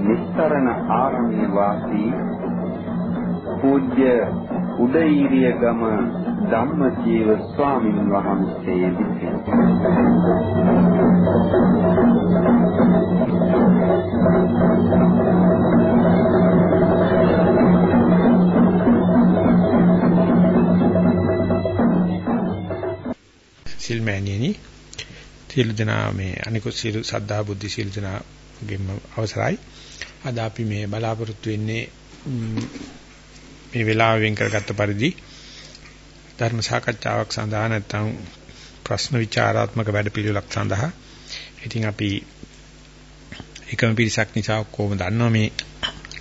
නිස්තරණ ආරණ්‍ය වාසී පූජ්‍ය උදේීරිය ගම ධම්මජීව ස්වාමින් වහන්සේ විසින් සිල් මෑණියනි සියලු දෙනා මේ අනිකුත් සියලු සද්ධා බුද්ධ සියලු දෙනාගෙම අවසරයි. අද අපි මේ බලාපොරොත්තු වෙන්නේ මේ වෙලාවෙන් කරගත්ත පරිදි ධර්ම සාකච්ඡාවක් සඳහා නැත්නම් ප්‍රශ්න විචාරාත්මක වැඩපිළිවෙලක් සඳහා. ඉතින් අපි එකම පිරිසක් නිසා කොහොම දන්නවා මේ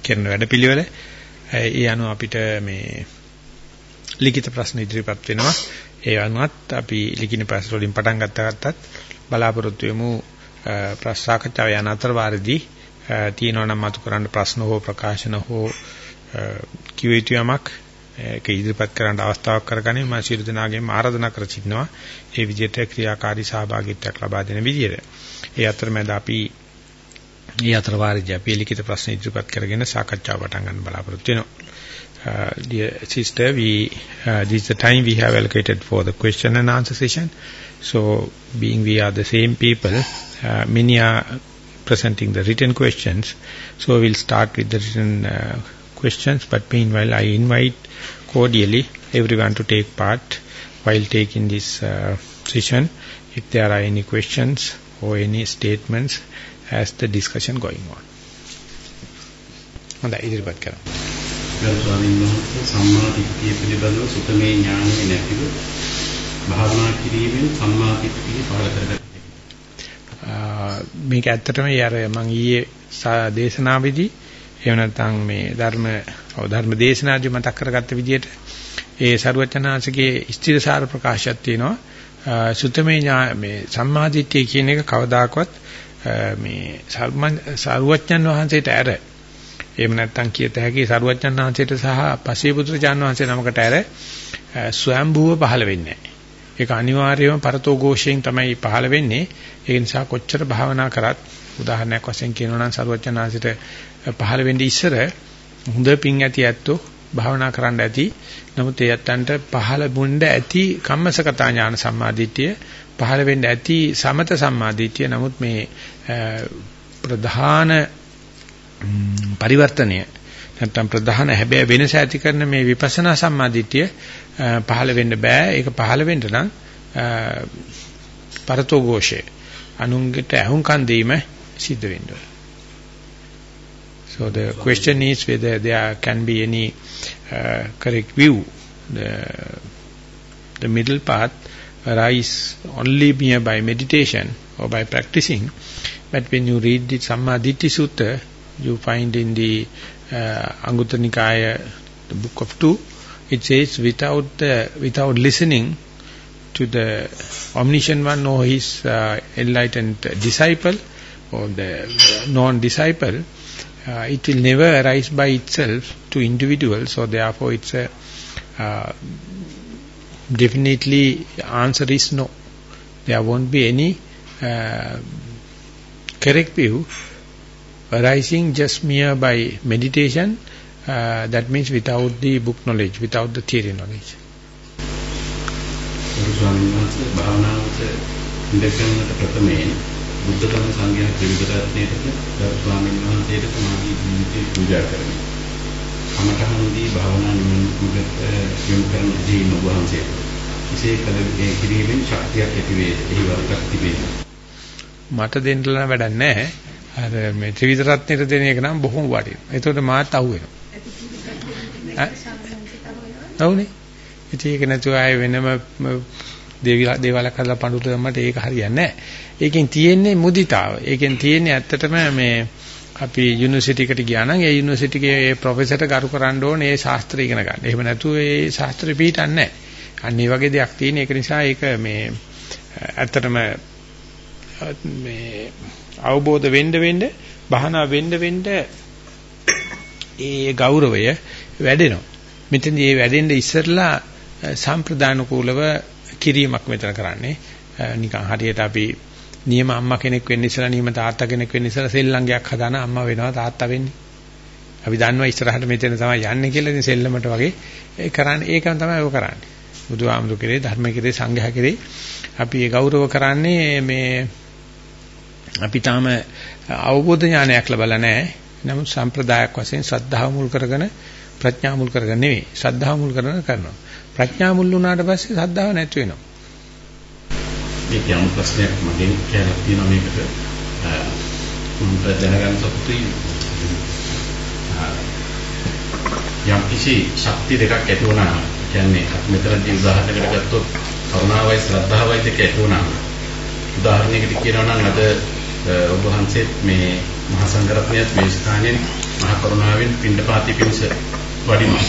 කරන වැඩපිළිවෙල. ඒ අනුව අපිට මේ ලිඛිත ප්‍රශ්න ඉදිරිපත් වෙනවා. ඒ අනුවත් අපි ලිඛිත ප්‍රශ්න වලින් පටන් ගත්තත් බලාපොරොත්තු වෙමු ප්‍රශ්න සාකච්ඡාව යන අතර වාරදී තියෙනවා නම් මතු කරන්න ප්‍රශ්න හෝ ප්‍රකාශන හෝ කිව යුතු යමක් ඒක ඉදිරිපත් කරන්න අවස්ථාවක් කරගන්නේ මම සියලු දෙනාගේම ආරාධනා කර සිටිනවා ඒ විදිහට ක්‍රියාකාරී සහභාගීත්වයක් ලබා දෙන විදිහට. ඒ අතරමැද අපි මේ අතර වාරදී අපි ලිඛිත ප්‍රශ්න ඉදිරිපත් කරගෙන සාකච්ඡාව පටන් ගන්න බලාපොරොත්තු වෙනවා. Uh, dear sister, we uh, this is the time we have allocated for the question and answer session. So, being we are the same people, uh, many are presenting the written questions. So, we'll start with the written uh, questions. But meanwhile, I invite cordially everyone to take part while taking this uh, session. If there are any questions or any statements as the discussion going on. හොඳයි ඉදිරිපත් කරමු. ගරු ස්වාමීන් වහන්සේ සම්මා දිට්ඨිය පිළිබඳව සුතමේ ඥානය නැතිව භාවනා කිරීමෙන් සම්මා දිට්ඨිය පහළ කරගන්න. මේක ඇත්තටම යාර මම ඊයේ දේශනාවේදී එහෙම නැත්නම් මේ ධර්ම ධර්ම දේශනාදී මතක් කරගත්ත විදිහට ඒ සරුවචනාංශගේ ස්ථිරසාර ප්‍රකාශයක් තියෙනවා සුතමේ මේ සම්මාදිට්ඨිය කියන එක කවදාකවත් මේ සරුවචන් වහන්සේට ඇර එහෙම නැත්නම් කියත හැකි සරුවච්චන් වහන්සේට සහ පසේ පුත්‍රජාන් වහන්සේ නමකට ඇර ස්වයම්භූව පහළ වෙන්නේ නැහැ. ඒක අනිවාර්යයෙන්ම පරතෝ ഘോഷයෙන් තමයි පහළ වෙන්නේ. ඒ නිසා කොච්චර භාවනා කරත් උදාහරණයක් වශයෙන් කියනවා නම් සරුවච්චන් වහන්සේට පහළ වෙන්නේ ඉස්සර හොඳ පිං ඇති ඇත්තෝ භාවනා කරන්න ඇති. නමුත් ඒ ඇත්තන්ට පහළ බුණ්ඩ ඇති කම්මසකතා ඥාන සම්මාදිට්ඨිය පහළ වෙන්න ඇති සමත සම්මාදිට්ඨිය. නමුත් මේ ප්‍රධාන පරිවර්තනය නැත්නම් ප්‍රධාන හැබැයි වෙනස ඇති කරන මේ විපස්සනා සම්මාදිට්ඨිය පහළ වෙන්න බෑ. ඒක පහළ වෙන්න නම් පරතෝ ഘോഷේ අනුන්ගට අහුම්කන් දීම සිද්ධ වෙන්න ඕන. So the question is whether there can be any uh, correct view. The the middle path arise only by meditation or by practicing. But when you read the sammaditthi sutta you find in the uh, Anguttara Nikaya, the book of two, it says without the, without listening to the omniscient one or his uh, enlightened disciple or the non-disciple, uh, it will never arise by itself to individuals. So therefore, it's a uh, definitely answer is no. There won't be any uh, correct view arising just mere by meditation, uh, that means without the book knowledge, without the theory knowledge. ස්වාමීන් වහන්සේ භාවනාවට ඉඳගෙනට ප්‍රථමයෙන් බුද්ධ ධර්ම සංඝයා ත්‍රිවිධ රත්නයේට ගරු ස්වාමීන් වහන්සේට සමාධි ජීවිතේ පූජා කරමි. අමතහන්දී භාවනා නිමුගත යොමු කරන ජීවන වහන්සේට විශේ කල මේ කිරීමෙන් ශක්තියක් ඇති වේ. එහි වරදක් තිබේ. මට දෙන්න වැඩක් නැහැ. අර මේ ත්‍රිවිධ රත්නෙට දෙන එක නම් බොහොම වටිනවා. ඒකට මාත් අහු වෙනවා. ඈ? ඔව්නේ. ඉතින් ඒක නැතුව ආයේ වෙනම දේවාලයක් හදලා පඳුර දැම්මට ඒක හරියන්නේ නැහැ. ඒකෙන් තියෙන්නේ මුදිතාව. ඒකෙන් තියෙන්නේ ඇත්තටම මේ අපි යුනිවර්සිටි එකට ගියා නම් ඒ යුනිවර්සිටි එකේ ඒ ප්‍රොෆෙසර්ට ගරු කරන්න ඕනේ ඒ ශාස්ත්‍රය ඉගෙන ගන්න. එහෙම නැතුව ඒ ශාස්ත්‍රෙ පිටින්නේ නැහැ. අන්න ඒ වගේ දෙයක් තියෙන. ඒක නිසා ඒක මේ ඇත්තටම මේ අවබෝධ වෙන්න වෙන්න බහනා වෙන්න වෙන්න ඒ ගෞරවය වැඩෙනවා. මෙතනදී මේ වැඩෙන්න ඉස්සෙල්ලා සම්ප්‍රදාන කූලව කිරීමක් මෙතන කරන්නේ. නිකන් හරියට අපි නියම අම්මා කෙනෙක් වෙන්න ඉස්සලා නියම තාත්තා කෙනෙක් වෙන්න ඉස්සලා සෙල්ලංගයක් හදාන අම්මා වෙනවා තාත්තා වෙන්නේ. අපි දන්නවා ඉස්සරහට මෙතන තමයි යන්නේ කියලා ඉතින් සෙල්ලමට වගේ ඒ කරන්නේ ඒකම තමයි ඔය කරන්නේ. බුදුහාමුදුරු කෙරේ ධර්ම කෙරේ සංඝයා කෙරේ අපි ඒ ගෞරව කරන්නේ මේ අපි තාම අවබෝධ ඥානයක් ලැබලා නැහැ. නමුත් සම්ප්‍රදායක් වශයෙන් ශ්‍රද්ධාව මුල් කරගෙන ප්‍රඥා මුල් කරගෙන නෙවෙයි. ශ්‍රද්ධාව මුල් කරගෙන කරනවා. ප්‍රඥා මුල් වුණාට පස්සේ ශ්‍රද්ධාව නැති වෙනවා. මේක යම් ප්‍රශ්නයක් මගෙන් කියලා තියෙනවා මේකට. මම දැනගන්න සතුටුයි. යම් කිසි ශක්ති දෙකක් ඇති වුණා. කියන්නේ මෙතනදී උදාහරණයකට ගත්තොත් කරුණාවයි ශ්‍රද්ධාවයි දෙක ඇති වුණා. උදාහරණයකට කියනවා නම් අද ඔබ වහන්සේත් මේ මහා සංඝරත්නයත් මේ ස්ථානයෙන් මහා කරුණාවෙන් පින්ඩපාතී පිණිස වඩිනවා.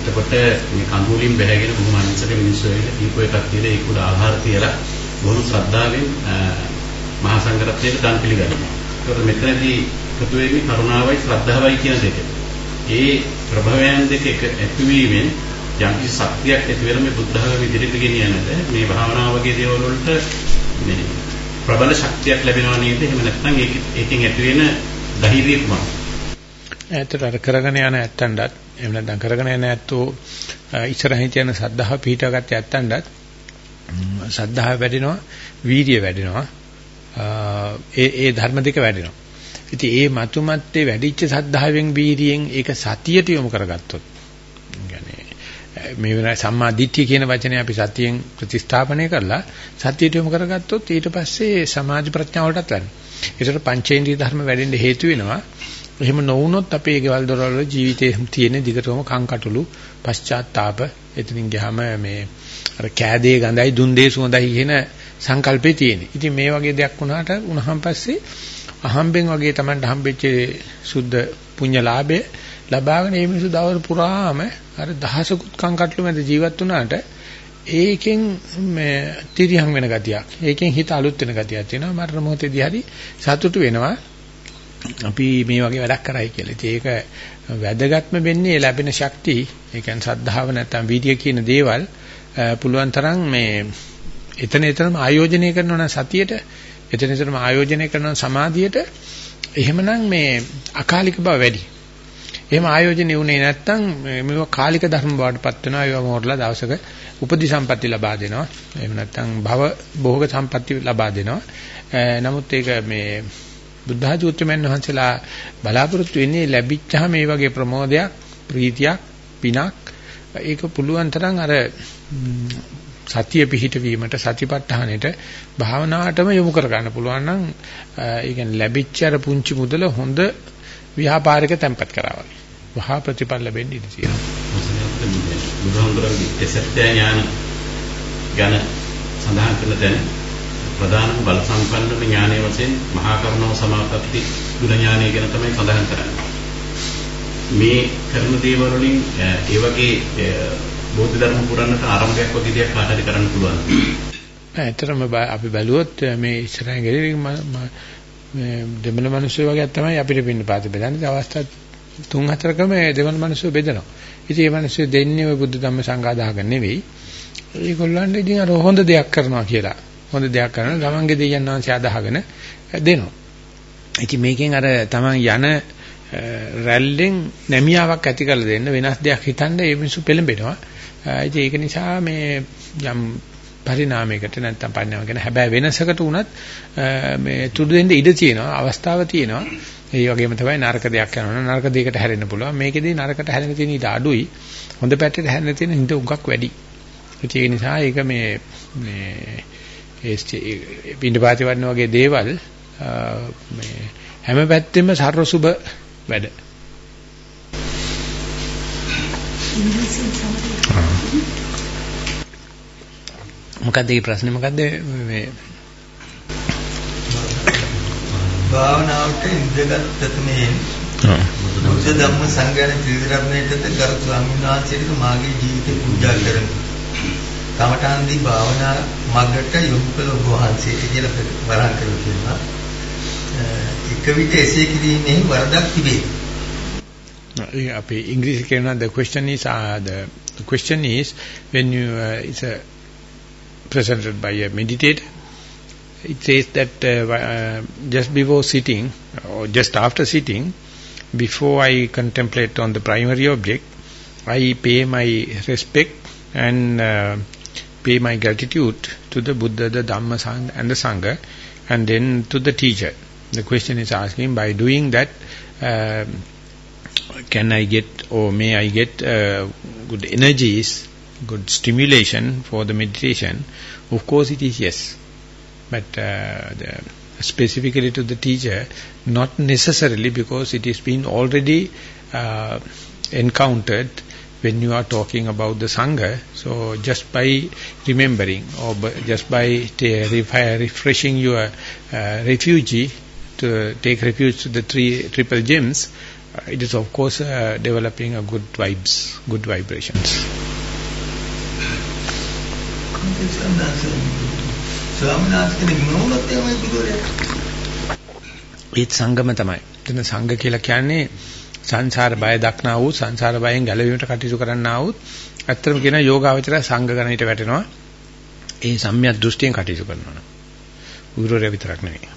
එතකොට මේ කඳුලින් බැහැගෙන බොහොම අනිසක මිනිස්සු ඇවිල්ලා දීපෝ එකක් තියලා ඒක උඩ ආහාර තියලා බොහොම ශ්‍රද්ධාවෙන් මහා සංඝරත්නයට දන් පිළිගන්නවා. ඒකට මෙතනදී එකතු වෙන්නේ කරුණාවයි ශ්‍රද්ධාවයි කියන දෙක. ඒ ප්‍රභවයන් දෙක එක ඇතිවීමෙන් යම් කිසි ශක්තියක් ඇති වෙන මේ බුද්ධ ධර්ම ඉදිරියට ගෙනියන්නට මේ භාවනාව වගේ දේවල් වලට මේ ප්‍රබල ශක්තියක් ලැබෙනවා නේද? එහෙම නැත්නම් ඒක ඒකෙන් ඇති වෙන ධෛර්යය කුමක්ද? ඇත්තට අර කරගෙන යන ඇත්තන්ටත් එහෙම නැත්නම් කරගෙන යන ඇත්තෝ ඉස්සරහින් තියෙන සද්ධාව පිහිටවගත්ත ඇත්තන්ටත් සද්ධාව වැඩෙනවා, වීර්යය වැඩෙනවා. ඒ ඒ ධර්ම දෙක වැඩෙනවා. ඉතින් ඒ මතුමත්තේ වැඩිච්ච සද්ධාවෙන් වීර්යයෙන් ඒක සතියට යොමු කරගත්තොත් මේ වෙන සම්මා දිට්ඨිය කියන වචනේ අපි සතියෙන් ප්‍රතිස්ථාපනය කරලා සතියට යොමු කරගත්තොත් ඊට පස්සේ සමාධි ප්‍රඥාව වලටත් වැඩි. ඒකට පංචේන්ද්‍රිය ධර්ම වැඩෙන්න හේතු වෙනවා. එහෙම නොවුනොත් අපේ ගෙවල් දොරවල් වල ජීවිතේ තියෙන දිගටම කංකටොළු පශ්චාත්තාප එතනින් ගියාම මේ අර කෑදේ ගඳයි දුන්දේ සුවඳයි කියන සංකල්පේ තියෙන. ඉතින් මේ වගේ දෙයක් වුණාට උනහන් පස්සේ අහම්බෙන් වගේ Tamanට හම්බෙච්ච සුද්ධ පුණ්‍යලාභය ලබාගෙන මේ මිනිස්සු දවල් පුරාම අර දහසකුත් කංකටළු මැද ජීවත් වුණාට ඒකෙන් මේ තිරියම් වෙන ගතියක්. ඒකෙන් හිත අලුත් වෙන ගතියක් තියෙනවා. මරණ මොහොතේදී හරි සතුටු වෙනවා. අපි මේ වගේ වැඩක් කරයි කියලා. ඉතින් ඒක වැදගත්ම වෙන්නේ ලැබෙන ශක්තිය. ඒ කියන්නේ සද්ධාව නැත්නම් වීර්ය කියන දේවල් පුළුවන් තරම් මේ එතන එතනම ආයෝජනය කරනවා නම් සතියේට එතන එතනම ආයෝජනය කරනවා සමාධියට එහෙමනම් මේ අකාලික බව වැඩි. එහෙම ආයෝජනය වුණේ නැත්නම් මේක කාලික ධර්ම බවට පත් වෙනවා. ඒවා මොරලා දවසක උපදි සම්පatti ලබා දෙනවා. එහෙම නැත්නම් භව භෝග සම්පatti ලබා දෙනවා. නමුත් ඒක මේ බුද්ධ ආධුත්‍රමයන් වහන්සේලා බලාපොරොත්තු වෙන්නේ ලැබිච්චා මේ වගේ ප්‍රමෝදයක්, ප්‍රීතියක්, පිනක් ඒක පුළුවන් තරම් අර සතිය පිහිටවීමට සතිපට්ඨානෙට භාවනාවටම යොමු කර ගන්න පුළුවන් නම් ඒ කියන්නේ ලැබිච්ච අර පුංචි මුදල හොඳ ව්‍යාපාරික තැම්පත් කරා වගේ. වහා ප්‍රතිඵල ලැබෙන්න ඉඩ තියෙනවා. බුදුහාමුදුරන්ගේ එසත්‍ය ඥාන ගැන සඳහන් කරන තැන ප්‍රධානම බල සම්පන්නම ඥානයේ වශයෙන් මහා කරුණාව සමාපatti ගුණ ඥානය ගැන තමයි සඳහන් කරන්නේ. මේ කරන දේවල් වලින් ඒ වගේ බෝධි ධර්ම පුරන්නට ආරම්භයක් වගේ දෙයක් කාට හරි කරන්න පුළුවන්. ඇත්තටම අපි බැලුවොත් මේ ඉස්සරහින් ගෙලි මේ දෙමළ මිනිස්සු වගේ තමයි අපිට පින්න පාත බෙදන්නේ. අවස්ථා තුන් හතරකම දෙමළ මිනිස්සු බෙදනවා. ඉතින් මේ මිනිස්සු දෙන්නේ ඔය බුද්ධ ධම්ම සංඝාදාගන්න නෙවෙයි. ඒගොල්ලන්ට ඉතින් අර හොඳ දෙයක් කරනවා කියලා. හොඳ දෙයක් කරනවා. ගමන්ගේ දෙයයන් වහන්සේ අදහගෙන දෙනවා. ඉතින් මේකෙන් අර තමන් යන රැල්ලෙන් නැමියාවක් ඇති කරලා දෙන්න වෙනස් දෙයක් හිතන්න ඒ මිනිස්සු පෙළඹෙනවා. ඉතින් ඒක නිසා මේ යම් පරිණාමයකට නැත්නම් පරිණාම කියන හැබැයි වෙනසකට උනත් මේ තුඩු දෙන්න ඉඩ තියෙනවා අවස්ථාව තියෙනවා. ඒ වගේම තමයි නරක දෙයක් කරනවා නරක දෙයකට හැරෙන්න පුළුවන්. මේකෙදී නරකට හැරෙන්න තියෙන ඉඩ අඩුයි. හොඳ පැත්තට හැරෙන්න තියෙන හිත උගක් වැඩි. ඒ නිසා ඒක මේ මේ ඒ පින්ඩපාති වඩන වගේ දේවල් මේ හැම පැත්තෙම සර්වසුබ වැඩ. මොකද්ද මේ ප්‍රශ්නේ? මොකද්ද මේ භාවනාවට ඉඳගත් ප්‍රථමයෙන් බුද්ධ ධම්ම සංගයන ත්‍රිවිධරත්නයටද ගරු ස්වාමීන් වහන්සේට මාගේ ජීවිතේ පූජා කරමි. කමඨාන්දී භාවනා මගට යොමු කළ ඔබ වහන්සේට කියලා වරහන් කරලා තියෙනවා. එක විට එසේ කිරීමේ වරදක් තිබේ. අපේ ඉංග්‍රීසි කියනවා the question is uh, the, the question is when you uh, it's a presented by a meditator it says that uh, uh, just before sitting or just after sitting before I contemplate on the primary object I pay my respect and uh, pay my gratitude to the Buddha, the Dhamma and the Sangha and then to the teacher. The question is asking by doing that uh, can I get or may I get uh, good energies, good stimulation for the meditation? Of course it is yes. But uh, the, specifically to the teacher, not necessarily because it has been already uh, encountered when you are talking about the Sangha. So just by remembering or just by refreshing your uh, refugee to take refuge to the three triple gems, uh, it is of course uh, developing a good vibes, good vibrations. ඒත් සංගම තමයි. එතන සංඝ කියලා කියන්නේ සංසාර බය දක්නා වූ සංසාර බයෙන් ගැලවීමට කටයුතු කරන්නා වූ ඇත්තම කියන යෝගාවචරය සංඝ ගණනිට වැටෙනවා. ඒ සම්‍යක් දෘෂ්ටියෙන් කටයුතු කරනවා. ගුරුවරයා විතරක් නෙවෙයි.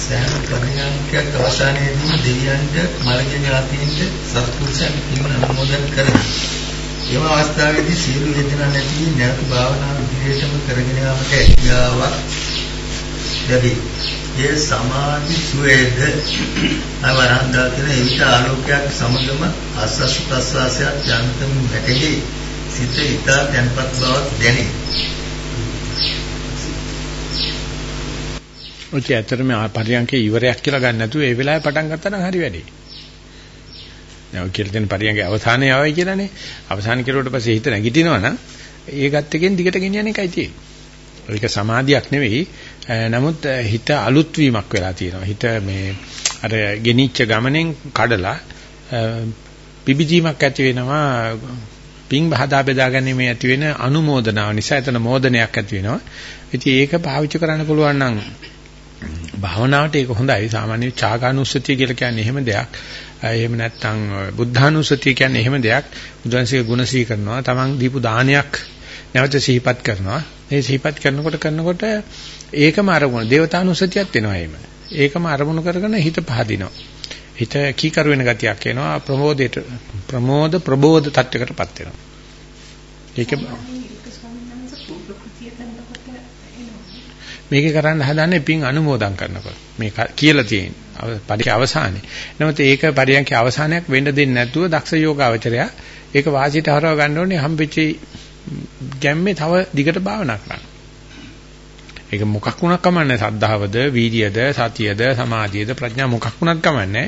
සෑම ප්‍රඥාන්කයක් අවසානයේදී දෙවියන්ට මළගේ ඥාතීන්ට සත්පුරුෂයන් පින් අනුමෝදන් කරනවා. එම අවස්ථාවේදී සියලු වේදනා නැති නැවත භාවනාව ඉදිරියටම කරගෙන යාමට හැකියාවක් ලැබේ. ඒ සමාධි සුවේද අවරන්දා කියන එවිට ආලෝකයක් සමගම ආස්වාස් ප්‍රස්වාසයක් යන්තම් වැටෙහි සිත ඊතා තැන්පත් බවක් දැනේ. ඔච්ච ඇත්තටම පරියන්කේ ඉවරයක් කියලා ගන්න නැතුව ඒ වෙලාවේ පටන් ගත්තා නම් හරි වැඩේ. දැන් ඔය කියලා දෙන පරියන්කේ අවසානයේ ආවයි කියලානේ. අවසාන කෙරුවට පස්සේ හිත නැගිටිනවා නම් ඒ ගත්ත එකෙන් දිගට ගෙනියන එකයි තියෙන්නේ. ඒක සමාධියක් නෙවෙයි. නමුත් හිත අලුත් වීමක් වෙලා තියෙනවා. හිත මේ අර ගෙනිච්ච ගමනෙන් කඩලා පිබිදීමක් ඇති වෙනවා. පිං බහදා බෙදාගැනීමේ ඇති වෙන අනුමෝදනාව නිසා එතන මෝදනයක් ඇති වෙනවා. ඉතින් ඒක පාවිච්චි කරන්න පුළුවන් නම් භාවනාවට ඒක හොඳයි. සාමාන්‍ය චාගානුස්සතිය කියලා කියන්නේ එහෙම දෙයක්. එහෙම නැත්නම් බුද්ධානුස්සතිය කියන්නේ එහෙම දෙයක්. බුදුන්සේ ගුණ සිහි කරනවා. Taman දීපු දානයක් නැවත සිහිපත් කරනවා. ඒ සිහිපත් කරනකොට කරනකොට ඒකම අරමුණ දේවතානුස්සතියක් වෙනවා එහෙම. ඒකම අරමුණු කරගෙන හිත පහදිනවා. හිත කීකරු වෙන ගතියක් එනවා ප්‍රමෝදයට ප්‍රමෝද ප්‍රබෝධ තත්වයකටපත් වෙනවා. ඒක මේක කරන්න හදන්නේ පින් අනුමෝදන් කරනකොට. මේ කියලා තියෙන්නේ. පරික අවසානයේ. නමුත් ඒක පරියන්කේ අවසානයක් වෙන්න දෙන්නේ නැතුව දක්ෂ යෝගාවචරයා ඒක වාසියට හරව ගන්න ඕනේ හම්බෙච්චි ගැම්මේ තව දිගට භාවනා කරන්න. ඒක මොකක් වුණක් කමන්නේ සද්ධාවද, වීර්යද, සතියද, සමාධියද, ප්‍රඥා මොකක් වුණත් කමන්නේ.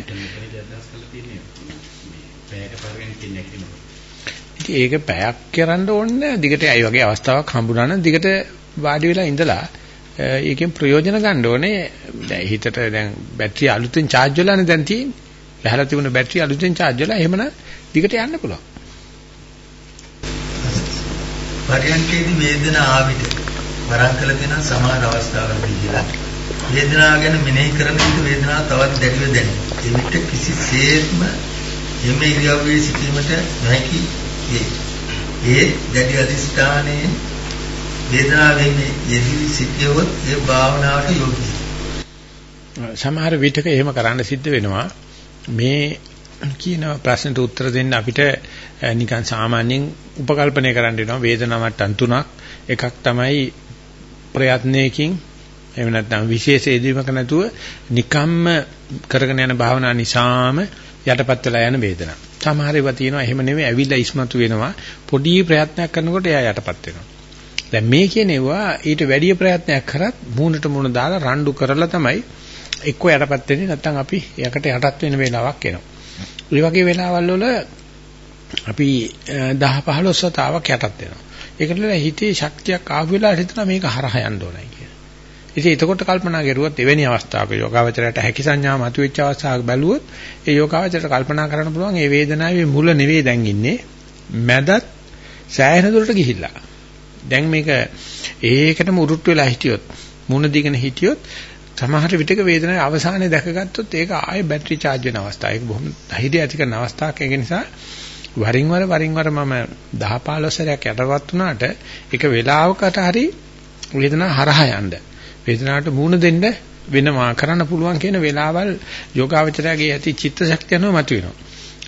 ඒක පැයක් කරන්න ඕනේ දිගට අය වගේ අවස්ථාවක් හම්බුනා නම් දිගට වාඩි වෙලා ඉඳලා ඒකෙන් ප්‍රයෝජන ගන්න ඕනේ. දැන් හිතට දැන් බැටරිය අලුතෙන් charge වෙලානේ දැන් තියෙන්නේ. ලැහැලා තිබුණ බැටරිය අලුතෙන් charge වෙලා එහෙමනම් දිගට යන්න පුළුවන්. පරියන්කේදී වේදනාව ආවිත වරන් කළ දෙන සමහර අවස්ථාවලදී කියලා වේදනාව ගැන මෙනෙහි කරන විට වේදනාව තවත් දැඩිව දැනේ. ඒ විට කිසිසේත්ම එම ඉරියව්වේ සිටීමට නොහැකි වේ. ඒ දැඩි අධිෂ්ඨානයේ වේදනාවෙන් යෙදී සිටියොත් ඒ භාවනාවට යොමුයි. සමහර විටක එහෙම කරන්න සිද්ධ වෙනවා. මේ කියන ප්‍රශ්නට උත්තර දෙන්න අපිට නිකන් සාමාන්‍යයෙන් උපකල්පනය කරන්න වෙනවා වේදනා මට්ටම් තුනක්. එකක් තමයි ප්‍රයත්නයකින් එහෙම නැත්නම් විශේෂ යෙදීමක නැතුව නිකම්ම කරගෙන යන භාවනා නිසාම යටපත් වෙලා යන වේදනා. සමහර ඒවා තියෙනවා එහෙම නෙමෙයි ඇවිල්ලා ඉස්මතු වෙනවා. පොඩි ප්‍රයත්නයක් කරනකොට එයා යටපත් වෙනවා. දැන් මේ කියනවා ඊට වැඩි ප්‍රයත්නයක් කරත් මූණට මූණ දාලා රණ්ඩු කරලා තමයි එක්ක යටපත් වෙන්නේ නැත්නම් අපි යකට යටත් වෙන වෙලාවක් එනවා. ඒ වගේ වෙලාවල් වල අපි 10 15 වතාවක් යටත් වෙනවා. ඒකට හිතේ ශක්තියක් ආපු වෙලාවට හිතනවා මේක හරහා යන්න ඕනයි කියලා. ඉතින් එතකොට කල්පනා කරුවොත් එවැනි අවස්ථාවක යෝගාවචරයට හැකි සංඥා මතුවෙච්ච අවස්ථාවක බැලුවොත් ඒ යෝගාවචරයට කල්පනා කරන්න පුළුවන් මේ වේදනාවේ මුල නෙවෙයි දැන් ඉන්නේ මැදත් සෑහෙන දුරට ගිහිල්ලා. දැන් මේක ඒකටම උරුට්ට වෙලා හිටියොත් මුණ දිගන හිටියොත් සමහර විටක වේදනාවේ අවසානයේ දැකගත්තොත් ඒක ආයේ බැටරි charge වෙන අවස්ථාවක්. ඒක බොහොම ධෛර්යය ඇති කරන අවස්ථාවක්. ඒක නිසා වරින් වර වරින් වර මම 10 15 සැරයක් යටවත් වුණාට එක වෙලාවකට හරි වේදනාව හරහා යන්න. වේදනාවට මූණ දෙන්න වෙනවා කරන්න පුළුවන් කියන වෙලාවල් යෝගාවචරයේ ඇති චිත්ත ශක්තිය අනුව මතුවෙනවා.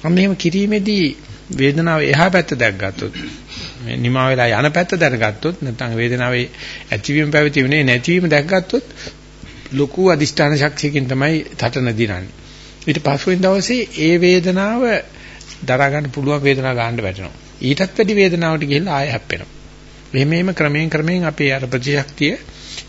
අන්න එහෙම කිරීමේදී වේදනාව එහා පැත්ත දැක්ගත්තොත් මේ නිමා වෙලා යන පැත්ත දැනගත්තොත් නැත්නම් වේදනාවේ ඇතිවීම පැවතීම නේ නැතිවීම දැක්ගත්තොත් ලොකු අදිෂ්ඨාන ශක්තියකින් තමයි තටන දිනන්නේ. ඊට පස්වෙනි දවසේ ඒ වේදනාව දරා ගන්න පුළුවන් වේදනාව ගන්න වැටෙනවා. ඊටත් වැඩි වේදනාවට ගිහිල්ලා ආය හැප්පෙනවා. මෙහෙම මෙහෙම ක්‍රමයෙන් ක්‍රමයෙන් අපේ අර ප්‍රතිශක්තිය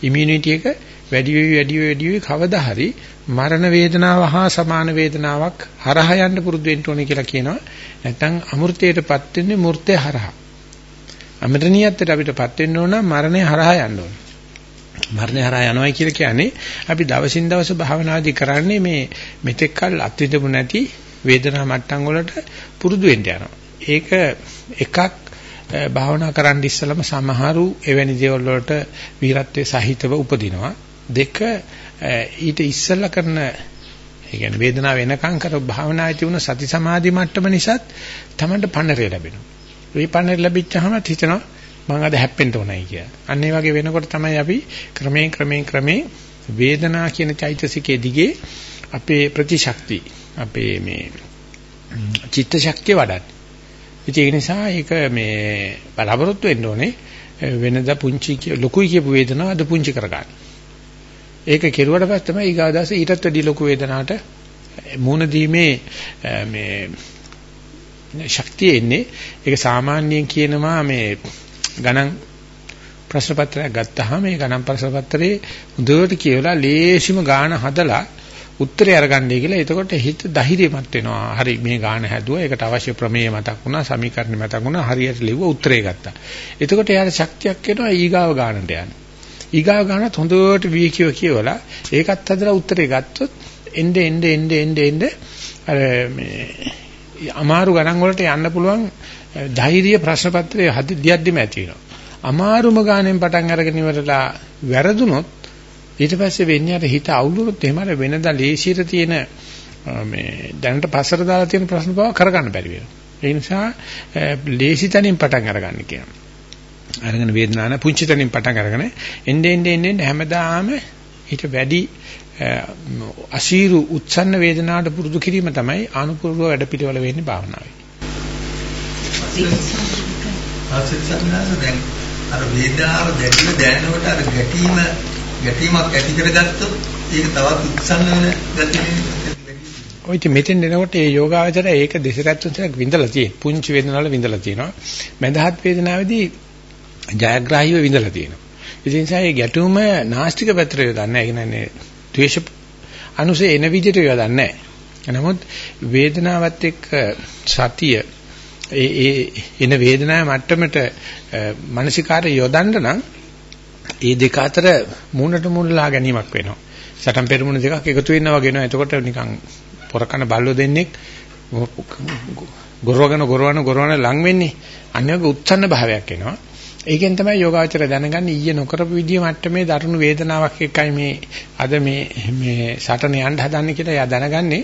ඉමුනිටි එක වැඩි වෙවි වැඩි වෙවි වැඩි වෙවි කවදා හරි මරණ වේදනාව හා සමාන වේදනාවක් හරහා යන්න පුරුදු වෙන්න ඕනේ කියලා කියනවා. නැත්නම් අමෘතයටපත් වෙන්නේ මූර්තය හරහා. අමරණීයත්වයට අපිටපත් වෙන්න ඕන මරණය හරහා යන්න ඕනේ. මරණය හරහා යනවා කියලා කියන්නේ අපි දවසින් දවස භාවනාදි කරන්නේ මේ මෙතෙක්කල් අත්විඳපු නැති වේදනා මට්ටම් වලට පුරුදු වෙන්න යනවා. ඒක එකක් භාවනා කරන්න ඉස්සලම සමහරු එවැනි දේවල් වලට වීරත්වයේ සහිතව උපදිනවා. දෙක ඊට ඉස්සලා කරන ඒ කියන්නේ වේදනාව වෙනකම් කර භාවනායේ තිබුණ සති සමාධි මට්ටම නිසාත් තමන්ට පන්නරය ලැබෙනවා. ඒ පන්නරය ලැබිච්චාම හිතනවා මම අද හැප්පෙන්න ඕනයි කියලා. අන්න ඒ වගේ වෙනකොට තමයි අපි ක්‍රමයෙන් ක්‍රමයෙන් ක්‍රමයෙන් වේදනා කියන චෛතසිකයේ දිගේ අපේ ප්‍රතිශක්ති අපේ මේ චිත්ත ශක්තිය වඩන්නේ. ඒ නිසා ඒක මේ බලාපොරොත්තු වෙන්න ඕනේ වෙනදා පුංචි ලොකුයි කියපු වේදනාව අද පුංචි කරගන්න. ඒක කෙරුවට පස්සේ තමයි ඊගාදාස ඊටත් වැඩි ලොකු වේදනාවට මූණ දීමේ මේ ශක්තිය එන්නේ. ඒක සාමාන්‍යයෙන් කියනවා මේ ගණන් ප්‍රශ්න පත්‍රයක් ගත්තාම මේ ගණන් ප්‍රශ්න පත්‍රයේ හොඳට කියවලා ලේසිම ගාණ හදලා උත්තරය අරගන්නයි කියලා. එතකොට හිත ධෛර්යමත් වෙනවා. හරි මේ ගාණ හැදුවා. ඒකට අවශ්‍ය ප්‍රමේය මතක් වුණා, සමීකරණ මතක් වුණා. හරියට ලිව්ව උත්තරය ගත්තා. එතකොට එයාට ශක්තියක් එනවා ඊගාව ගානට යන්න. ඊගාව ගානත් හොඳට වීකියව කියවලා ඒකත් හදලා උත්තරේ ගත්තොත් එnde එnde එnde එnde එnde අර මේ අමාරු ගණන් වලට යන්න පුළුවන් ධෛර්ය ප්‍රශ්න පත්‍රයේ හදිද්දියක්දිම ඇති වෙනවා. අමාරුම ගානෙන් පටන් අරගෙන ඉවරලා වැරදුනොත් ඊට පස්සේ වෙන්නේ අර හිත අවුලුනොත් එහෙම අර වෙනදා ලේසියට තියෙන මේ දැනට පස්සට දාලා තියෙන ප්‍රශ්න බව කරගන්න බැරි වෙනවා. ඒ නිසා ලේසි තැනින් පටන් අරගන්න කියනවා. අරගෙන වේදනාන පුංචි තැනින් පටන් අරගෙන එන්නේ එන්නේ එන්නේ හැමදාම ඊට වැඩි අසීරු උත්සන්න වේදනාවට පුරුදු කිරීම තමයි ආනුපූර්ව වැඩ පිළිවෙල වෙන්නේ භාවනාවේ. ආසිතසන්නාස දැන් අර වේදනාව දැකලා දැනනකොට අර ගැටීම ගැටීමක් ඇති කරගත්තොත් ඒක තවත් උත්සන්න වෙන ගතිය ඔය ඉතින් මෙතෙන් එනකොට මේ යෝගාවචරය ඒක දෙසරත් තුනක් විඳලා තියෙන. පුංචි වේදනාවල විඳලා තියෙනවා. මඳහත් වේදනාවේදී ජයග්‍රාහීව විඳලා තියෙනවා. ඒ නිසා මේ ගැටුම නාස්තික පැත්තට යොදන්නේ. ඒ කියන්නේ ද්වේෂ අනුසේ එන විදිහට යොදන්නේ නැහැ. නමුත් වේදනාවත් එක්ක සතිය ඒ ඒ එන වේදනාවේ මට්ටමට මානසිකාරය යොදන්න නම් ඒ දෙක අතර මූණට මූණලා ගැනීමක් වෙනවා. සටන් පෙරමුණ දෙකක් එකතු වෙනවා වගේ වෙනවා. එතකොට නිකන් පොරකන බල්ලෝ දෙන්නෙක් ගොරවගෙන ගොරවන ගොරවන ලං වෙන්නේ. අනිවාර්ය උත්සන්න භාවයක් එනවා. ඒකෙන් තමයි යෝගාචර දැනගන්නේ ඊයේ නොකරපු විදිය මට්ටමේ දරුණු වේදනාවක් එක්කයි මේ අද මේ මේ සටන යන්න හදන්නේ කියලා එයා දැනගන්නේ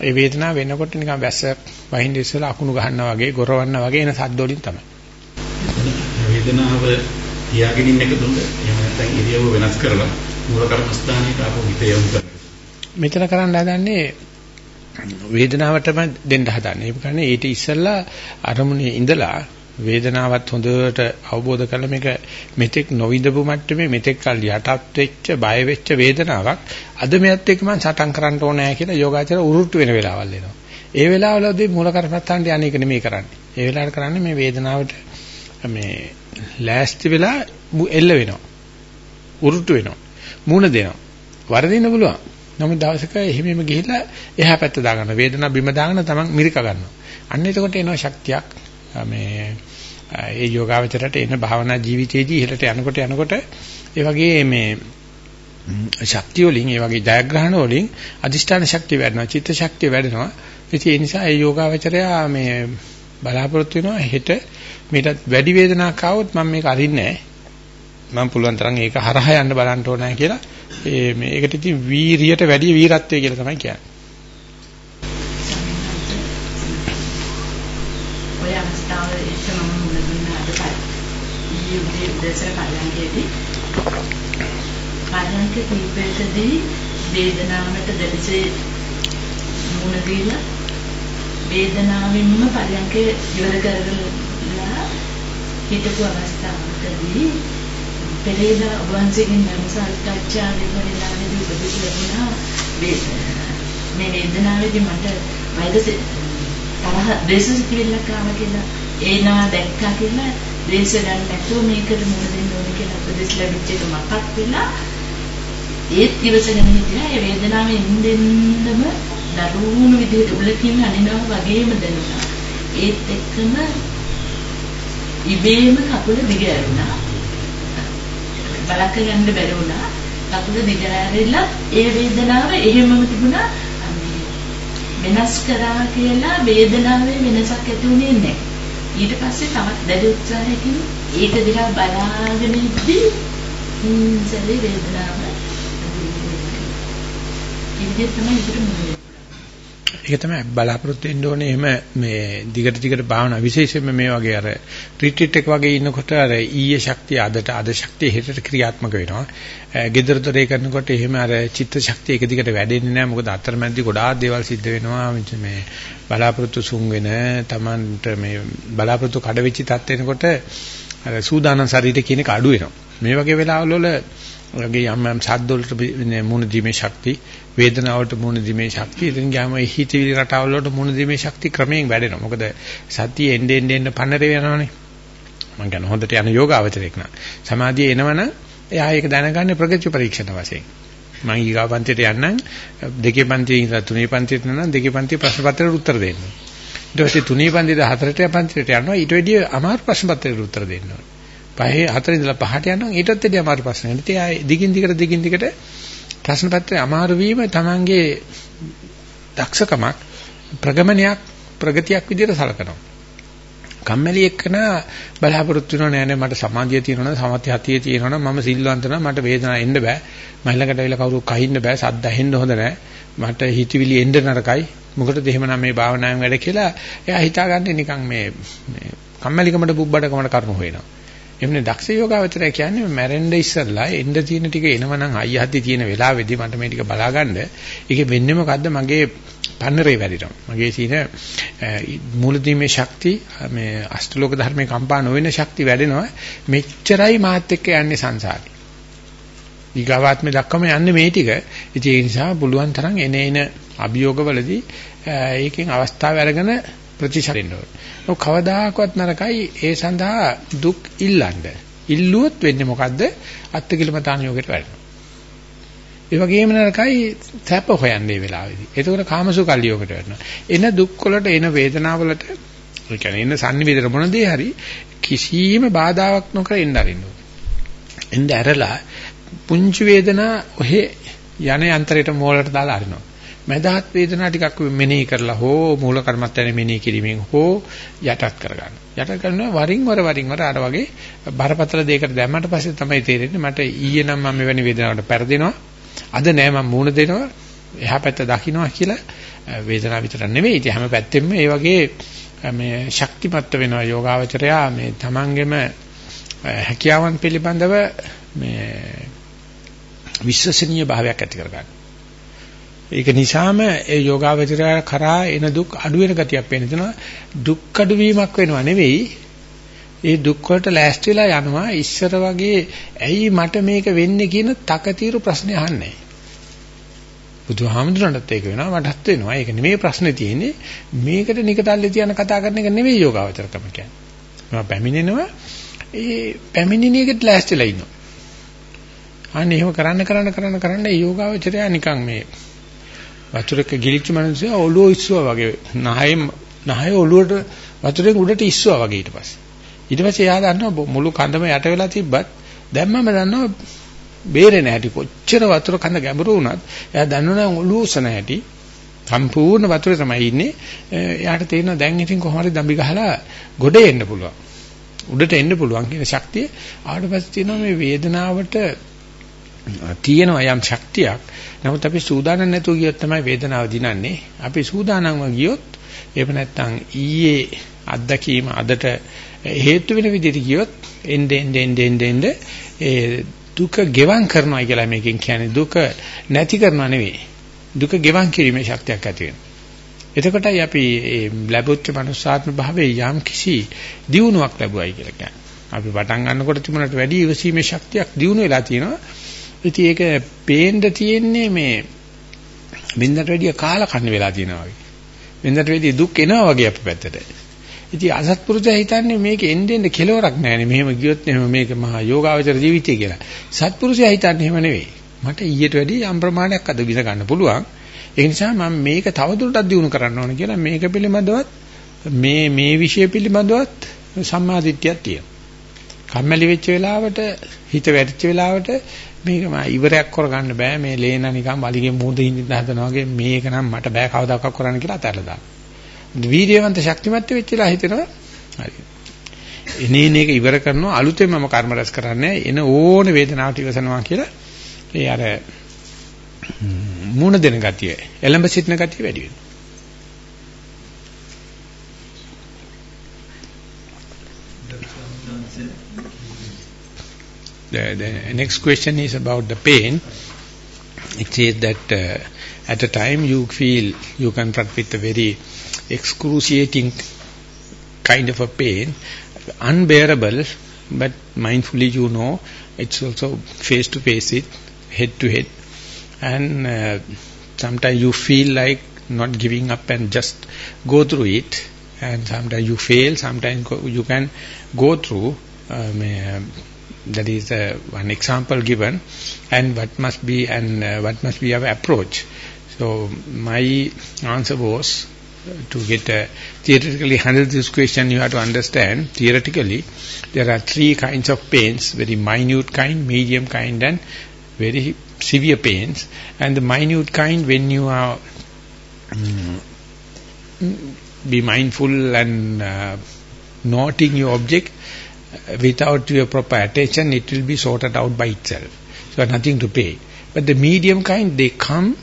ඒ වේදනාව වෙනකොට නිකන් වැස්ස වහින්න ඉස්සලා අකුණු ගහන්නා වගේ ගොරවන්නා වගේ එන සද්ද වලින් තමයි. වේදනාව තියාගෙන ඉන්න එක දුන්න එහෙම නැත්නම් ඉරියව්ව වෙනස් කරලා මූල කර්මස්ථානයට ආපහු හිත යොමු කරනවා. මෙතන කරන්න හදන්නේ වේදනාවටම දෙන්න හදන්නේ. ඒ කියන්නේ ඊට ඉස්සෙල්ලා අරමුණේ ඉඳලා වේදනාවත් හොඳට අවබෝධ කරලා මේක මෙතෙක් නොවිඳපු මට්ටමේ මෙතෙක් කල් යටත් වෙච්ච බය වෙච්ච වේදනාවක් අද මෙයත් එක්ක මම සටන් කරන්න ඕනෑ කියලා යෝගාචර උරුට්ට වෙන වෙලාවල් එනවා. ඒ වෙලාවලදී මූල කර්මස්ථානට යන්නේක නෙමෙයි කරන්නේ. ඒ වෙලාවට කරන්නේ මේ වේදනාවට මේ ලෑස්ති වෙලා එල්ල වෙනවා. උරුට්ට වෙනවා. මූණ දෙනවා. වරදින්න පුළුවන්. නමුත් දවසක එහෙමම ගිහිල්ලා එහා පැත්ත දාගන්න වේදනාව බිම දාගෙන තමන් මිරික ගන්නවා. අන්න එතකොට එනවා ශක්තියක් මේ ඒ යෝගාවචරයට එන භාවනා ජීවිතයේදී ඉහළට යනකොට යනකොට ඒ වගේ මේ ශක්තිය වලින් ඒ වගේ ජයග්‍රහණ වලින් අදිෂ්ඨාන ශක්තිය වැඩෙනවා චිත්ත ශක්තිය වැඩෙනවා. ඉතින් ඒ නිසා ඒ යෝගාවචරය මේ බලාපොරොත්තු වෙනවා හෙට මේකත් වැඩි වේදනාවක් ආවොත් මම මේක අරින්නේ නැහැ. මම පුළුවන් තරම් ඒක හරහා යන්න බලන්න ඕනෑ කියලා. ඒ මේකට ඉතින් වීරියට වැඩි වීරත්වය කියලා තමයි කියන්නේ. ඊයේ උදේ උදේසර පල්ලංකේදී පල්ලංක කීපයකදී වේදනාවට දැඩිසේ මුණ දීලා වේදනාවෙන්ම පල්ලංකේ ඉවර කරගලා හිටපු අවස්ථාවකදී පෙරේදා වංශයෙන් නම් සාකච්ඡා දෙවනිලාවේදී උපදෙස් ලැබුණා මේ වේදනාවේදී මට වෛරස් තරහ දේශ සිතිවිල්ලක් ආවා කියලා ඒනවා දැක්කා කියලා දේශ ගන්න නැතුව මේකට මුහුණ දෙන්න ඕනේ කියලා උපදෙස් ලැබිච්ච එක මතක් වෙලා ඒත් ඉවසගෙන හිටියා. ඒ වේදනාවෙන් ඉඳෙන්නම දරුණු විදිහට උලකින් අනිනවා වගේම දැනුණා. ඒත් එක්කම ඉබේම කකුල දිග ඇරුණා. බලක ගන්න බැරි වුණා. කකුල දිග ඇරිලා ඒ වේදනාව එහෙමම තිබුණා. වෙනස් කරා කියලා වේදනාවේ වෙනසක් ඇති වුණේ නැහැ. ඊට පස්සේ තවත් දැඩි උත්සාහයකින් ඒක දිහා බලාගෙන ඉද්දී සැලේ වේදනාව ඉන්නේ තමයි ඉතින් මොන්නේ. ඒක තමයි බලාපොරොත්තු වෙන්න ඕනේ එහෙම මේ දිගට දිගට භාවනා විශේෂයෙන්ම මේ වගේ අර රිට්‍රීට් එක වගේ ඉන්නකොට අර ඊයේ ශක්තිය අදට අද ශක්තිය හෙටට ක්‍රියාත්මක වෙනවා. gedara dore කරනකොට එහෙම අර චිත්ත ශක්තිය එක දිගට වැඩෙන්නේ නැහැ. මොකද අතරමැදි ගොඩාක් දේවල් සිද්ධ වෙනවා. මේ බලාපොරොත්තු සුන් වෙන Tamanට මේ බලාපොරොත්තු කඩ වෙච්ච තත් වෙනකොට අර සූදානම් ශරීරය කියන එක අඩු වෙනවා. මේ වගේ වෙලාවල වල වගේ යම් යම් සද්ද වලට මුණ දීමේ ශක්තිය වේදනාවට මුහුණ දීමේ ශක්තිය ඉතින් ගියාම හිතවිලි රටාවල වලට මුහුණ දීමේ ශක්තිය ක්‍රමයෙන් වැඩෙනවා. මොකද සතිය එන්නේ එන්නේ එන්නේ පන්නරේ යනවනේ. මම කියන හොඳට යන යෝගාවචරයක් නා. සමාධිය එනවනම් එයා ඒක දැනගන්නේ ප්‍රගති පරීක්ෂණ වශයෙන්. මම ඊගා පන්තියට යන්නම් දෙකේ පන්තියේ ඉඳලා තුනේ පන්තියට යනවා දෙකේ පන්තියේ ප්‍රශ්න පත්‍රයට උත්තර දෙන්න. ඊට පස්සේ තුනේ පන්තියට හතරට පන්තියට යනවා ඊට වැඩිය අමාරු ප්‍රශ්න පත්‍රයට උත්තර දෙන්න ඕනේ. පහේ හතර ඉඳලා පහට යනවා. ඊටත් වැඩිය අමාරු ප්‍රශ්න. ඉතින් ආයේ දිගින් දිගට දිගින් දිගට ප්‍රශ්න පත්‍රය අමාරු වීම තමංගේ දක්ෂකමක් ප්‍රගමනයක් ප්‍රගතියක් විදිහට සලකනවා. කම්මැලි එක්කන බලාපොරොත්තු වෙනව නෑ නෑ මට සමාධිය තියෙනවා සමථය හතිය තියෙනවා මම සිල්වන්ත නම් මට වේදනාවක් එන්න බෑ. මයිලකට ඇවිල්ලා කවුරු කහින්න බෑ සද්ද ඇහෙන්න හොඳ නෑ. මට හිතවිලි එන්න නරකයි. මොකටද එහෙමනම් මේ භාවනාවෙන් වැඩ කියලා එයා හිතාගන්නේ නිකන් මේ මේ කම්මැලිකමට බුබ්බඩකමට කරුණු හොයනවා එમને දක්ෂ යෝගාවචරය කියන්නේ මැරෙන්න ඉස්සෙල්ලා එන්න තියෙන ටික එනවනම් අයියහද්දි තියෙන වෙලාවෙදී මට මේ ටික බලාගන්න. ඒකේ වෙන්නේ මොකද්ද? මගේ පන්නරේ වැඩිනවා මගේ තියෙන මූලදීමේ ශක්තිය මේ අෂ්ටලෝක ධර්මයේ කම්පා නොවන ශක්තිය වැඩෙනවා. මෙච්චරයි මාත් එක්ක යන්නේ සංසාරේ. ඊගාවාත්මේ දක්වම යන්නේ මේ ටික. ඉතින් ඒ නිසා පුළුවන් තරම් එන එන අභියෝගවලදී ඒකෙන් අවස්ථාව අරගෙන ප්‍රතිශරින්න ඕනේ. ඔව් කවදාකවත් නරකයි ඒ සඳහා දුක් ඉල්ලන්න. ඉල්ලුවොත් වෙන්නේ මොකද්ද? අත්තිකිලමතාන යෝගයට වැටෙනවා. ඒ වගේම නරකයි සැප හොයන්නේ වෙලාවේදී. ඒකෝර කාමසුකල්ලි යෝගයට වැටෙනවා. එන දුක් වලට එන වේදනාවලට ඒ කියන්නේ එන සංනිවේදන මොන දේ හරි කිසියම් බාධාවක් නොකර එන්න අරින්න ඕනේ. එන්න ඇරලා පුංචි වේදනා ඔහෙ යන යන්ත්‍රයට මෝලට දාලා අරිනවා. මදහත් වේදනා ටිකක් මෙනෙහි කරලා හෝ මූල කර්මත්තනේ මෙනෙහි කිරීමෙන් හෝ යටත් කරගන්න. යට කරනවා වරින් වර වරින් වර අර වගේ බරපතල දෙයකට දැම්මට පස්සේ තමයි තේරෙන්නේ මට ඊයේ නම් මම මෙවැනි වේදනාවකට පෙරදෙනවා. අද නෑ මම මූණ දෙනවා. එහා පැත්ත දකින්නවා කියලා වේදනාව විතර නෙවෙයි. ඉතින් හැම පැත්තෙම මේ වගේ මේ ශක්තිමත් වෙනවා යෝගාවචරයා මේ තමන්ගෙම හැකියාවන් පිළිබඳව මේ විශ්වසනීය භාවයක් ඇති කරගන්න. ඒක නිසාම ඒ යෝගාවචරය කරා එන දුක් අඩු වෙන ගතියක් පේන දෙනවා. දුක් අඩු වීමක් වෙනවා නෙවෙයි. ඒ දුක් වලට ලෑස්ති වෙලා යනවා ඉස්සර වගේ ඇයි මට මේක වෙන්නේ කියන තකතිරු ප්‍රශ්නේ අහන්නේ. බුදුහාමුදුරන්ටත් ඒක වෙනවා මටත් වෙනවා. ඒක නෙමෙයි ප්‍රශ්නේ තියෙන්නේ. මේකට නිකටල්ලේ තියන කතා කරන එක නෙවෙයි යෝගාවචරකම කියන්නේ. මම පැමිණෙනවා ඒ පැමිණෙන එකට ලෑස්තිලා ඉන්නවා. අන්න එහෙම කරන්න කරන්න කරන්න කරන්න යෝගාවචරය නිකන් මේ වතුරක ගිලිච්ච මිනිස්සයා ඔළුව ඉස්සුවා වගේ නහයෙන් නහය ඔළුවට වතුරෙන් උඩට ඉස්සුවා වගේ ඊට පස්සේ ඊට පස්සේ එයා දන්නවා මුළු කඳම යට වෙලා තිබ්බත් දැන් මම දන්නවා බේරෙන හැටි කොච්චර වතුර කඳ ගැඹුරු වුණත් එයා දන්නවනම් ඔලුවසන හැටි සම්පූර්ණ වතුරේ තමයි ඉන්නේ. එයාට තේරෙනවා දැන් ඉතින් කොහොම හරි දම්බි ගහලා ගොඩ එන්න පුළුවන්. උඩට එන්න පුළුවන් කියන ශක්තිය ආවට පස්සේ තියෙනවා මේ වේදනාවට තියෙනවා යම් ශක්තියක්. නමුත් අපි සූදානම් නැතුව ගියොත් තමයි වේදනාව දිනන්නේ. අපි සූදානම්ව ගියොත් එහෙම නැත්නම් ඊයේ අත්දැකීම අදට හේතු වෙන විදිහට ගියොත් එnde end end end end ඒ දුක ගෙවම් කරනවා කියලා මේකෙන් කියන්නේ දුක නැති කරනවා නෙවෙයි. දුක ගෙවම් කිරීමේ ශක්තියක් ඇති වෙනවා. එතකොටයි අපි මේ ලැබුච්ච මනුස්සාත්ම භාවයේ යම් කිසි දියුණුවක් ලැබුවයි කියලා කියන්නේ. අපි පටන් ගන්නකොට තිබුණට වැඩි ඉවසීමේ ශක්තියක් දියුණු වෙලා තියෙනවා. ඉතින් ඒක පේන්න තියෙන්නේ මේ බින්දට වැඩිය කාල කන්න වෙලා තියෙනවා වගේ. බින්දට වැඩිය දුක් එනවා වගේ අපේ පැත්තට. ඉතින් අසත්පුරුෂයා හිතන්නේ මේක එන්නේ එන්නේ කෙලවරක් නැහැ මේක ගියොත් එහෙම මේක මහා යෝගාවචර ජීවිතය කියලා. සත්පුරුෂයා හිතන්නේ එහෙම නෙවෙයි. මට ඊට වැඩිය යම් ප්‍රමාණයක් අද විඳ ගන්න පුළුවන්. ඒ නිසා මම මේක තවදුරටත් දියුණු කරන්න ඕන කියලා මේක පිළිබඳවත් මේ මේ විෂය පිළිබඳවත් සම්මාදිට්ඨියක් තියෙනවා. කම්මැලි වෙච්ච වෙලාවට හිත වැටිච්ච වෙලාවට මේක මම ඉවරයක් කරගන්න බෑ මේ ලේන නිකන් වලිගේ මූදේ ඉඳින්න හදනවා වගේ මේක නම් මට බෑ කවදාකවත් කරන්න කියලා අතහැරලා දාන්න. වීර්යවන්ත ශක්තිමත් වෙච්චලා හිතෙනවා හරි. එනේන එක ඉවර කරනවා අලුතෙන් මම කර්ම රැස් කරන්නේ එන ඕන වේදනාවට ඉවසනවා කියලා ඒ අර මූණ දෙන ගතිය එළඹ සිටින ගතිය වැඩි වෙනවා. The, the next question is about the pain. It says that uh, at a time you feel you confront with a very excruciating kind of a pain, unbearable, but mindfully you know it's also face to face it, head to head, and uh, sometimes you feel like not giving up and just go through it, and sometimes you fail, sometimes you can go through. Um, uh, that is uh, one example given, and what must be and uh, what must be our approach. So my answer was uh, to get a theoretically handle this question. You have to understand theoretically there are three kinds of pains: very minute kind, medium kind, and very severe pains. And the minute kind, when you are um, be mindful and uh, noting your object, without your proper attention, it will be sorted out by itself. So nothing to pay. But the medium kind, they come,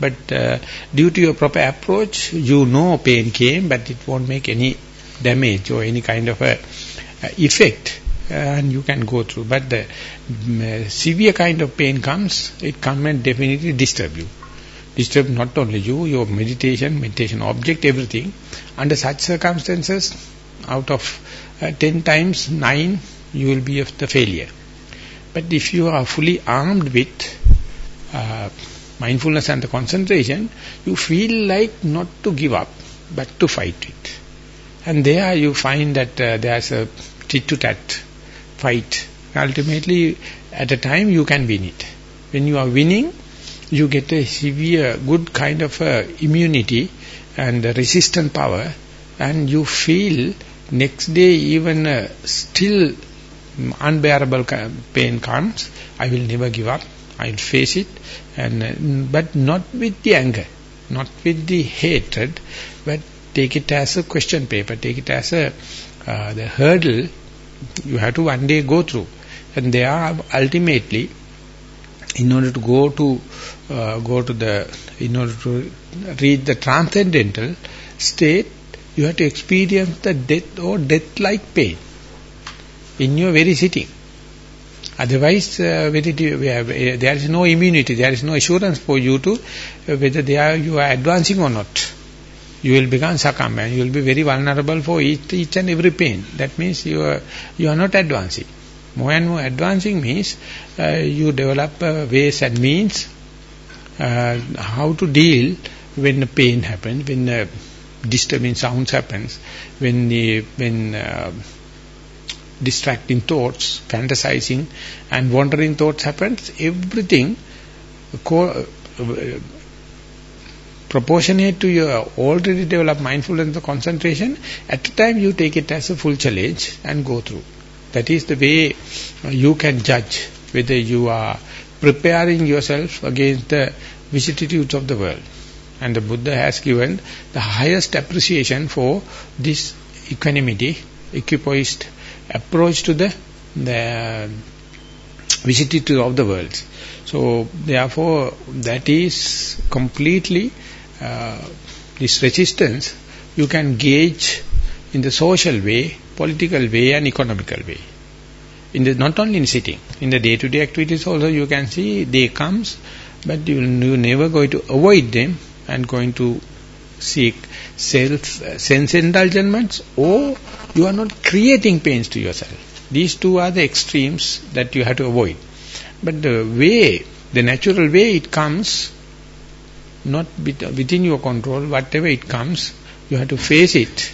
but uh, due to your proper approach, you know pain came, but it won't make any damage or any kind of a, uh, effect, uh, and you can go through. But the um, severe kind of pain comes, it come and definitely disturb you. Disturb not only you, your meditation, meditation object, everything. Under such circumstances, out of uh, 10 times 9 you will be of the failure. But if you are fully armed with uh, mindfulness and the concentration, you feel like not to give up, but to fight it. And there you find that uh, there's a tit-to-tat fight. Ultimately, at a time you can win it. When you are winning, you get a severe, good kind of uh, immunity and resistant power, and you feel next day even uh, still unbearable pain comes, I will never give up. I will face it, and uh, but not with the anger, not with the hatred, but take it as a question paper, take it as a uh, the hurdle you have to one day go through, and they are ultimately, in order to go to uh, go to the, in order to reach the transcendental state, you have to experience the death or death-like pain in your very sitting. Otherwise, uh, uh, there is no immunity, there is no assurance for you to uh, whether they are, you are advancing or not. You will become succumb and you will be very vulnerable for each, each and every pain. That means you are, you are not advancing. More and more advancing means uh, you develop uh, ways and means uh, how to deal when the pain happens, when disturbing sounds happens, when the, when uh, distracting thoughts, fantasizing and wandering thoughts happens, everything uh, proportionate to your already developed mindfulness and concentration, at the time you take it as a full challenge and go through. That is the way you can judge whether you are preparing yourself against the vicissitudes of the world. And the Buddha has given the highest appreciation for this equanimity, equipoised approach to the, the vicissitudes of the world. So, therefore, that is completely, uh, this resistance you can gauge in the social way, political way and economical way. In the, not only in sitting, in the day-to-day -day activities also you can see they comes, but you, you never going to avoid them and going to seek self sense indulgence or you are not creating pains to yourself. These two are the extremes that you have to avoid. But the way, the natural way it comes, not within your control, whatever it comes, you have to face it.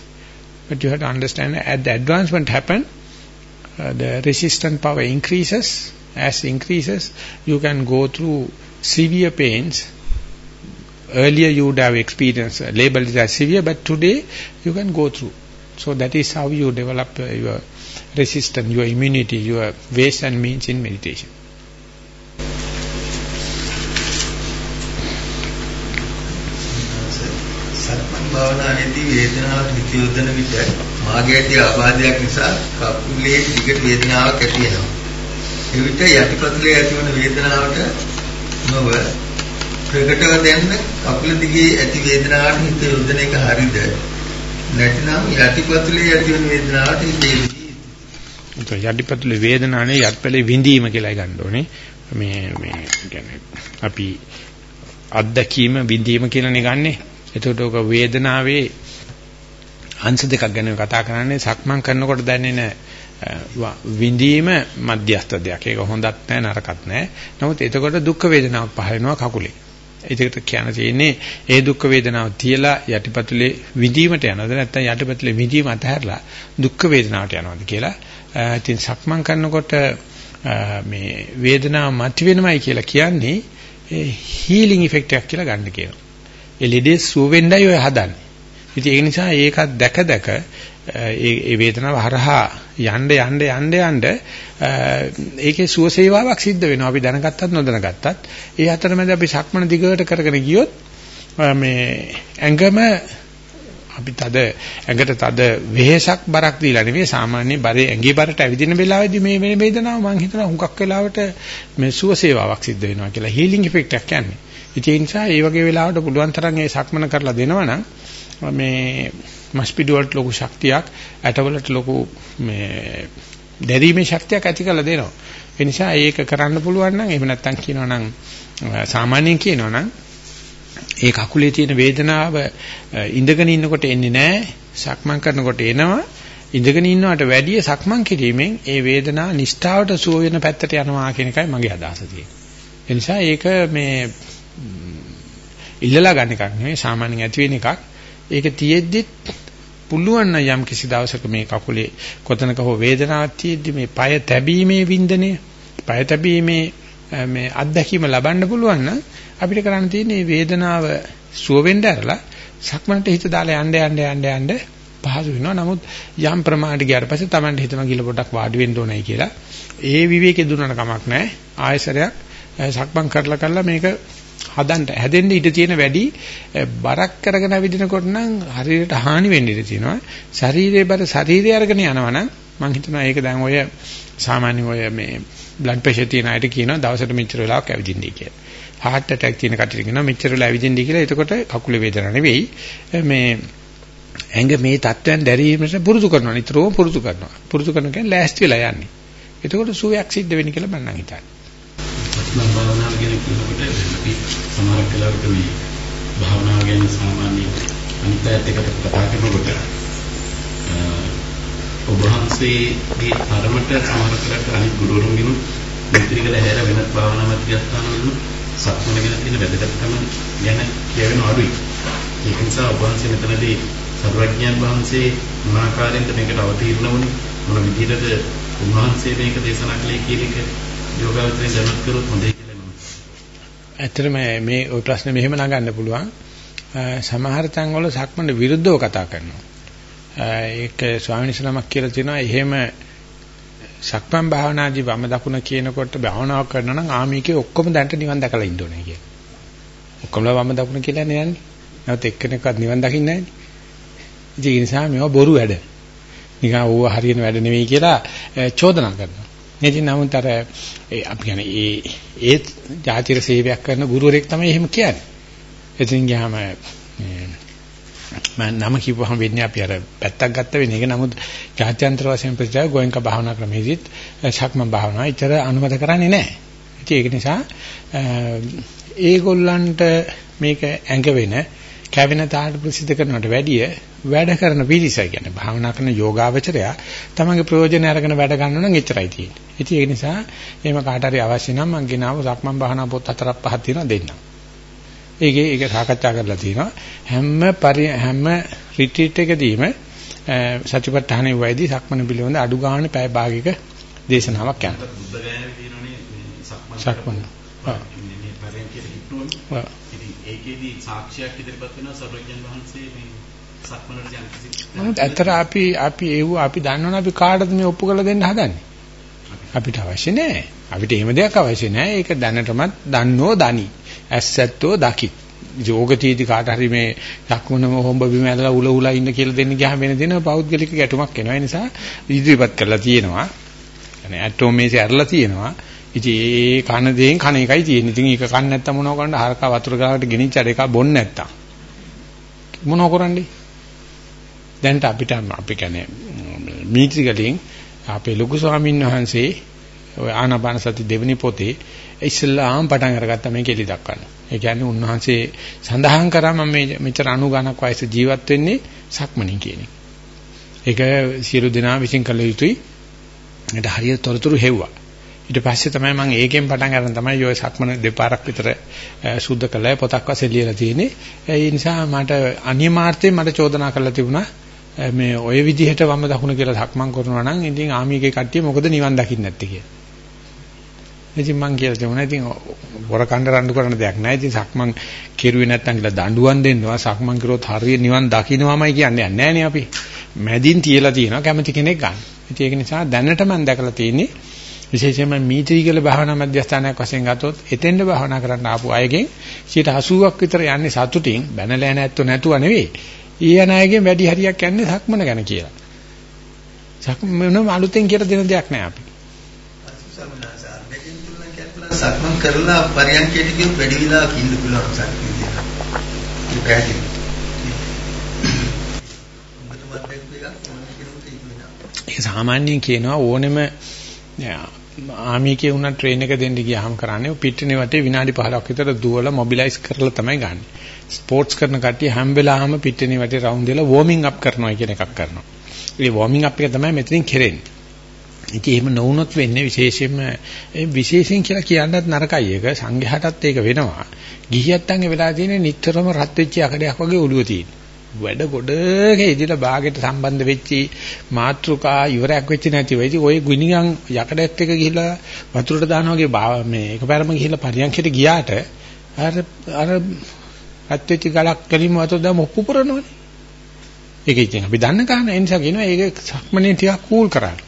But you have to understand as the advancement happen, uh, the resistant power increases. As increases, you can go through severe pains Earlier you would have experienced, uh, labeled it as severe, but today you can go through. So that is how you develop uh, your resistance, your immunity, your ways and means in meditation. භාවනාවේදී වේදනාවට හිත යොදන විට මාගේ ඇති ආබාධයක් නිසා කකුලේ දිගට වේදනාවක් ඇති වෙනවා. එවිට යටිපතුලේ ඇතිවන වේදනාවට නොව ප්‍රකටව දැනෙන කකුල දිගේ ඇති වේදනාවට හිත යොදන එක හරියද? නැතිනම් යටිපතුලේ ඇතිවන වේදනාවට හිත යොදන්නේ. යටිපතුලේ වේදනානේ යටිපතුලේ විඳීම කියලා ගන්න ඕනේ. මේ මේ කියන්නේ අපි අත්දැකීම විඳීම කියලානේ ගන්නේ. එතකොට ඔක වේදනාවේ අංශ දෙකක් ගැන කතා කරන්නේ සක්මන් කරනකොට දැනෙන විඳීම මධ්‍යස්ථ දෙයක්. ඒක හොඳත් නැහැ නරකත් නැහැ. නමුත් එතකොට දුක් වේදනාවක් පහළ වෙනවා කකුලේ. ඒකට කියන්න තියෙන්නේ ඒ දුක් වේදනාව තියලා යටිපතුලේ විඳීමට යනවද නැත්නම් යටිපතුලේ විඳීම අතහැරලා දුක් වේදනාවට යනවද කියලා. ඉතින් සක්මන් කරනකොට මේ වේදනාව මතුවෙනවයි කියලා කියන්නේ හීලින් ඉෆෙක්ට් එකක් කියලා ගන්න කියනවා. ඒ ලෙඩේ සුව වෙන්නයි ඔය හදන්නේ. ඉතින් ඒ නිසා ඒකත් දැක දැක ඒ වේදනාව හරහා යන්න යන්න යන්න යන්න ඒකේ සුව සේවාවක් සිද්ධ වෙනවා. අපි දැනගත්තත් නොදැනගත්තත්. ඒ අතරමැද අපි සක්මන දිගට කරගෙන ගියොත් මේ ඇඟම අපි තද ඇඟට තද වෙහෙසක් බරක් දීලා නෙවෙයි සාමාන්‍ය බරේ ඇඟේ බරට ඇවිදින වෙලාවෙදි මේ වෙන වේදනාව මම හිතනවා හුඟක් වෙලාවට මේ සුව සේවාවක් සිද්ධ වෙනවා කියලා හීලින් ඉෆෙක්ට් එකක් කියන්නේ. ඒ නිසා ඒ වගේ වෙලාවට පුළුවන් තරම් ඒ සක්මන කරලා දෙනවනම් මේ මස්පිඩු වලට ලොකු ශක්තියක් ඇටවලට ලොකු මේ දැරීමේ ශක්තියක් ඇති කරලා දෙනවා. ඒ නිසා ඒක කරන්න පුළුවන් නම් එහෙම නැත්නම් කියනවා නම් සාමාන්‍යයෙන් කියනවා නම් ඒ කකුලේ තියෙන වේදනාව ඉඳගෙන ඉන්නකොට එන්නේ නැහැ. සක්මන් කරනකොට එනවා. ඉඳගෙන ඉන්නවට වැඩිය සක්මන් කිරීමෙන් ඒ වේදනාව නිෂ්ඨාවට සුව වෙන පැත්තට යනවා කියන එකයි මගේ අදහස තියෙන්නේ. ඒ නිසා ඒක මේ ඉල්ලලා ගන්න එකක් නෙවෙයි සාමාන්‍යයෙන් ඇති වෙන එකක්. ඒක තියෙද්දිත් පුළුවන් නම් යම් කිසි දවසක මේ කකුලේ කොතනක හෝ වේදනාවක් තියෙද්දි මේ পায় තැබීමේ වින්දනය, পায় තැබීමේ මේ අත්දැකීම ලබන්න පුළුවන් නම් අපිට කරන්න තියෙන්නේ වේදනාව සුව වෙන්න ඇරලා සක්මනට හිත දාලා යන්න යන්න යන්න යන්න පහසු වෙනවා. නමුත් යම් ප්‍රමාණයට ගියාට පස්සේ Tamanට හිතනවා කියලා පොඩ්ඩක් වාඩි වෙන්න ඕනයි කියලා. ඒ විවේකේ දුන්නට කමක් නැහැ. ආයසරයක් සක්මන් කරලා කරලා මේක හදන්න හැදෙන්න ඉඩ තියෙන වැඩි බරක් කරගෙන විදිනකොට නම් හරියට හානි වෙන්න ඉඩ තියෙනවා. ශරීරයේ බර ශරීරය අරගෙන යනවා නම් මම හිතනවා ඒක දැන් ඔය සාමාන්‍ය ඔය මේ බ්ලඩ් ප්‍රෙෂර් තියෙන අයට කියනවා දවසට මෙච්චර වෙලාවක් ඇවිදින්නයි කියලා. heart attack තියෙන කටට කියනවා මෙච්චර වෙලා ඇවිදින්නයි කියලා. එතකොට කකුලේ වේදනාවක් නෙවෙයි මේ ඇඟ මේ තත්ත්වයන් දැරීමට පුරුදු කරනවා. නිතරම පුරුදු කරනවා. පුරුදු කරන කෙනා ලෑස්ති වෙලා යන්නේ. එතකොට සුවයක් සිද්ධ වෙන්නේ කියලා මම නම් හිතන්නේ. සක්මන් භාවනාව ගැන කියනකොට අපි සමහර වෙලාවට මේ භාවනාව ගැන සාමාන්‍ය අනිත් පැත්ත එකට කතා කරනකොට ඔබ වහන්සේගේ තරමට සමහර කරට අනිත් ගුරුවරුන්ගෙනු මෙතනිකල හැර වෙනත් භාවනා මධ්‍යස්ථාන වල සක්මන ගැන තියෙන වැදගත්කම ගැන කියවෙන අඩුයි. ඒක නිසා ඔබ වහන්සේ මෙතනදී සර්වඥයන් වහන්සේ මොනාකාරයෙන්ද මේකට අවතීර්ණ වුණේ මොන විදිහටද උන්වහන්සේ මේක දේශනා කළේ කියන එක යෝගාවචරයෙන් දැනුත් කරොත් හොඳයි කියලා මම. ඇත්තටම මේ ওই ප්‍රශ්නේ මෙහෙම නගන්න පුළුවන්. සමහර තැන්වල සක්මණ විරුද්ධව කතා කරනවා. ඒක ස්වාමීන් වහන්සේ නමක් කියලා තියෙනවා එහෙම සක්මන් භාවනාදී වම දකුණ කියනකොට භාවනාව කරනවා නම් ආමීකේ ඔක්කොම දැන්ට නිවන් දැකලා ඉන්න ඕනේ කිය. ඔක්කොම වම දකුණ කියලා නෑනේ. නැවත එක්කෙනෙක්වත් නිවන් දකින්නේ නෑනේ. ඒ නිසා මේවා බොරු වැඩ. නිකන් ඕව හරියන වැඩ නෙවෙයි කියලා චෝදනා කරනවා. ඉතින් නමුත් අර අපි කියන්නේ ඒ ඒ ජාතිර සේවයක් කරන ගුරුවරයෙක් තමයි එහෙම කියන්නේ. එතින් ගියාම මම නම කිව්වහම වෙන්නේ අපි අර පැත්තක් ගත්ත වෙන එක. නමුත් ජාත්‍යන්තර වශයෙන් ප්‍රතිචාර ගෝයන්ක භාවනා ක්‍රමයේදීත් ශක්මන් භාවනාව ඉතර අනුමත කරන්නේ නැහැ. ඉතින් ඒක නිසා ඒගොල්ලන්ට මේක ඇඟ වෙන කැවෙන තාට ප්‍රසිද්ධ කරනවට වැඩිය වැඩ කරන පිරිස කියන්නේ භාවනා කරන යෝගාවචරයා තමන්ගේ ප්‍රයෝජන අරගෙන වැඩ ගන්න නම් එච්චරයි තියෙන්නේ. ඉතින් ඒක නිසා එහෙම කාට හරි අවශ්‍ය නම් මං ගෙනාව සක්මන් භාවනා පොත් හතරක් පහක් තියෙනවා දෙන්නම්. ඒකේ ඒක සාකච්ඡා කරලා තියෙනවා හැම හැම රිට්‍රීට් එකදීම සත්‍යපට්ඨානෙ වයිදී සක්මන පිළිබඳ අඩු ගන්න පැය භාගයක දේශනාවක් යනවා. සක්මන්. සක්මන්. ඒකෙදි සාක්ෂියක් ඉදිරිපත් වෙනවා සර්වඥන් වහන්සේ මේ සක්මනට යන කිසි නමුත් ඇත්තට අපි අපි ඒව අපි දන්නවනේ අපි කාටද මේ ඔප්පු කරලා දෙන්න හදන්නේ. අපිට අවශ්‍ය නැහැ. අපිට එහෙම දෙයක් අවශ්‍ය නැහැ. ඒක දැනටමත් දන්නෝ දනි. ඇස්සැත්තෝ දකි. යෝගතීදි කාට හරි මේ ලක්මනම හොම්බ බිම ඇදලා උල උලා ඉන්න කියලා දෙන්න ගියාම වෙන දෙන පෞද්ගලික ගැටුමක් එනවා. ඒ නිසා ඉදිරිපත් කරලා තියෙනවා. يعني ඇටෝම් මේසේ ඇරලා තියෙනවා. ඉතින් ඒ කන දෙයෙන් කන එකයි තියෙන්නේ. ඉතින් ඒක කන්න නැත්තම් මොනව කරන්න හරක වතුර ගාවට ගෙනිච්චට එක බොන්න නැත්තම්. මොනව කරන්නේ? දැන්ට අපිට අපි කියන්නේ මීත්‍රිගලින් අපේ ලොකු ස්වාමීන් වහන්සේ ඔය ආනාපාන සති දෙවෙනි පොතේ ඉස්ලාම් පටන් අරගත්ත මේ කෙලි දක්වන්න. ඒ කියන්නේ උන්වහන්සේ සඳහන් කරා මම මේ මෙච්චර අනුගණක් වයස ජීවත් වෙන්නේ සක්මණින් කියන එක. ඒක සියලු දෙනා විශ්ින් කළ යුතුයි. ඒකට හරියට තොරතුරු හෙව්වා. ඊට පස්සේ තමයි මම ඒකෙන් පටන් ගන්න තමයි ඔය සක්මන දෙපාරක් විතර සුද්ධ කළා පොතක් වශයෙන් ලියලා තියෙන්නේ. ඒ නිසා මට අනියමාර්ථයෙන් මට චෝදනා කරලා තිබුණා මේ ඔය විදිහට වම දකුණ කියලා සක්මන් කරනවා නම් ඉතින් ආමිගේ කට්ටිය මොකද නිවන් දකින්නේ නැත්තේ කියලා. ඉතින් මං කියලා තිබුණා ඉතින් වර කණ්ඩ රණ්ඩු කරන දෙයක් නැහැ. ඉතින් සක්මන් කෙරුවේ නැත්තම් කියලා දඬුවම් දෙන්නවා. සක්මන් කරොත් හරිය නිවන් දකින්නවාමයි කියන්නේ නැහැ අපි. මැදින් තියලා තියෙනවා කැමති කෙනෙක් ගන්න. ඉතින් ඒක නිසා දැනට මම දැකලා තියෙන්නේ විශේෂයෙන්ම මීත්‍රිගල භාවනා මධ්‍යස්ථානයක් වශයෙන් ගත්තොත් එතෙන්ද භාවනා කරන්න ආපු අයගෙන් 80ක් විතර යන්නේ සතුටින් බැනලා නැත්තෝ නැතුව නෙවෙයි. ඊයන අයගෙන් වැඩි හරියක් යන්නේ සක්මන ගැන කියලා. සක්මන අලුතෙන් කියලා දෙන දෙයක් නෑ අපි. සක්මන් කරලා පරියන්කයට ගියොත් වැඩි වෙලාවක් ඉන්න පුළුවන් සක්මන් කියලා. පැහැදිලි. ඒක සාමාන්‍යයෙන් කියනවා ඕනෙම ආමිකේ උනා ට්‍රේන් එක දෙන්න ගියාම කරන්නේ පිටිනේ වටේ විනාඩි 15ක් විතර දුවලා මොබිලයිස් කරලා තමයි ගන්න. ස්පෝර්ට්ස් කරන කට්ටිය හැම වෙලාවෙම පිටිනේ වටේ රවුන්ඩ් දෙලා වෝමින් අප් කරනවා කියන එකක් කරනවා. ඒ වෝමින් අප් එක තමයි මෙතනින් කෙරෙන්නේ. ඉතින් එහෙම නොවුනොත් වෙන්නේ විශේෂයෙන්ම විශේෂයෙන් කියලා කියන්නත් නරකයි ඒක සංඝයාටත් ඒක වෙනවා. ගිහියත් අංගේ වෙලා තියෙන නිතරම රත් වෙච්ච යකඩයක් වගේ ඔළුව තියෙන. වැඩ ගොඩක ඉදිරිය භාගයට සම්බන්ධ වෙච්චි මාත්‍රිකා ඉවරයක් වෙච්ච නැති වෙයි. ඔය ගුණියන් යකඩත් එක ගිහිලා වතුරට දාන වගේ මේ එකපාරම ගිහිලා පරියන්කයට ගියාට අර අර රත් වෙච්ච ගලක් කලින්ම වතුර දාම ඔප්පු කරනවනේ. ඒක ඉතින් අපි දන්න කාරණා. ඒ නිසා කියනවා ඒක සක්මනේ ටිකක් කූල් කරන්න.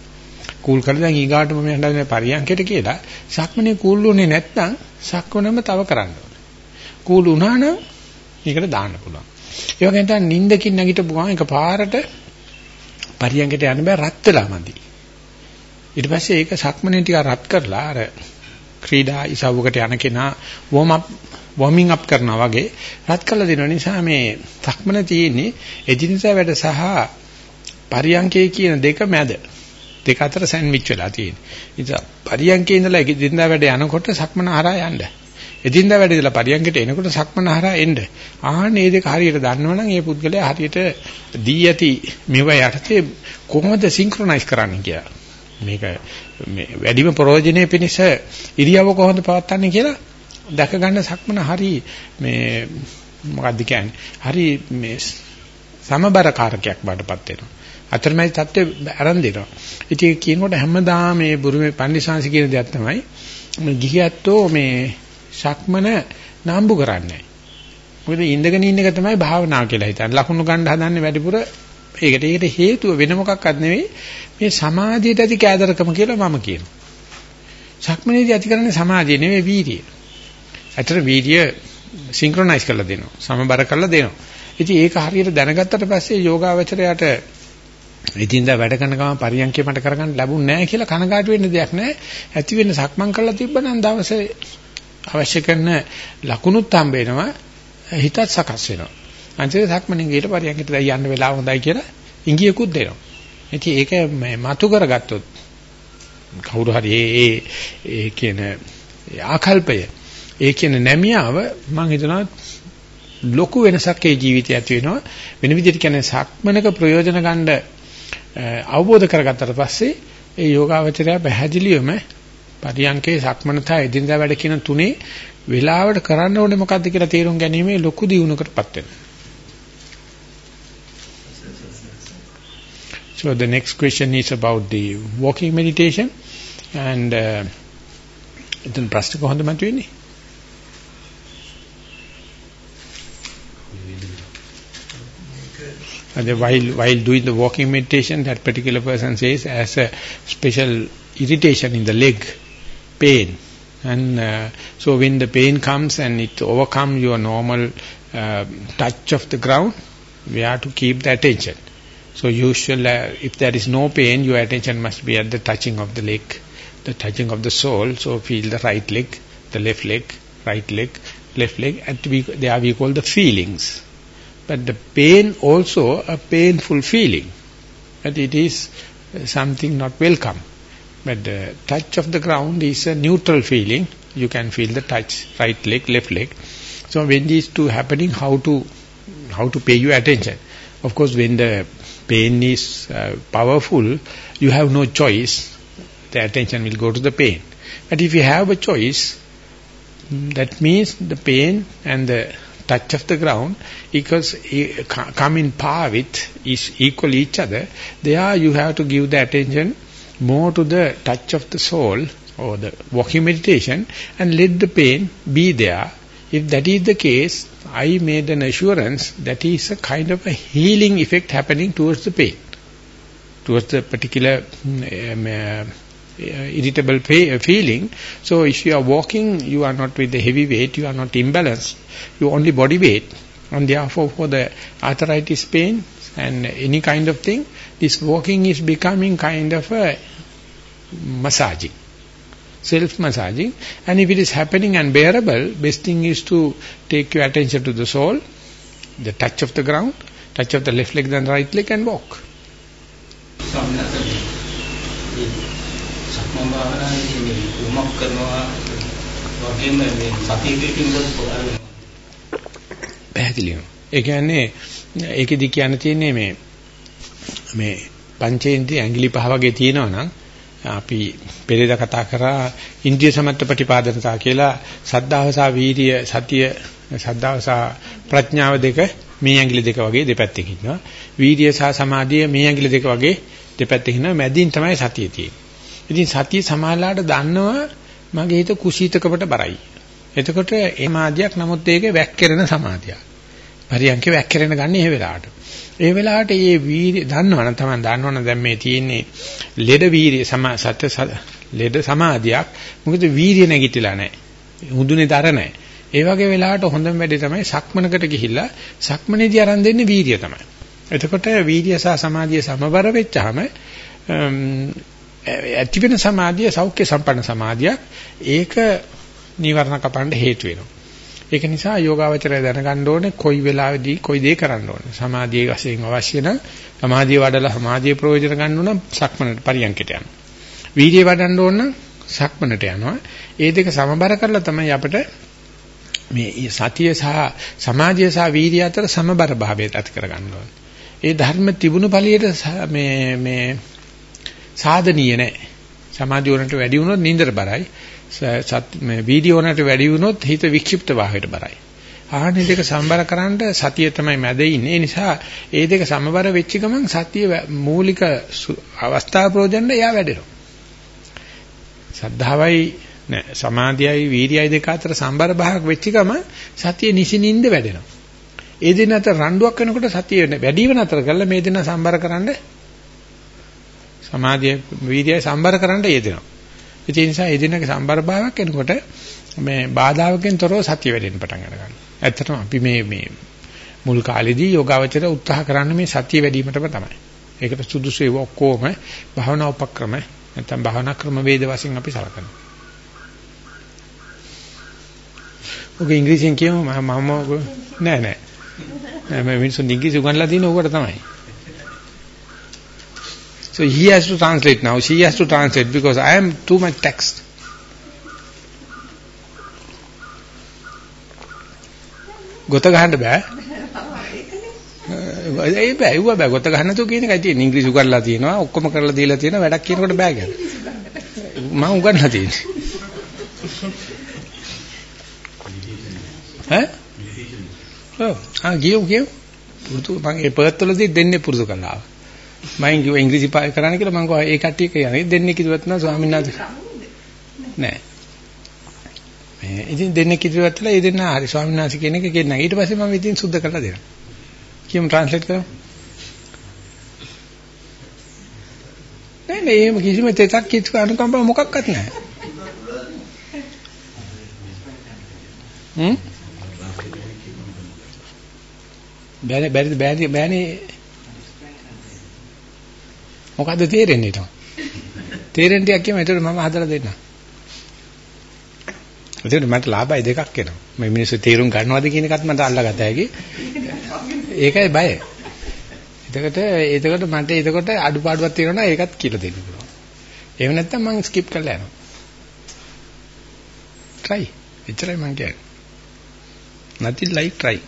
කූල් කරලා දැන් ඊගාට මම හඳන්නේ පරියන්කයට කියලා සක්මනේ කූල් වුණේ නැත්නම් සක්මනම තව කරන්න ඕනේ. කූල් වුණා නම් ඒකට දාන්න පුළුවන්. ඒ වගේම තමයි නිින්දකින් නැගිටපුවාම එකපාරට පරියන්කට යන්න බෑ රත් වෙලා මදි. ඊට පස්සේ ඒක සක්මනේ ටික රත් කරලා අර ක්‍රීඩා ඉසව්වකට යන කෙනා වෝම් අප් වෝමින් අප් කරනවා වගේ රත් කරලා දෙන නිසා මේ සක්මන තියෙන්නේ එදිනදා වැඩ සහ පරියන්කේ කියන දෙක මැද දෙක අතර සෑන්ඩ්විච් වෙලා තියෙන්නේ. ඉතින් පරියන්කේ ඉඳලා එදිනදා වැඩ යනකොට සක්මන හරහා යන්න. එදින්දා වැඩ ඉඳලා පරියන්කට එනකොට සක්මන හරහා එන්න. ආන්නේ මේ දෙක හරියට දන්නවනම් ඒ පුද්ගලයා හරියට දී ඇති මෙව යටතේ කොහොමද සින්ක්‍රොනයිස් කරන්නේ කියලා. මේක මේ වැඩිම ප්‍රයෝජනෙ පිණිස ඉරියව කොහොමද පවත්න්නේ කියලා දැක ගන්න සක්මන හරි මේ මොකක්ද කියන්නේ? හරි මේ සමබර කාරකයක් බාටපත් වෙනවා. අතරමැද தත්ත්වය ආරම්භ දෙනවා. ඉතින් කියනකොට හැමදාම මේ බුරුමේ පන්දිසාංශ කියන දෙයක් තමයි මේ ගිහියැත්තෝ මේ සක්මන නාම්බු කරන්නේ. මොකද ඉඳගෙන ඉන්න එක තමයි භාවනාව කියලා හිතන්නේ. ලකුණු ගන්න හදන්නේ වැඩිපුර ඒකට ඒකට හේතුව වෙන මොකක්වත් නෙවෙයි මේ සමාධියට ඇති කෑදරකම කියලා මම කියනවා. සක්මනේදී ඇති කරන්නේ සමාධිය නෙවෙයි වීර්යය. ඇත්තට වීර්යය සින්ක්‍රොනයිස් කරලා දෙනවා. සමබර කරලා දෙනවා. ඉතින් ඒක හරියට දැනගත්තට පස්සේ යෝගාවචරයට ඉතින්දා වැඩ කරන ගමන් පරියන්කේ මට කරගන්න ලැබුණ නැහැ කියලා කනගාටු වෙන්න දෙයක් නැහැ. ඇති වෙන්න සක්මන් කරලා තිබ්බනම් දවසේ අවශ්‍ය කරන ලකුණුත් හම්බ වෙනවා. හිතත් සකස් වෙනවා. අන්තිමට සක්මණෙන් ගිහට පරියන්කට දැන් යන්න වෙලාව හොඳයි කියලා ඉංගියකුත් දෙනවා. ඉතින් ඒක මතු කරගත්තොත් කවුරු හරි ඒ ඒ ඒ කියන ආකල්පය ඒ කියන නැමියාව මම හිතනවා ලොකු වෙනසක් ඒ ජීවිතය ඇති වෙනවා වෙන විදිහට කියන්නේ සක්මනක ප්‍රයෝජන ගන්න අවබෝධ කරගත්තට පස්සේ ඒ යෝගාවචරය පැහැදිලිවම පරියන්කේ සක්මනතා එදිනදා වැඩ කියන තුනේ වෙලාවට කරන්න ඕනේ මොකද්ද කියලා තේරුම් ගැනීම ලොකු දියුණුවකටපත් වෙනවා So the next question is about the walking meditation and uh, එතන ප්‍රශ්න කොහොමද මතුවෙන්නේ? And while while doing the walking meditation, that particular person says as a special irritation in the leg, pain, and uh, so when the pain comes and it overcomes your normal uh, touch of the ground, we have to keep the attention. So usually, uh, if there is no pain, your attention must be at the touching of the leg, the touching of the sole. So feel the right leg, the left leg, right leg, left leg. And we, there we call the feelings. But the pain also a painful feeling. But it is uh, something not welcome. But the touch of the ground is a neutral feeling. You can feel the touch, right leg, left leg. So when these two happening, how to how to pay your attention? Of course, when the pain is uh, powerful, you have no choice. The attention will go to the pain. But if you have a choice, that means the pain and the touch of the ground equals come in par with is equal each other. There you have to give the attention more to the touch of the soul or the walking meditation and let the pain be there. If that is the case, I made an assurance that is a kind of a healing effect happening towards the pain, towards the particular um, uh, irritable feeling. So if you are walking, you are not with the heavy weight, you are not imbalanced, you only body weight. And therefore for the arthritis pain and any kind of thing, this walking is becoming kind of a massaging self-massaging. And if it is happening and bearable, best thing is to take your attention to the soul, the touch of the ground, touch of the left leg and right leg and walk. පැහැදිලිව. ඒ කියන්නේ ඒකෙදි කියන්න තියෙන්නේ මේ මේ පංචේන්ද්‍රිය ඇඟිලි පහ වගේ තියෙනවා නම් අපි පෙරේද කතා කරා ඉන්ද්‍රිය සමත්ත ප්‍රතිපාදනතා කියලා සද්ධාව සහ වීර්ය සතිය සද්ධාව සහ ප්‍රඥාව දෙක මේ ඇඟිලි දෙක වගේ දෙපැත්තකින් ඉන්නවා. වීර්ය සහ සමාධිය මේ ඇඟිලි දෙක වගේ දෙපැත්තකින් ඉන්නවා. මැදින් තමයි සතිය තියෙන්නේ. ඉතින් සතිය සමාලාට දන්නවා මගේ හිත කුසීතකමට බරයි. එතකොට ඒ මාදියක් නමුත් ඒක වැක්කිරෙන සමාධියක්. පරියන්කේ වැක්කිරෙන ගන්න ඒ වෙලාවට. ඒ වෙලාවට මේ වීර්ය දන්නවනම් තමයි දන්නවනම් දැන් මේ තියෙන්නේ ලෙඩ වීර්ය සමා සත්‍ය ලෙඩ සමාධියක්. මොකද වීර්ය නැගිටලා නැහැ. හුදුනේ දර නැහැ. ඒ වගේ වෙලාවට හොඳම වැඩේ තමයි සක්මනකට ගිහිල්ලා සක්මනේදී අරන් දෙන්නේ වීර්ය තමයි. එතකොට වීර්ය සහ සමාධිය සමබර වෙච්චාම ඇති වෙන සමාධිය සෞඛ්‍ය සම්පන්න සමාධියක්. ඒක නිවර්ණ කපන්න හේතු වෙනවා. ඒක නිසා යෝගාවචරය දැනගන්න ඕනේ කොයි වෙලාවෙදී කොයි දේ කරන්න ඕනේ. සමාධියේ වශයෙන් අවශ්‍ය නම් සමාධිය වඩලා සමාධිය ප්‍රයෝජන ගන්න ඕන සක්මනට පරියන්කට යනවා. වීර්යය වඩන්න ඕන නම් සක්මනට යනවා. ඒ දෙක සමබර කරලා තමයි අපිට මේ සතිය සහ සමාධිය සහ වීර්යය අතර සමබර භාවය ඇති කරගන්න ඕනේ. ඒ ධර්ම තිබුණු ඵලියට මේ මේ සාධනීය නැහැ. සමාධිය වලට වැඩි වුණොත් නින්දර බරයි. මේ වීඩියෝ වලට වැඩි වුණොත් හිත වික්ෂිප්ත භාවයට බරයි. ආහනේ දෙක සම්බර කරන්න සතිය තමයි මැද ඉන්නේ. ඒ නිසා ඒ දෙක සමබර වෙච්ච ගමන් සතිය මූලික අවස්ථා ප්‍රෝජන්න එයා වැඩෙනවා. සද්ධාවයි නෑ සමාධියයි වීර්යයි දෙක අතර සම්බර භාගයක් වෙච්ච ගමන් සතිය නිසිනින්ද වැඩෙනවා. ඒ දෙන්න අතර රණ්ඩුවක් වෙනකොට සතිය වැඩිව නතර කරලා මේ දෙන්න සම්බර කරන්න සමාධිය වීර්යය සම්බර කරන්න යෙදෙනවා. ඒ නිසා ඒ දෙන්නගේ සම්බර භාවයක් එනකොට මේ බාධාවකින් තොරව සතිය වැඩෙන්න පටන් ගන්නවා. ඇත්තටම අපි මේ මේ මුල් කාලේදී යෝගාවචර උත්සාහ කරන්නේ මේ සතිය වැඩිවීමටම තමයි. ඒකට සුදුසු ඒවා ඔක්කොම භාවනා උපක්‍රම නැත්නම් භාවනා ක්‍රම වේද වශයෙන් අපි සලකනවා. ඔක ඉංග්‍රීසියෙන් කියමු මම නෑ නෑ. නෑ මම මිනිස්සුන් ඉංග්‍රීසි උගන්ලා තියෙන ඕකට තමයි. So he has to translate now. She has to translate because I am too much text. ගොත ගහන්න බෑ. ඒ බෑ ඒව බෑ ගොත ගහන්න තු කියන එකයි තියෙන්නේ. ඉංග්‍රීසි උගන්ලා තියෙනවා. ඔක්කොම කරලා දීලා තියෙනවා. වැඩක් කියනකොට බෑ කියලා. මම උගන්ලා තියෙන්නේ. ඈ? ඔව්. ආ ගියෝ ගියෝ. පුරුදු ඒ පර්ත් වලදී දෙන්නේ පුරුදු කළා. මම කිව්වා ඉංග්‍රීසි පාය කරන්න කියලා මම කිව්වා ඒ කට්ටිය කියන්නේ දෙන්නේ කිව්වත් නෑ ස්වාමීන් වහන්සේ. නෑ. මේ ඉතින් දෙන්නේ කිව්වත් ඒ දෙන්න හරි ස්වාමීන් වහන්සේ කියන එක කියන්නේ ඊට පස්සේ මම ඉතින් සුද්ධ කරලා දෙනවා. කියමු ට්‍රාන්ස්ලේට් කරමු. නෑ නෑ එහෙම කිසිම තෙතක් කිච් අනුකම්පාව මොකක්වත් නැහැ. හ්ම් බෑනේ බෑනේ බෑනේ බෑනේ මොකද්ද තේරෙන්නේ ඊට? තේරෙන ටිකක් කියම. ඒතර මම හදලා දෙන්නම්. එතකොට මට ලාභයි දෙකක් එනවා. මේ මිනිස්සු තේරුම් ගන්නවද කියන එකත් මට අල්ලගත හැකි. ඒකයි බය. එතකොට එතකොට මට එතකොට අඩුපාඩුවක් තියෙනවා ඒකත් කියලා දෙන්න පුළුවන්. එහෙම නැත්නම් මම ස්කිප් කරලා යනවා. Try. එච්චරයි මම කියන්නේ. Nothing like try.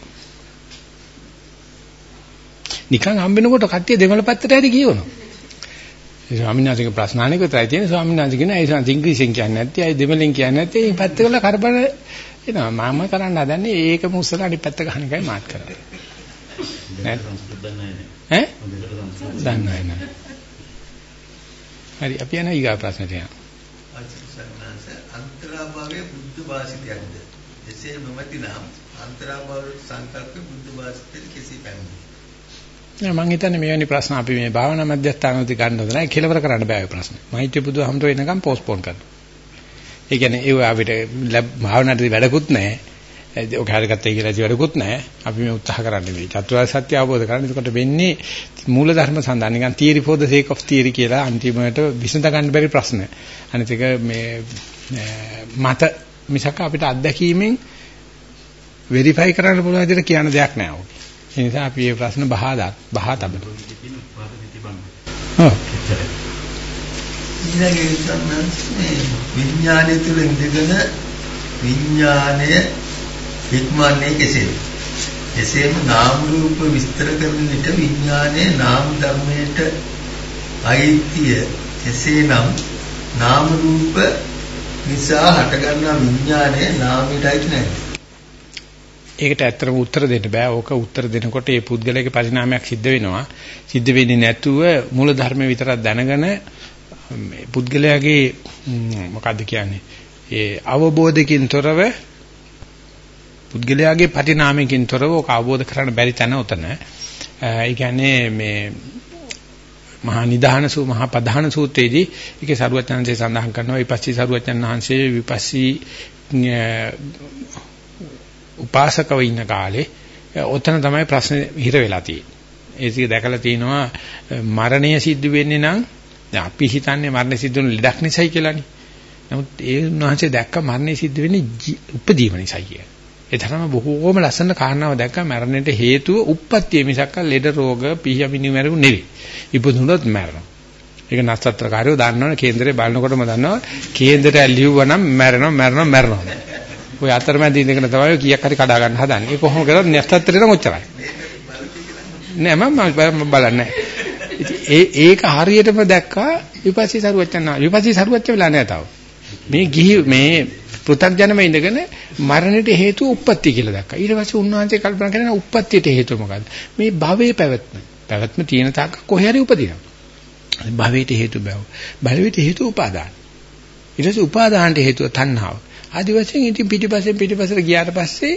නිකන් හම්බෙනකොට කට්ටිය දෙමළ පැත්තට හරි කියවනවා. ඒ ස්වාමීන් වහන්සේගේ ප්‍රශ්න අහන්නේ කොතරයි තියෙන ස්වාමීන් වහන්සේ කියන ඒ සං ඉංග්‍රීසියෙන් කියන්නේ නැත්තේ අය දෙමළෙන් කියන්නේ නැත්තේ මේ පැත්ත වල කරබන එනවා මම කරන්න හදන්නේ ඒක මුස්සලා අනිත් පැත්ත ගන්න එකයි මාත් කරන්නේ. ඈ? දන්නේ නැහැ. හරි අපි යනවා ඊගා ප්‍රශ්නට යනවා. අන්තරාභාවයේ බුද්ධ භාෂිතයක්ද? එසේ නොමැතිනම් අන්තරාභාව සංකල්ප බුද්ධ භාෂිතයට කෙසේ පැමිණේ? නෑ මම හිතන්නේ මෙවැනි ප්‍රශ්න අපි මේ භාවනා මධ්‍යස්ථානවලදී ගන්න හොඳ නැහැ කෙලවර කරන්න බෑ ඔය ප්‍රශ්න. මෛත්‍රී බුදුහමර වෙනකම් පෝස්ට්පෝන් කරනවා. ඒ කියන්නේ ඒව අපිට භාවනාවේදී වැඩකුත් නැහැ. ඔක හරියගත්තයි කියලා ඉති වැඩකුත් නැහැ. අපි මේ උත්සාහ කරන්නේ මේ චතුරාර්ය සත්‍ය අවබෝධ කරගන්න. එතකොට වෙන්නේ මූල ධර්ම සඳහන් නිකන් theory for the sake of theory කියලා අන්තිමට විසඳ ගන්න බැරි ප්‍රශ්න. අනිත් එක මේ මත මිසක අපිට අත්දැකීමෙන් වෙරිෆයි කරන්න පුළුවන් විදිහට කියන දෙයක් නෑ ඕක. ඒ නිසා අපි මේ ප්‍රශ්න බහා දා බහා තබමු. ඔව්. ඊළඟේ සම්මන්නේ විඥානය තුළ ඉඳගෙන විඥානය හික්මන්නේ කෙසේද? එසේම නාම රූප විස්තර කරන විට විඥානයේ නාම ධර්මයට අයිතිය එසේනම් නාම රූප නිසා හටගන්නා විඥානය නාමයට අයිති නැහැ. ඒකට ඇත්තටම උත්තර දෙන්න බෑ. ඕක උත්තර දෙනකොට ඒ පුද්ගලයාගේ පරිණාමයක් සිද්ධ වෙනවා. සිද්ධ වෙන්නේ නැතුව මූල ධර්ම විතරක් දැනගෙන මේ පුද්ගලයාගේ මොකද්ද කියන්නේ? ඒ අවබෝධකින් තොරව පුද්ගලයාගේ පරිණාමයකින් තොරව ඕක අවබෝධ කරගන්න බැරි තැන උතන. ඒ කියන්නේ මේ මහා නිදාන සූ මහා පධාන සූත්‍රයේදී ඒකේ සරුවචනන්සේ සඳහන් කරනවා විපස්සී සරුවචන වහන්සේ විපස්සී උපාසකව ඉන්න කාලේ ඔතන තමයි ප්‍රශ්නේ හිර වෙලා තියෙන්නේ. ඒ ටික දැකලා තිනවා මරණය සිද්ධ වෙන්නේ නම් දැන් අපි හිතන්නේ මරණය සිද්ධ වෙන ලෙඩක් නිසායි කියලානේ. නමුත් ඒ උන්වහන්සේ දැක්ක මරණය සිද්ධ වෙන්නේ උපදීම නිසායි කියලා. ඒ තරම බොහෝම ලස්සන කාරණාව දැක්ක මරණයට හේතුව උප්පත්තිය මිසක් ලෙඩ රෝග පිහියමිනි මරුව නෙවෙයි. ඉපදුනොත් මරනවා. ඒක නස්සත්‍රකාරයෝ දන්නවනේ කේන්දරේ බලනකොටම දන්නවා කේන්දරය ලියුවනම් මැරෙනවා මැරෙනවා මැරෙනවා. ඔය අතරමැද ඉඳගෙන තමයි කීයක් හරි කඩා ගන්න හදන්නේ. ඒ කොහොම කරත් නැස්තත්තරේ නම් ඔච්චරයි. නෑ මම බලන්නේ ඒ ඒක හරියටම දැක්කා විපස්සී සරුවච්චන් නා. විපස්සී සරුවච්ච වෙලා නෑ තාම. මේ ගිහි මේ පෘථග්ජනම ඉඳගෙන මරණයට හේතුව උප්පත්ති කියලා දැක්කා. ඊට පස්සේ උන්වහන්සේ කල්පනා කරනවා උප්පත්තියට හේතුව මොකද්ද? මේ භවයේ පැවැත්ම. පැවැත්ම තියෙන තාක් කොහේ හරි උපදිනවා. භවයට හේතු බව. භවයට හේතු උපාදාන. ඊට පස්සේ උපාදානට හේතුව තණ්හාව. ආදි වශයෙන් ඉතින් පිටිපස්සෙන් පිටිපස්සට ගියාට පස්සේ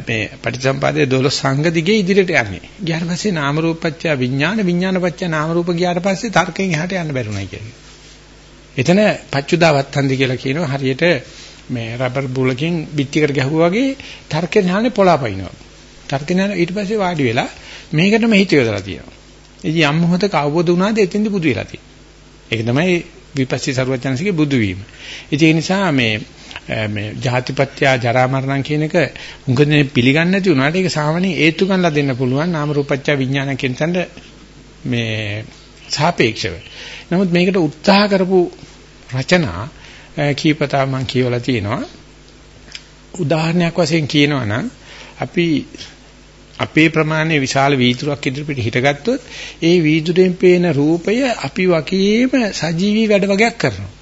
මේ පටිච්චසම්පාදයේ 12 සංඝ දිගේ ඉදිරියට යන්නේ. ගියාට පස්සේ නාම රූපච්ඡ විඥාන විඥානපච්ඡ නාම රූප ගියාට පස්සේ තර්කයෙන් එහාට යන්න බැරුණයි කියන්නේ. එතන පච්චුදාවත්තන්දි කියලා කියනවා හරියට මේ රබර් බුලකින් පිටියකට ගැහුවා වගේ තර්කයෙන් යන්නේ පොළාපයින්නවා. තර්කයෙන් යන ඊට පස්සේ වාඩි වෙලා මේකටම හිත යොදලා තියෙනවා. ඉතින් යම් මොහොතක අවබෝධ වුණාද එතෙන්දි බුදු වෙලා තියෙනවා. ඒක තමයි විපස්සී සරුවචනසිකේ බුදු වීම. ඉතින් ඒ නිසා මේ මේ ජාතිපත්‍ය ජරා මරණ කියන එක උඟදෙනේ පිළිගන්නේ නැති වුණාට ඒක සාමාන්‍යයෙන් ඒත්තු ගන්නලා දෙන්න පුළුවන් නාම රූපච්ඡ විඥාන කියන තැනට මේ සාපේක්ෂව. නමුත් මේකට උත්සාහ කරපු රචනා කීපතා මම කියවලා තියෙනවා. උදාහරණයක් වශයෙන් කියනවා නම් අපි අපේ ප්‍රමාණය විශාල වීදුරක් ඉදිරියට හිටගත්තොත් ඒ වීදුරෙන් පේන රූපය අපි වකීම සජීවී වැඩ වගේක් කරනවා.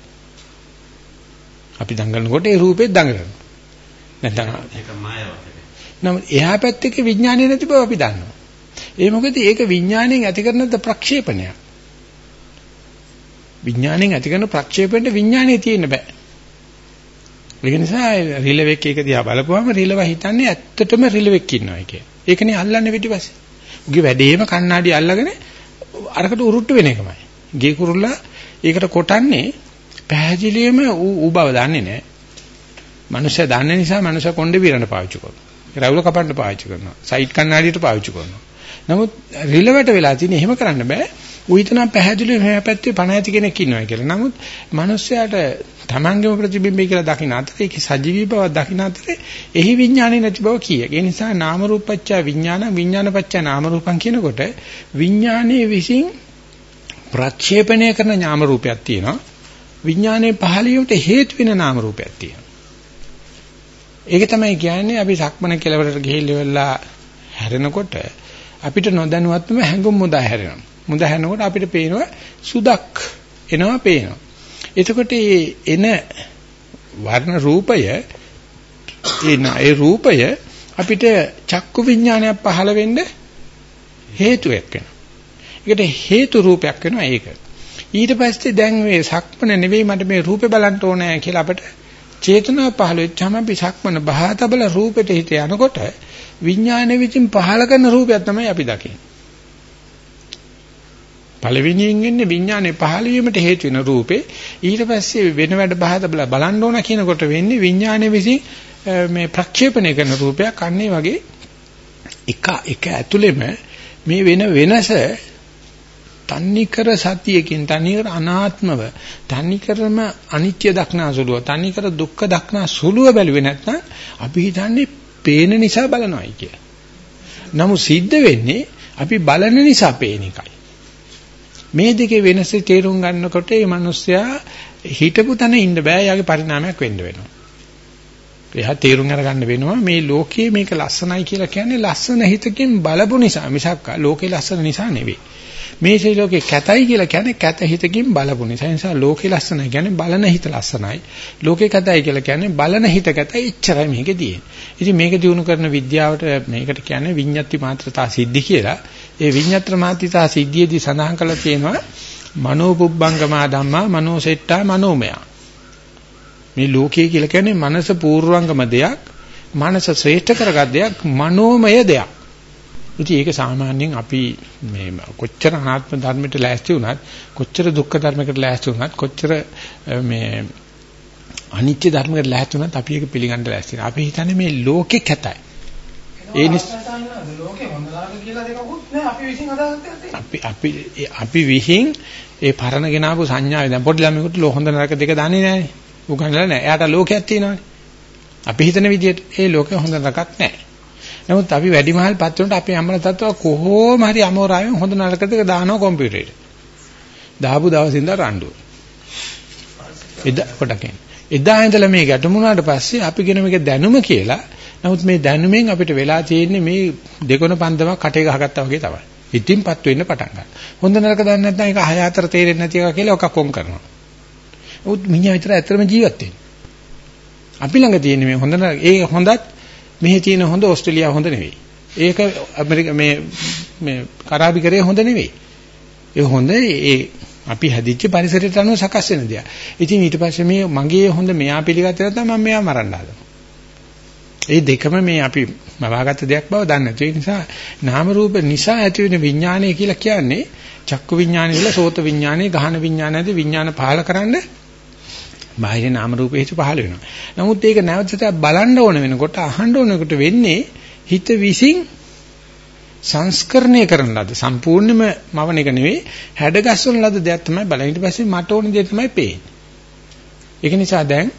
අපි දඟලනකොට ඒ රූපෙත් දඟලනවා. නැත්නම් ඒක මායාවක්. නමුත් එහා පැත්තේ විඥානය නැති බව අපි දන්නවා. ඒ මොකද ඒක විඥාණයෙන් ඇති කරන ප්‍රක්ෂේපණයක්. විඥාණයෙන් ඇති කරන ප්‍රක්ෂේපණයට විඥානය තියෙන්න බෑ. ඒක නිසා රිලෙවෙක් එක දිහා බලපුවම රිලව හිතන්නේ ඇත්තටම රිලෙවෙක් ඉන්නවා කිය. ඒකනේ අල්ලන්නේ පිටිපස්සේ. උගේ වැඩේම කණ්ණාඩි අල්ලගෙන අරකට උරුට්ට වෙන එකමයි. ගේ කුරුල්ලා ඒකට කොටන්නේ පැහැදිලිවම ඌ බව දන්නේ නැහැ. මනුෂ්‍ය දන්නේ නිසා මනුෂ්‍ය කොණ්ඩේ විරණ පාවිච්චි කරනවා. රැවුල කපන්න පාවිච්චි කරනවා. සයිඩ් කණ්ණාඩියට පාවිච්චි කරනවා. නමුත් රිලවට වෙලා තියෙන එහෙම කරන්න බෑ. ඌ හිතනවා පැහැදිලිව මෙහා පැත්තේ පණ ඇති කෙනෙක් ඉන්නවා කියලා. නමුත් මනුස්සයාට තමන්ගේම ප්‍රතිබිම්බය කියලා දකින්න අතරේ ඒක සජීවී බව දකින්න අතරේ එහි විඥානේ නැති බව කිය. ඒ නිසා නාම රූපච්ඡ විඥාන විඥානපච්ඡ නාම රූපං කියනකොට විඥානයේ විසින් ප්‍රක්ෂේපණය කරන නාම රූපයක් තියෙනවා. විඥානයේ පහළියට හේතු වෙන නාම රූපයක් තියෙනවා. ඒක තමයි කියන්නේ අපි සක්මන කෙලවරට ගිහිල්ලා හැරෙනකොට අපිට නොදැනුවත්වම හැඟුම් මුදා හැරෙනවා. මුදා හැරෙනකොට අපිට පේනවා සුදක් එනවා පේනවා. එතකොට එන වර්ණ රූපය එන ඒ රූපය අපිට චක්කු විඥානයක් පහළ වෙන්න හේතුවක් වෙනවා. ඒකට හේතු රූපයක් වෙනවා ඒක. ඊට පස්සේ දැන් මේ සක්මන නෙවෙයි මට මේ රූපේ බලන්න ඕනේ කියලා අපිට චේතනාව පහළ වෙච්චාම අපි සක්මන බහතබල රූපෙට හිත යනකොට විඥානය විසින් පහළ කරන රූපයක් තමයි අපි දකින්නේ. පළවෙනියෙන් එන්නේ විඥානේ පහළ වීමට හේතු වෙන රූපේ ඊට පස්සේ වෙන වැඩ බහතබල බලන්න ඕන කියනකොට වෙන්නේ විඥානයේ විසින් මේ ප්‍රක්ෂේපණය කරන රූපයක් අන්නේ වගේ එක එක ඇතුළෙම මේ වෙන වෙනස තන්නිකර සතියකින් තන්නිකර අනාත්මව තන්නිකරම අනිත්‍ය දක්නා සුළුව තන්නිකර දුක්ඛ දක්නා සුළුව බැලුවේ නැත්නම් අපි හිතන්නේ පේන නිසා බලනවායි කිය. නමුත් සිද්ධ වෙන්නේ අපි බලන නිසා පේන එකයි. මේ දෙකේ වෙනස තේරුම් ගන්නකොට මේ මිනිස්සයා හිතපු තැන ඉන්න බෑ යාගේ පරිණාමයක් වෙන්න වෙනවා. එයා තේරුම් අරගන්න වෙනවා මේ ලෝකයේ මේක ලස්සනයි කියලා කියන්නේ ලස්සන හිතකින් බලපු නිසා මිසක් ලෝකේ ලස්සන නිසා නෙවෙයි. මේ ශ්‍රී කැතයි කියලා කියන්නේ කැත හිතකින් බලපු නිසා. ඒ නිසා ලෝකේ ලස්සනයි කියන්නේ බලන හිත ලස්සනයි. ලෝකේ කැතයි කියලා කියන්නේ බලන හිත කැතයි. එච්චරයි මේකේ තියෙන්නේ. ඉතින් මේක දිනු කරන විද්‍යාවට මේකට කියන්නේ විඤ්ඤාති මාත්‍රතා සිද්ධි කියලා. ඒ විඤ්ඤාත්‍ර මාත්‍රතා සිද්ධියේදී සඳහන් කරලා තියෙනවා මනෝපුබ්බංගමා ධම්මා මනෝසෙට්ටා මනෝමය. මේ ලෝකයේ කියලා කියන්නේ මනස පූර්වංගම දෙයක්. මනස ශ්‍රේෂ්ඨ කරගත් දෙයක් මනෝමය දෙයක්. ඉතින් ඒක සාමාන්‍යයෙන් අපි මේ කොච්චර අනාත්ම ධර්මයට ලෑස්ති වුණත් කොච්චර දුක්ඛ ධර්මයකට ලෑස්ති වුණත් කොච්චර මේ අනිත්‍ය ධර්මයකට ලෑස්ති වුණත් අපි ඒක පිළිගන්න ලෑස්ති නැහැ. අපි හිතන්නේ මේ ලෝකේ කැතයි. ඒ නිසා නෑ අපි. අපි අපි අපි විහිං ඒ පරණ ගෙනාවු සංඥාවේ දැන් පොඩි ළමයෙකුට හොඳ නරක දෙක දන්නේ නෑනේ. උගන්වලා නෑ. එයාට ලෝකයක් තියෙනවානේ. අපි හිතන විදිහට ඒ ලෝකේ හොඳ නරකක් නෑ. නමුත් අපි වැඩිමහල් පත්‍රවලට අපේ අම්මලා තාත්තලා කොහොම හරි අමෝරාවෙන් හොඳ නරක දෙක දානවා කම්පියුටරේට. දාපු දවසින් දා රණ්ඩුව. එදා කොටකෙන්. එදා ඉඳලා මේ ගැටුමුණාට පස්සේ අපි කියන මේක දැනුම කියලා. නමුත් මේ දැනුමෙන් අපිට වෙලා තියෙන්නේ මේ දෙකොන පන්දමක් කටේ ගහගත්තා වගේ තමයි. ඉතින්පත් වෙන්න පටන් ගන්නවා. හොඳ නරක දන්නේ නැත්නම් ඒක හය අතර තේරෙන්නේ නැති එක කියලා ඔක කොම් කරනවා. උත් මිනිහා විතර ඇත්තටම ජීවත් වෙන්නේ. අපි ළඟ තියෙන මේ හොඳ නරක ඒ හොඳත් මෙහි තියෙන හොඳ ඕස්ට්‍රේලියාව හොඳ නෙවෙයි. ඒක ඇමරික මේ මේ කරාබි කරේ හොඳ නෙවෙයි. ඒ හොඳ ඒ අපි හැදිච්ච පරිසරයට අනුව සකස් වෙන දෙයක්. ඉතින් ඊට පස්සේ මේ මගේ හොඳ මෙයා පිළිගත්තේ නැත්නම් මම මෙයා මරන්න හදනවා. ඒ දෙකම මේ අපි මවාගත්ත දෙයක් බව දන්නේ නැතු. ඒ නිසා නාම රූප නිසා ඇති වෙන විඥානය කියලා කියන්නේ චක්කු විඥානය කියලා සෝත විඥානය, ගහන විඥානය ආදී විඥාන පහල කරන්න බාහිර නාම රූප හේතු පහල වෙනවා. නමුත් ඒක නැවතට බලන්න ඕන වෙනකොට අහන්න ඕනකොට වෙන්නේ හිත විසින් සංස්කරණය කරන ලද සම්පූර්ණයෙන්ම මවන එක නෙවෙයි හැඩගස්වන ලද දෙයක් තමයි බලන. ඊට පස්සේ මට ඕන දේ තමයි පේන්නේ. ඒක නිසා දැන්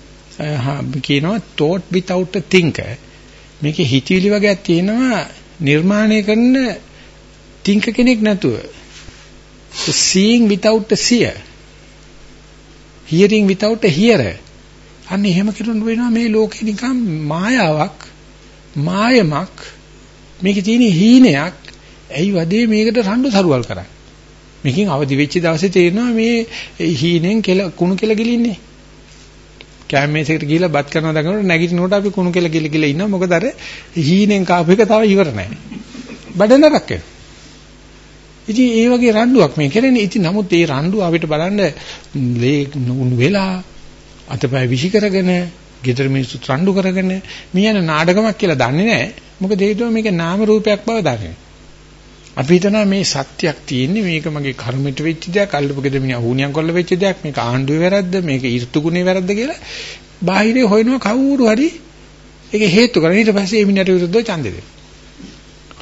කියනවා thought without a thinker. මේකේ හිතවිලි වගේක් තියෙනවා නිර්මාණය කරන think කෙනෙක් නැතුව. seeing without a seer. Hearing without a hearer. අන්න එහෙම කෙරුණු වෙනවා මේ ලෝකේ නිකන් මායාවක් මායමක් මේකේ තියෙන හීනයක්. ඇයි වදේ මේකට රණ්ඩු සරුවල් කරන්නේ? මේකෙන් අවදි වෙච්ච දවසේ තේරෙනවා මේ හීනෙන් කෙල කුණු කෙල ගිලින්නේ. කැමේසෙකට ගිහිල්ලා බත් කරනවා දකිනකොට නැගිටිනකොට අපි කුණු කෙල ගිල ගිල ඉන්නවා. මොකද අර හීනෙන් කාපු එක තව ඉවර නැහැ. බඩනරක් වෙනවා. ඉතින් ඒ වගේ රණ්ඩුවක් මේ කරන්නේ. ඉතින් නමුත් ඒ රණ්ඩුව අපිට බලන්න ලේ වෙලා අතපය විසි කරගෙන, ගෙදර මිනිස්සු රණ්ඩු කරගෙන මියන නාඩගමක් කියලා දන්නේ නැහැ. මොකද හේතුව මේක නාම රූපයක් බව දන්නේ. අපි හිතනවා මේ සත්‍යයක් තියෙන්නේ මේක මගේ කර්මයට වෙච්ච දෙයක් අල්ලපු ගෙදර මිනිහා හුණියම් කරලා වෙච්ච දෙයක් මේක ආණ්ඩුවේ වැරද්ද මේක ඍතුගුණේ වැරද්ද කියලා බාහිරේ හොයනවා කවුරු හරි ඒක හේතු කරගෙන ඊට පස්සේ මේ මිනිහට විරුද්ධව ඡන්දෙ දෙනවා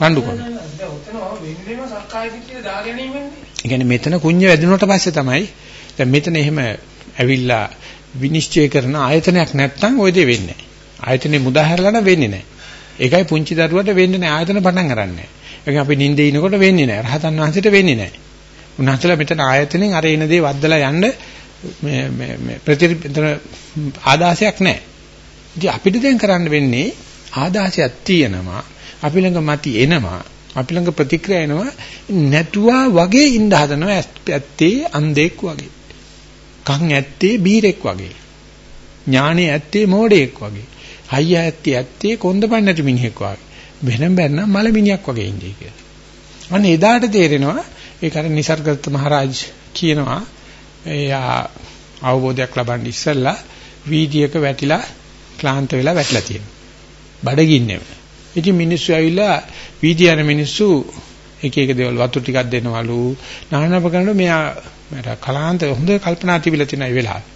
රණ්ඩු කරනවා වෙන්නේම සක්කාය දිට්ඨිය දා ගැනීමෙන්නේ. ඒ කියන්නේ මෙතන කුඤ්ඤ වැදුනට පස්සේ තමයි දැන් මෙතන එහෙම ඇවිල්ලා විනිශ්චය කරන ආයතනයක් නැත්නම් ওই දේ වෙන්නේ නැහැ. ආයතනේ මුදාහැරලා නම් වෙන්නේ නැහැ. ඒකයි පුංචි දරුවට වෙන්නේ නැහැ ආයතන පටන් ගන්නන්නේ. ඒක අපි නිින්දේ ඉනකොට වෙන්නේ නැහැ. රහතන් වහන්සේට වෙන්නේ නැහැ. උන්වහන්සේලා මෙතන ආයතනෙන් අර එන දේ වද්දලා යන්න මේ මේ මේ ප්‍රතිරිපතන ආදාසයක් නැහැ. ඉතින් අපිට දැන් කරන්න වෙන්නේ ආදාසයක් තියෙනවා. අපි ළඟ mati එනවා. අපි ළඟ ප්‍රතික්‍රියා එනවා නැතුවා වගේ ඉඳ හදනවා ඇත්තේ අන්ධෙක් වගේ. කන් ඇත්තේ බීරෙක් වගේ. ඥානෙ ඇත්තේ මෝඩෙක් වගේ. හයිය ඇත්තේ ඇත්තේ කොන්දපන් නැති මිනිහෙක් වගේ. වෙනම් බැන්න මලමිනියක් වගේ ඉන්නේ කියලා. අන්න එදාට තේරෙනවා ඒක අර නිසර්ගදත්ත මහරජ කියනවා එයා අවබෝධයක් ලබන්න ඉස්සෙල්ලා වීදියේක වැටිලා ක්ලාන්ත වෙලා වැටලා තියෙනවා. බඩගින්නේම. ඉතින් මිනිස්සු ඇවිල්ලා වීදි යන මිනිස්සු එක එක දේවල් වතුර ටිකක් දෙනවලු නානප කරනකොට මෙයා මට කලාන්ත හොඳ කල්පනා තිබිලා තියෙන ඒ වෙලාවේ.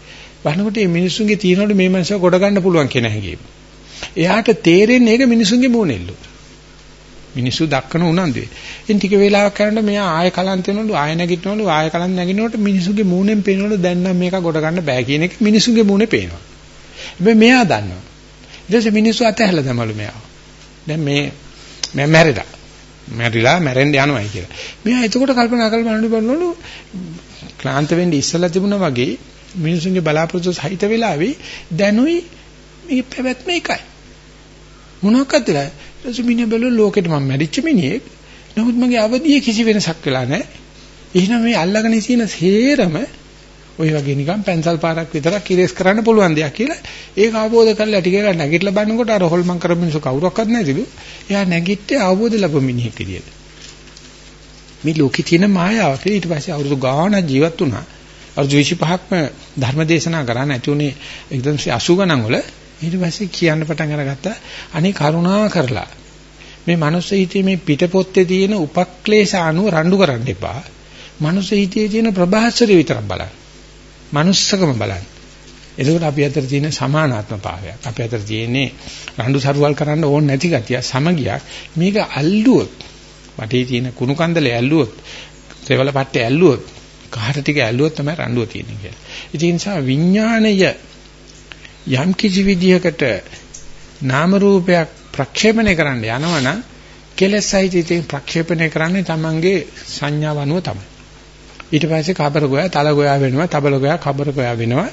බලනකොට මේ මිනිස්සුන්ගේ තියනකොට මේ මනස කොට ගන්න පුළුවන් කියන හැඟීම. එයාට තේරෙන්නේ ඒක මිනිස්සුන්ගේ මූණෙල්ලු. මිනිස්සු දක්කන උනන්දුවේ. ඉතින් ටික වෙලාවක් කරනකොට මෙයා ආය කලන්ත වෙනවලු ආය නැගිටිනවලු ආය කලන්ත නැගිනකොට මිනිස්සුගේ මූණෙන් පේනවලු දැන් නම් මේක කොට ගන්න බෑ කියන එක මිනිස්සුගේ මූණේ පේනවා. හැබැයි මෙයා දන්නවා. ඊට පස්සේ මිනිස්සු අතහැරලා දැමලු මෙයා. දැන් මේ මම මැරිලා. මැරිලා මැරෙන්න යනවායි කියලා. මෙයා එතකොට කල්පනා කරලා බලන්න බලනලු ක්ලාන්ත වෙන්න ඉස්සලා තිබුණා වගේ මිනිසුන්ගේ බලාපොරොත්තු සහිත වෙලාවේ දැනුයි මේ පැවැත්ම එකයි. මොනවක්ද කියලා. රසමිනිය බැලුව ලෝකෙට මම මැරිච්ච මිනිහෙක්. නමුත් මගේ අවදියේ කිසි වෙනසක් වෙලා නැහැ. එහෙනම් මේ අල්ලගෙන ඉసిన සේරම ඔය වගේ නිකන් පැන්සල් පාරක් විතරක් ඉරේස් කරන්න පුළුවන් දෙයක් කියලා ඒක අවබෝධ කරලා ටික ගන්න නැගිටලා බලනකොට අර හොල්මන් කරපු මිනිස්සු කවුරක්වත් නැතිලු එයා නැගිට්ටේ අවබෝධ ලැබු මිනිහෙක් විදියට. මේ ලෝකේ තියෙන මායාවක් ඊට පස්සේ අවුරුදු ගාණක් ජීවත් වුණා. අවුරුදු 25ක්ම ධර්ම දේශනා කරා නැති උනේ 180 ගණන් වල. ඊට පස්සේ කියන්න පටන් අරගත්තා අනේ කරුණා කරලා. මේ මනුස්ස හිතේ මේ පිටපොත්තේ තියෙන උපක්ලේශ අනුව රණ්ඩු කරන්න එපා. මනුස්ස හිතේ තියෙන ප්‍රභාස්වරය විතරක් බලන්න. Manussකම බලන්න. එතකොට අපි අතර තියෙන සමානාත්ම භාවයක්. අපි අතර තියෙන්නේ රණ්ඩු සරුවල් කරන්න ඕනේ නැති ගතිය, සමගියක්. මේක අල්ලුවොත්, වටේ තියෙන කුණු කන්දලේ ඇල්ලුවොත්, සෙවල පට්ටේ ඇල්ලුවොත්, කහට ටික ඇල්ලුවොත් තමයි රණ්ඩුව තියෙන්නේ කියලා. ඒ නිසා විඥාණය යම් කිසි විදිහකට නාම රූපයක් ප්‍රක්ෂේපණය කරන්න යනවනම් කෙලෙස් සහිත ප්‍රක්ෂේපණය කරන්නේ තමන්ගේ සංඥාව අනුව තමයි. ඊට පස්සේ කබර ගෝයා තල ගෝයා වෙනවා තබල ගෝයා කබර ගෝයා වෙනවා.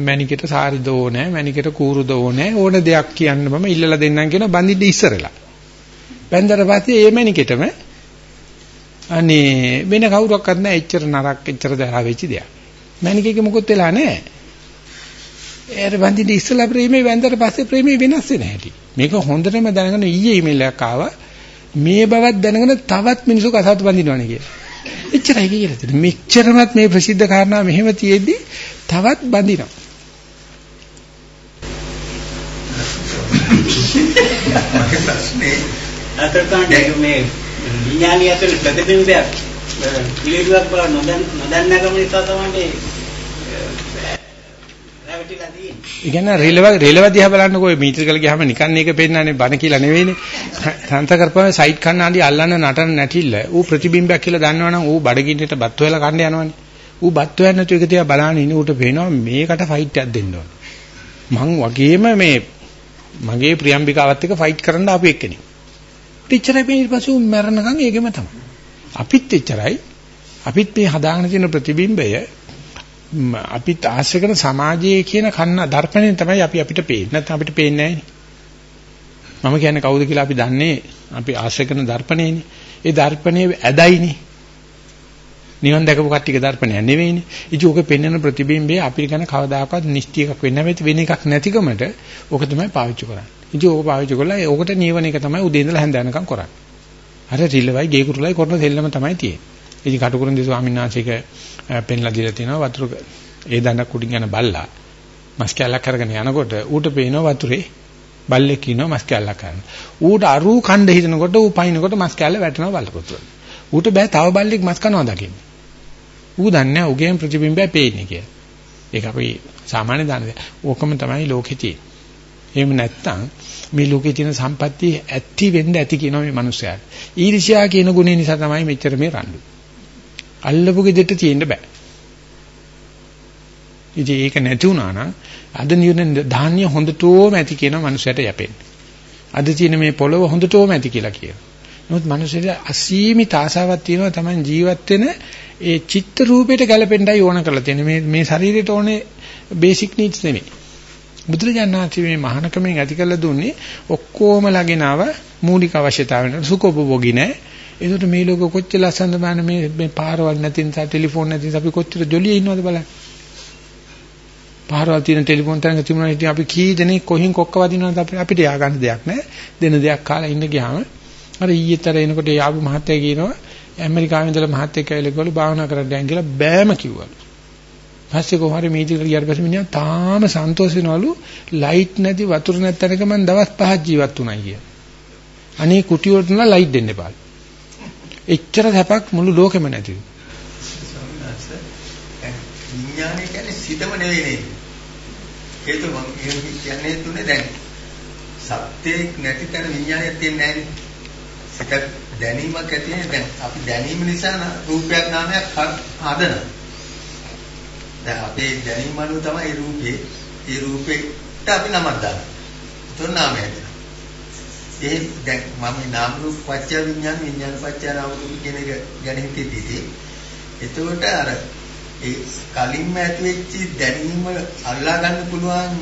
මැනිකට සාරි දෝනේ මැනිකට කූරු දෝනේ ඕන දෙයක් කියන්න මම ඉල්ලලා දෙන්නම් කියන බඳින්න ඉස්සරලා. බැන්දට පස්සේ ඒ මැනිකටම අනේ වෙන කවුරක්වත් නැහැ එච්චර නරක එච්චර දහා වෙච්ච දෙයක්. මැනිකේක මොකොත් වෙලා නැහැ ඒර බඳින්න ඉස්සලා ප්‍රේමේ වැන්දට පස්සේ ප්‍රේමේ වෙනස් වෙන හැටි. මේක හොඳටම දැනගෙන ඊයේ ඊමේල් එකක් ආවා. මේ බවත් දැනගෙන තවත් මිනිස්සු කසාතු බඳිනවනේ කියලා. එච්චරයි කියලා තියෙන්නේ. මෙච්චරමත් මේ ප්‍රසිද්ධ කාරණා මෙහෙම තියෙද්දි තවත් බඳිනවා. මගේ ප්‍රශ්නේ අතරකාණ්ඩ මේ විඥානිය ඇතුළේ ප්‍රතිබිම්බයක් පිළිතුරක් බව නොදන්න නොදන්නකම නිසා තමයි රැවටිලා තියෙන්නේ. ඒ කියන්නේ රේලව රේලව දිහා බලන්නකෝ මීටර ගල ගියාම නිකන් ඒක පෙන්නන්නේ බන කියලා නෙවෙයිනේ. සංත කරපුවම සයිඩ් කන්නාඩි අල්ලන්න නටන නැටිල්ල. ඌ ප්‍රතිබිම්බයක් කියලා දන්නවනම් ඌ බඩගින්නට බත් වෙලා කන්න යනවනේ. ඌ බත් වෙන්නේ නැතු එක තියා බලන්න ඉන්න ඌට පේනවා මේකට ෆයිට් එකක් දෙන්න ඕන. මං වගේම මේ මගේ ප්‍රියම්බිකාවත් එක්ක ෆයිට් කරන්න ආපු එක්කෙනෙක්. එච්චරයි මේ ඊපස්සෙ මැරෙනකන් ඒකෙම තමයි. අපිත් එච්චරයි. අපිත් මේ හදාගෙන තියෙන ප්‍රතිබිම්බය අපිත් ආශ්‍රය කරන සමාජයේ කියන කන්න දර්පණයෙන් තමයි අපි අපිට පේන්නේ. නැත්නම් අපිට පේන්නේ නැහැ මම කියන්නේ කවුද කියලා අපි දන්නේ අපි ආශ්‍රය කරන දර්පණයනේ. ඒ දර්පණයේ ඇදයිනේ. නිවන් දැකපු කට්ටියක දර්පණයක් නෙවෙයිනේ. ඉතින් ඕක පෙන්වන ප්‍රතිබිම්බය අපිට ගැන කවදාකවත් නිශ්චය එකක් වෙන්න නැති වෙන එකක් නැතිකමට ඕක තමයි පාවිච්චි කරන්නේ. ඉතින් ඕක පාවිච්චි කරලා ඕකට නියවන එක තමයි උදේ ඉඳලා හැන්ද යනකම් කරන්නේ. අර රිල්ලවයි ගේ කුරුලයි කරන දෙල්ලම තමයි තියෙන්නේ. ඉතින් කටුකුරුන්දේ ස්වාමීන් වහන්සේක පෙන්ලා දීලා තිනවා වතුර ඒ දණක් උඩින් යන බල්ලා මස් කැල්ලක් අරගෙන යනකොට ඌට පේනවා වතුරේ බල්ලෙක් ඉන්නවා මස් කැල්ලක් කරන. ඌට අරු කණ්ඩ හිතනකොට ඌ පයින්නකොට මස් කැල්ල වැටෙනවා බල්ලපොතුර. ඌට බෑ තව බල්ලෙක් මස් කනවා දකින්න. ඌ දන්නේ නැහැ ඌගේ ප්‍රතිබිම්බය පේන්නේ කියලා. ඒක අපි සාමාන්‍ය දාන ඕකම තමයි ලෝකෙ තියෙන්නේ. එහෙම නැත්නම් මේ ලෝකේ තියෙන සම්පත්තිය ඇති වෙන්න ඇති කියනවා මේ මිනිස්යාට. ඊර්ෂ්‍යා කියන ගුණය නිසා තමයි මෙච්චර මේ රණ්ඩු. අල්ලපු ගෙදෙට්ට තියෙන්න බෑ. ඉතින් ඒක නැති වුණා නම් අද නියන ධාන්‍ය හොඳටම ඇති කියන මනුස්සයට යැපෙන්නේ. අද තියෙන මේ පොළව හොඳටම ඇති කියලා කියනවා. නමුත් මනුස්සයට අසීමිත ආසාවක් තියෙනවා තමයි ජීවත් වෙන ඒ චිත්ත රූපයට ගැලපෙන්නයි ඕන කරලා තියෙන්නේ. මේ මේ ශරීරයට ඕනේ බේසික් නීඩ්ස් නෙමෙයි. බුදුරජාණන් වහන්සේ මේ මහානකමෙන් ඇති කරලා දුන්නේ ඔක්කොම ළගෙනව මූලික අවශ්‍යතාවන සුඛෝපභෝගී නැහැ. ඒකට මේ ලෝක කොච්චර ලස්සනද බලන්න මේ මේ පාරවල් නැති නිසා ටෙලිෆෝන් නැති නිසා අපි කොච්චර ජොලියේ ඉන්නවද බලන්න. පාරවල් තියෙන ටෙලිෆෝන් තරංග තිබුණා ඉතින් අපි කී දෙනෙක් කොහින් කොක්ක වදිනවද අපිට යා ගන්න දෙයක් නැහැ. දෙන දෙයක් කාලා ඉන්න ගියාම අර ඊයේතර එනකොට යාපු මහත්තයා කියනවා ඇමරිකාවෙන් ඉඳලා මහත්තයෙක් ඇවිල්ලා කිව්වලු භාවනා කරන්න යන් කියලා බෑම කිව්වලු. පස්සේ කොහොමද මීටිකට ගියාට පස්සේ මිනිහා තාම සන්තෝෂ වෙනවලු ලයිට් නැති වතුර නැත්තනක මම දවස් පහක් ජීවත් වුණා කිය. අනේ කුටි වලට නම් ලයිට් දෙන්න එපා. එච්චර සැපක් මුළු ලෝකෙම නැතිව. විඥානය කියන්නේ සිතම නෙවෙයි නේද? හේතුව මම කියන්නේ තුනේ දැන් සත්‍යයක් නැති තැන විඥානයක් තියෙන්නේ නැහැ සිත දැනීමක් ඇති වෙන දැන් අපි දැනීම නිසා රූපයක් නාමයක් හදනවා. දැන් අපේ දැනීම අනුව තමයි ඒ රූපේ ඒ රූපෙට අපි නමක් දාන්නේ. තුන් නාමයක්. ඒ දැන් මම නාම රූප පත්‍ය විඥාන විඥාන පත්‍ය නාම රූප කියන එක ගැන හිතෙද්දී එතකොට අර ඒ කලින්ම ඇති වෙච්ච දැනීම අල්ලා ගන්න පුළුවන්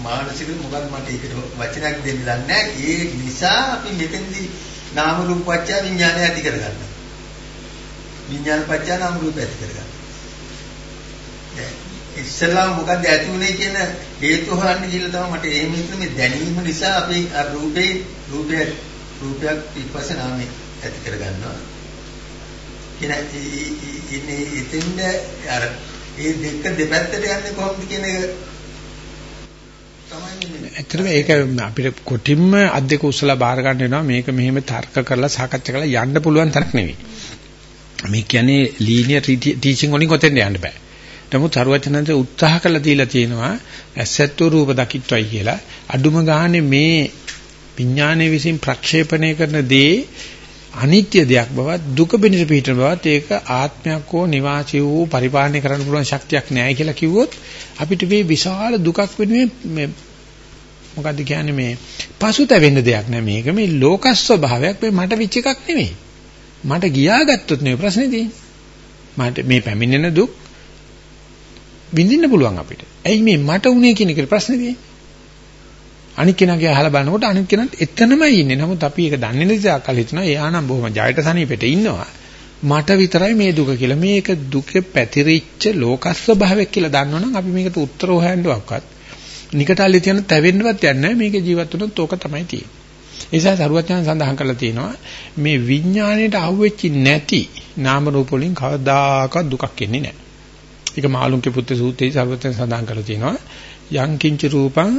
මානසික මොකක්ද මට ඒකට වචනයක් දෙන්න දන්නේ නැහැ. ඒ නිසා අපි මෙතෙන්දී නාම රූප පත්‍ය විඥානය ඇති කරගන්නවා. විඥාන පත්‍ය නාම රූප ඇති කරගන්නවා. ඉස්සෙල්ලා මොකද්ද ඇති උනේ කියන හේතු හොයන්න ගිහලා තමයි මට එහෙම හිතුනේ මේ දැනීම නිසා අපි අර රූපේ රූපය රූපයක් ඊපස්සේ නාමය ඇති කරගන්නවා. කියන ඉන්නේ ඉතින්ද අර ඒ දෙක දෙපැත්තට යන්නේ කොහොමද කියන එක ඇත්තටම ඒක අපිට කොටින්ම අද්දක උස්සලා බාර ගන්න වෙනවා මේක මෙහෙම තර්ක කරලා සාකච්ඡා කරලා යන්න පුළුවන් තරක් නෙවෙයි. මේ කියන්නේ ලීනියර් ටීචින් වලින් කොතෙන්ද යන්න බෑ. නමුත් සරුවචනන්සේ උත්සාහ කළා දීලා තියෙනවා ඇසැත්තු රූප දකිත්වයි කියලා. අඩුම ගානේ මේ විඥානයේ විසින් ප්‍රක්ෂේපණය කරන දේ අනිත්‍ය දෙයක් බවත් දුක පිණිස පිටන බවත් ඒක ආත්මයක් හෝ නිවාසී වූ පරිපාලනය කරන්න පුළුවන් ශක්තියක් නැහැ කියලා කිව්වොත් අපිට මේ විශාල දුකක් වෙනුවෙන් මේ මොකද්ද කියන්නේ මේ පසුතැවෙන්න දෙයක් නෑ. මේක මේ ලෝක ස්වභාවයක්. මේ මට විච එකක් නෙමෙයි. මට ගියාගත්තොත් නේ ප්‍රශ්නේ තියෙන්නේ. මට මේ පැමිණෙන දුක් විඳින්න පුළුවන් අපිට. ඇයි මේ මට උනේ කියන එක ප්‍රශ්නේ තියෙන්නේ. අනික් කෙනාගේ අහලා බලනකොට අනික් කෙනාත් එතනමයි ඉන්නේ. නමුත් අපි ඒක දන්නේ නැති දාකල් හිතනවා එයා නම් බොහොම ජයට සනීපෙට ඉන්නවා. මට විතරයි මේ දුක කියලා. මේක දුකේ පැතිරිච්ච ලෝක ස්වභාවයක් කියලා දන්නවනම් අපි මේකට උත්තර හොයන්නවක්වත්. නිකටල්ලේ තියෙන තැවෙන්නවත් යන්නේ නැහැ. මේක ජීවත් වුණොත් ඕක තමයි තියෙන්නේ. ඒ නිසා සරුවචන සඳහන් කරලා තියෙනවා මේ විඥාණයට අහුවෙච්චි නැති නාම රූප වලින් කවදාකවත් දුකක් එන්නේ නැහැ. ඒක මාළුන්ගේ පුත්‍ර සූත්‍රයේ සරුවචන සඳහන් කරලා තියෙනවා යං කිංච රූපං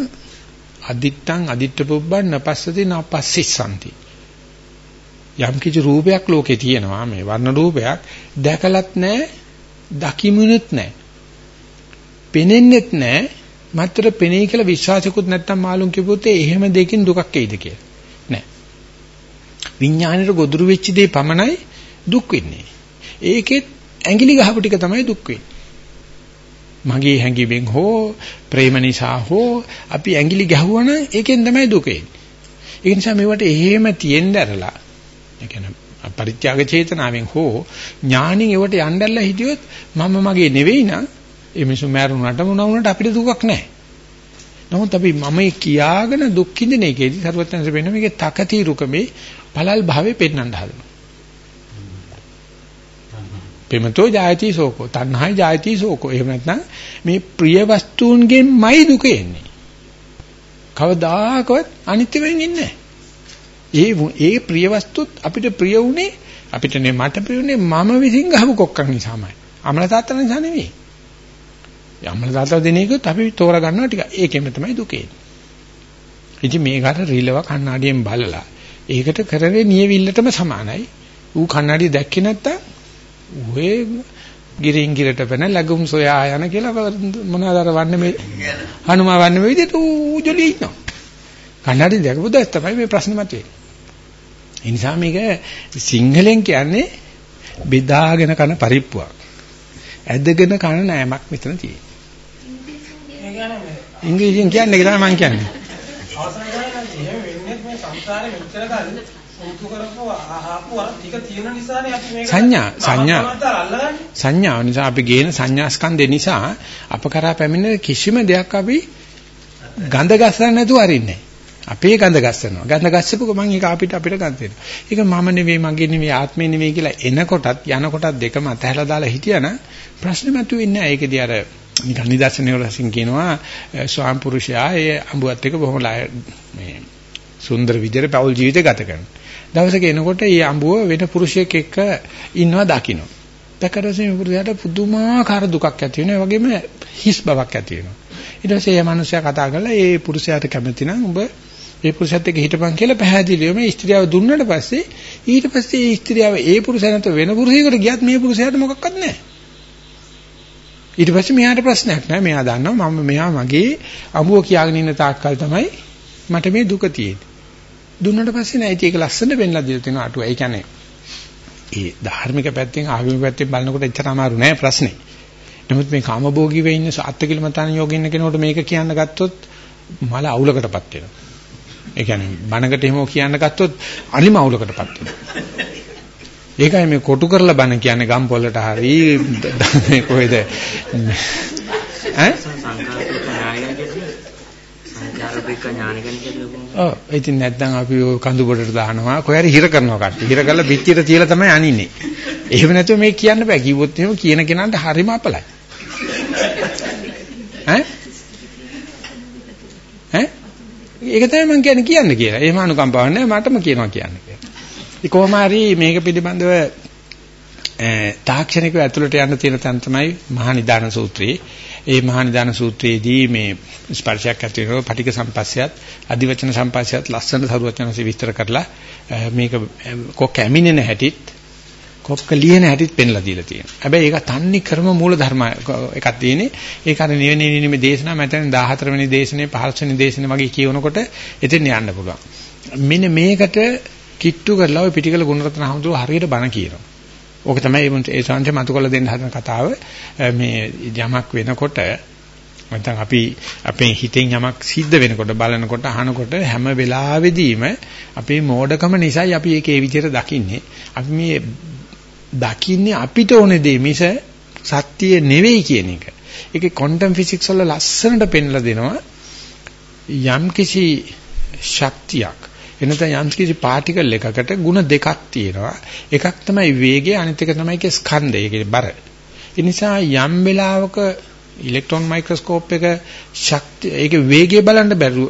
අදිත්තං අදිත්ත පුබ්බන් නපස්සති නපස්සිස්සanti. යම් කිසි රූපයක් ලෝකේ තියෙනවා මේ වර්ණ රූපයක් දැකලත් නැහැ දකිමුනුත් නැහැ. පෙනෙන්නෙත් නැහැ මාත්‍ර පෙනේ කියලා විශ්වාසකුත් නැත්තම් මාළුන් කිව්වොත් එහෙම දෙකින් දුකක් එයිද කියලා. නෑ. විඥාණයට ගොදුරු වෙච්ච දේ පමණයි දුක් වෙන්නේ. ඒකෙත් ඇඟිලි ගහපු ටික තමයි දුක් වෙන්නේ. මගේ හැඟීමෙන් හෝ ප්‍රේම නිසා හෝ අපි ඇඟිලි ගැහුවනම් ඒකෙන් තමයි දුක එන්නේ. ඒ නිසා මේවට එහෙම තියෙන්න ඇරලා ඒ කියන්නේ පරිත්‍යාග චේතනාවෙන් හෝ ඥාණින් ඒවට යන්නදලා හිටියොත් මම මගේ නෙවෙයි නම් ඒ මිනිස්සු මෑරුණාට මොන වුණාට අපිට දුකක් නැහැ. නමුත් අපි මම කියාගෙන දුක් විඳින එකේදී සරුවත්නස වෙන මේකේ තකතිරුකමේ පළල් භාවයේ පෙන්වන්න හදනවා. පෙමතෝ ජායති සෝකෝ තණ්හයි ජායති සෝකෝ එහෙම නැත්නම් මේ ප්‍රිය වස්තුන්ගෙන්මයි දුක එන්නේ. කවදාකවත් අනිත්‍ය වෙන්නේ නැහැ. ඒ ඒ ප්‍රිය වස්තුත් අපිට ප්‍රිය උනේ අපිට නේ මට ප්‍රිය උනේ මම විසින් ගහපු කොක්කක් නිසාමයි. අමල තාත්තලා නිසා නෙවෙයි. යම්මල දාතව දෙන එකත් අපි තෝරා ගන්නවා ටික. ඒකෙම තමයි දුකේ. ඉතින් මේකට රිලව කණ්ණාඩියෙන් බලලා ඒකට කරන්නේ නියවිල්ලටම සමානයි. ඌ කණ්ණාඩිය දැක්කේ නැත්තම් ඔය ගිරින් ගිරට පැන ලැබුම් සොයා යන කියලා මොනවාද අර වන්නේ මේ හනුමා වන්නේ මේ විදිහට ඌ ජොලි ඉන්නවා. කණ්ණාඩිය දැකපු දැස් තමයි මේ ප්‍රශ්නේ මතුවේ. ඒ නිසා මේක සිංහලෙන් කියන්නේ බෙදාගෙන කන පරිප්පුවක්. ඇදගෙන කන නෑමක් මෙතන තියෙන්නේ. ඉංග්‍රීසියෙන් කියන්නේ ඒක තමයි මම කියන්නේ. අවසන් ගානේ එහෙම වෙන්නේ මේ සංසාරේ මෙච්චර කාලෙ උතු කරපුව ආපු අර ටික තියෙන නිසානේ අපි මේක සංඥා සංඥා. සංඥා නිසා අපි ගේන සංඥා ස්කන්ධේ නිසා අප කරා පැමිණෙන කිසිම දෙයක් අපි ගඳ ගස්සන්න නැතුව අරින්නේ අපේ ගඳ ගස්සනවා. ගඳ ගස්සපුව මම ඒක අපිට අපිට ගඳ දෙනවා. ඒක මම නෙවෙයි මගේ නෙවෙයි ආත්මේ නෙවෙයි කියලා එනකොටත් යනකොටත් දෙකම අතහැලා දාලා හිටියානම් ප්‍රශ්නේ මතුවෙන්නේ නැහැ. ඒකදී අර නිකන් නිදර්ශනය වලින් කියනවා ස්වාම පුරුෂයා ඒ අඹුවත් එක බොහොම මේ සුන්දර විදිහට පෞල් ජීවිතය ගත කරනවා. දවසක එනකොට ඒ අඹුව වෙන පුරුෂයෙක් එක්ක ඉන්නවා දකින්න. දැකරසේ මේ පුරුෂයාට පුදුමාකාර දුකක් ඇති වෙනවා. ඒ වගේම හිස් බවක් ඇති වෙනවා. ඊට පස්සේ මේ මිනිස්සයා කතා කරලා ඒ පුරුෂයාට කැමති නම් ඔබ ඒ පුරුෂයාත් එක්ක හිටපන් කියලා පැහැදිලිවම ස්ත්‍රියව දුන්නට පස්සේ ඊට පස්සේ ඒ ස්ත්‍රියව ඒ පුරුෂයාට වෙන පුරුෂයෙකුට ගියත් මේ පුරුෂයාට මොකක්වත් නැහැ. ඊට පස්සේ මෙයාට ප්‍රශ්නයක් නැහැ. මෙයා දන්නවා මම මෙයා මගේ අඹුව කියාගෙන ඉන්න තාක්කල් තමයි මට මේ දුක තියෙන්නේ. දුන්නට පස්සේ නෑ ඒක ලස්සන වෙන්නලා දීලා තියෙනවා අටුව. ඒ කියන්නේ ඒ ධාර්මික පැත්තෙන් ආගමික පැත්තෙන් බලනකොට එච්චර අමාරු නෑ ප්‍රශ්නේ. නමුත් මේ කාමභෝගී වෙ ඉන්න අත්තිකිලමතාන යෝගින් ඉන්න කෙනෙකුට මේක කියන්න ගත්තොත් මල අවුලකටපත් වෙනවා. ඒ කියන්නේ බණකට එහෙම කියන්න ගත්තොත් අනිම අවුලකටපත් වෙනවා. ඒකයි මේ කොටු කරලා බණ කියන්නේ ගම් පොළට හරි මේ කොහෙද ඈ ඔව්. ඉතින් නැත්නම් අපි ඔය කඳු බඩට දානවා. කොහරි හිර කරනවා කට්ටිය. හිර කරලා පිටියට තියලා තමයි අනින්නේ. එහෙම නැතුව මේ කියන්න බෑ. කිව්වොත් එහෙම කියන කෙනාට හරිම අපලයි. ඈ? ඈ? ඒක තමයි මම කියන්නේ කියන්න කියලා. එහෙම අනුකම්පාවක් නැහැ. මටම කියනවා කියන්නේ කොහොම හරි මේක පිළිබඳව තාක්ෂණිකව ඇතුළට යන්න තියෙන තැන තමයි මහා නිදාන සූත්‍රයේ. ඒ මහා නිදාන සූත්‍රයේදී මේ ස්පර්ශයක් ඇති වෙනකොට පටික සම්පස්සයත් අධිවචන සම්පස්සයත් ලස්සන සරුවචනසි විස්තර කරලා මේක කොක් ඇමිනෙන හැටිත් කොක්ක ලියන හැටිත් පෙන්ලා දීලා තියෙනවා. හැබැයි ඒක තන්නේ ක්‍රම මූල ධර්ම එකක් තියෙන්නේ. ඒක අර නිවෙන්නේ නිමේ දේශනා මතෙන් 14 වෙනි දේශනේ 15 වෙනි දේශනේ වගේ කියවනකොට එතෙන් යන්න පුළුවන්. මෙන්න මේකට කිට්ටු කරලා ওই පිටිකල ගුණරත්න හමුදුර හරියට බණ කියනවා. ඕක තමයි ඒ සංජය මතු කළ දෙන්න හදන කතාව. මේ යමක් වෙනකොට නැත්නම් අපි අපේ හිතෙන් යමක් සිද්ධ වෙනකොට බලනකොට අහනකොට හැම වෙලාවෙදීම අපේ මෝඩකම නිසායි අපි ඒක ඒ විදිහට දකින්නේ. අපි මේ දකින්නේ අපිට ඕනේ දේ මිස සත්‍ය නෙවෙයි කියන එක. ඒකේ ක්වොන්ටම් ෆිසික්ස් වල ලස්සනට පෙන්ලා දෙනවා යම් කිසි ශක්තියක් එනතන යම්කිසි පාටිකල් එකකට ಗುಣ දෙකක් තියෙනවා. එකක් තමයි වේගය අනිත් එක තමයි ඒකේ ස්කන්ධය ඒකේ බර. ඒ නිසා යම් වෙලාවක ඉලෙක්ට්‍රෝන මයික්‍රොස්කෝප් එක ශක්තිය ඒකේ වේගය බලන්න බැරුව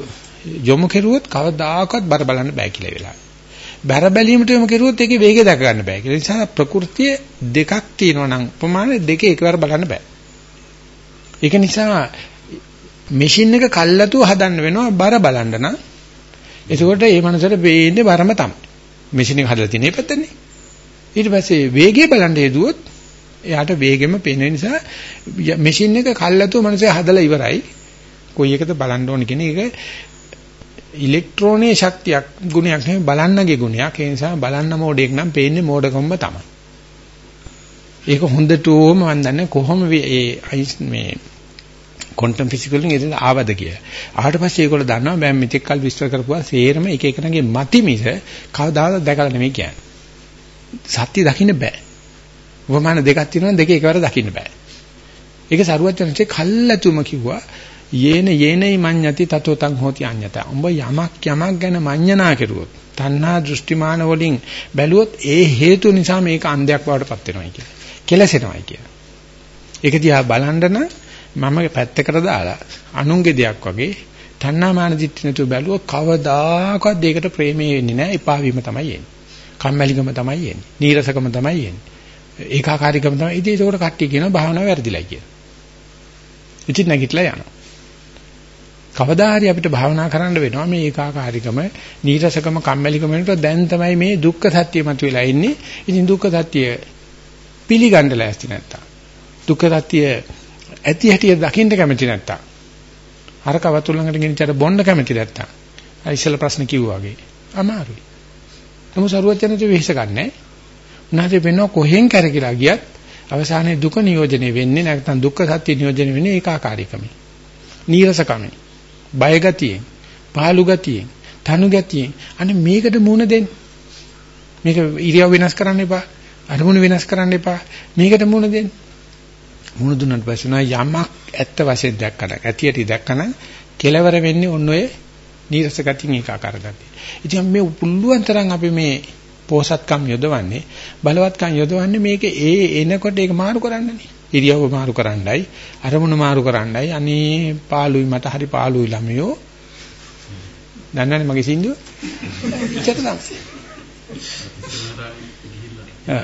යොමු කෙරුවොත් කවදාකවත් බර බලන්න බෑ කියලා වෙලාවයි. බර බැලීමට යොමු කෙරුවොත් ඒකේ වේගය දක ගන්න බෑ කියලා. ඒ නිසා ප්‍රകൃතිය දෙකක් තියෙනවා නම් ප්‍රමාණය දෙක එකවර බලන්න බෑ. ඒක නිසා මැෂින් එක කල්ලාතු හදන්න වෙනවා බර බලන්න නම් එතකොට මේ මනසට වෙන්නේ බරම තමයි. මැෂින් එක හදලා තියෙන පැත්තනේ. ඊට පස්සේ වේගය බලන්න හේතුවොත් එයාට වේගෙම පේන නිසා මැෂින් එක කල්ලාතු මනසේ හදලා ඉවරයි. කොයි එකද බලන්න ඕනේ කියන එක ඉලෙක්ට්‍රෝනයේ ශක්තියක් ගුණයක් නෙවෙයි බලන්නගේ ගුණයක්. ඒ නිසා බලන්න මෝඩෙක් නම් පේන්නේ මෝඩකම්ම තමයි. ඒක හොඳටම මම දන්නේ කොහොම මේ මේ ක්වොන්ටම් ෆිසිකල් එකෙන් එතන ආවද කියලා. ආවට පස්සේ ඒගොල්ලෝ දන්නවා මම මෙතෙක් කල් විස්තර කරපුවා සේරම එක එකනගේ මති මිස කවදාවත් දැකලා නෙමෙයි කියන්නේ. සත්‍ය දකින්න බෑ. උපමාන දෙකක් තියෙනවා දෙක එකවර දකින්න බෑ. ඒක සරුවත් යනසේ කල්ැතුම කිව්වා යේන යේනයි මඤ්ඤති තතෝ තං හෝති අඤ්ඤත. උඹ යමක් යමක් ගැන මඤ්ඤණා කෙරුවොත් තණ්හා දෘෂ්ටිමාන වලින් බැලුවොත් ඒ හේතු නිසා මේක අන්ධයක් බවට පත් වෙනවායි කියලා. කෙලසෙනවායි කියලා. ඒක දිහා බලන්න නම් මම පැත්තකට දාලා අනුන්ගේ දෙයක් වගේ තණ්හාමාන දිට්ඨි නැතුව බැලුවොත් කවදාකවත් දෙයකට ප්‍රේමේ වෙන්නේ නැහැ. එපා වීම තමයි එන්නේ. කම්මැලිකම තමයි එන්නේ. නීරසකම තමයි එන්නේ. ඒකාකාරීකම තමයි. ඉතින් ඒකට කට්ටිය කියනවා භාවනාව වැරදිලා කියලා. ඉතින් නැගිටලා යනවා. කවදා හරි අපිට භාවනා කරන්න වෙනවා මේ ඒකාකාරීකම නීරසකම කම්මැලිකම වෙනකොට දැන් තමයි මේ දුක්ඛ සත්‍ය මතුවලා ඉන්නේ. ඉතින් දුක්ඛ සත්‍ය පිළිගන්න ලෑස්ති නැත්තම් දුක්ඛ සත්‍ය ඇති හැටි දකින්න කැමති නැත්තම් අරක වතුලඟට ගෙනිච්චට බොන්න කැමති නැත්තම් අර ඉස්සෙල්ලා ප්‍රශ්න කිව්වා වගේ අමාරුයි. නමුත් සරුවත් යනතු වෙහෙස ගන්නෑ. උනාසේ වෙනව කොහෙන් කරකිලා ගියත් අවසානයේ දුක නියෝජනය වෙන්නේ නැත්නම් දුක්ඛ සත්‍ය නියෝජනය වෙන්නේ ඒකාකාරීකමයි. නීරසකමයි. බය ගතියෙන්, පාළු ගතියෙන්, තනු ගතියෙන් අනේ මේකට මුණ දෙන්න. මේක ඉරියව් වෙනස් කරන්න එපා. අරමුණු වෙනස් කරන්න එපා. මේකට මුණ දෙන්න. මුණ දුන්නාට පස්සේ නෝ යමක් ඇත්ත වශයෙන් දැක්කම ඇතියට දැක්කම කෙලවර වෙන්නේ ඔන්න ඔය නීරස ගතියින් ඒකාකාර ගතිය. ඉතින් මේ පුළුවන් තරම් අපි මේ පෝසත්කම් යොදවන්නේ බලවත්කම් යොදවන්නේ මේක ඒ එනකොට ඒක මාරු කරන්නනේ. ඉරියව්ව මාරු කරන්නයි අරමුණ මාරු කරන්නයි අනේ පාළුයි මට හරි පාළුයි ළමයෝ දන්නවනේ මගේ සින්දුව ඉච්චට තමයි ආ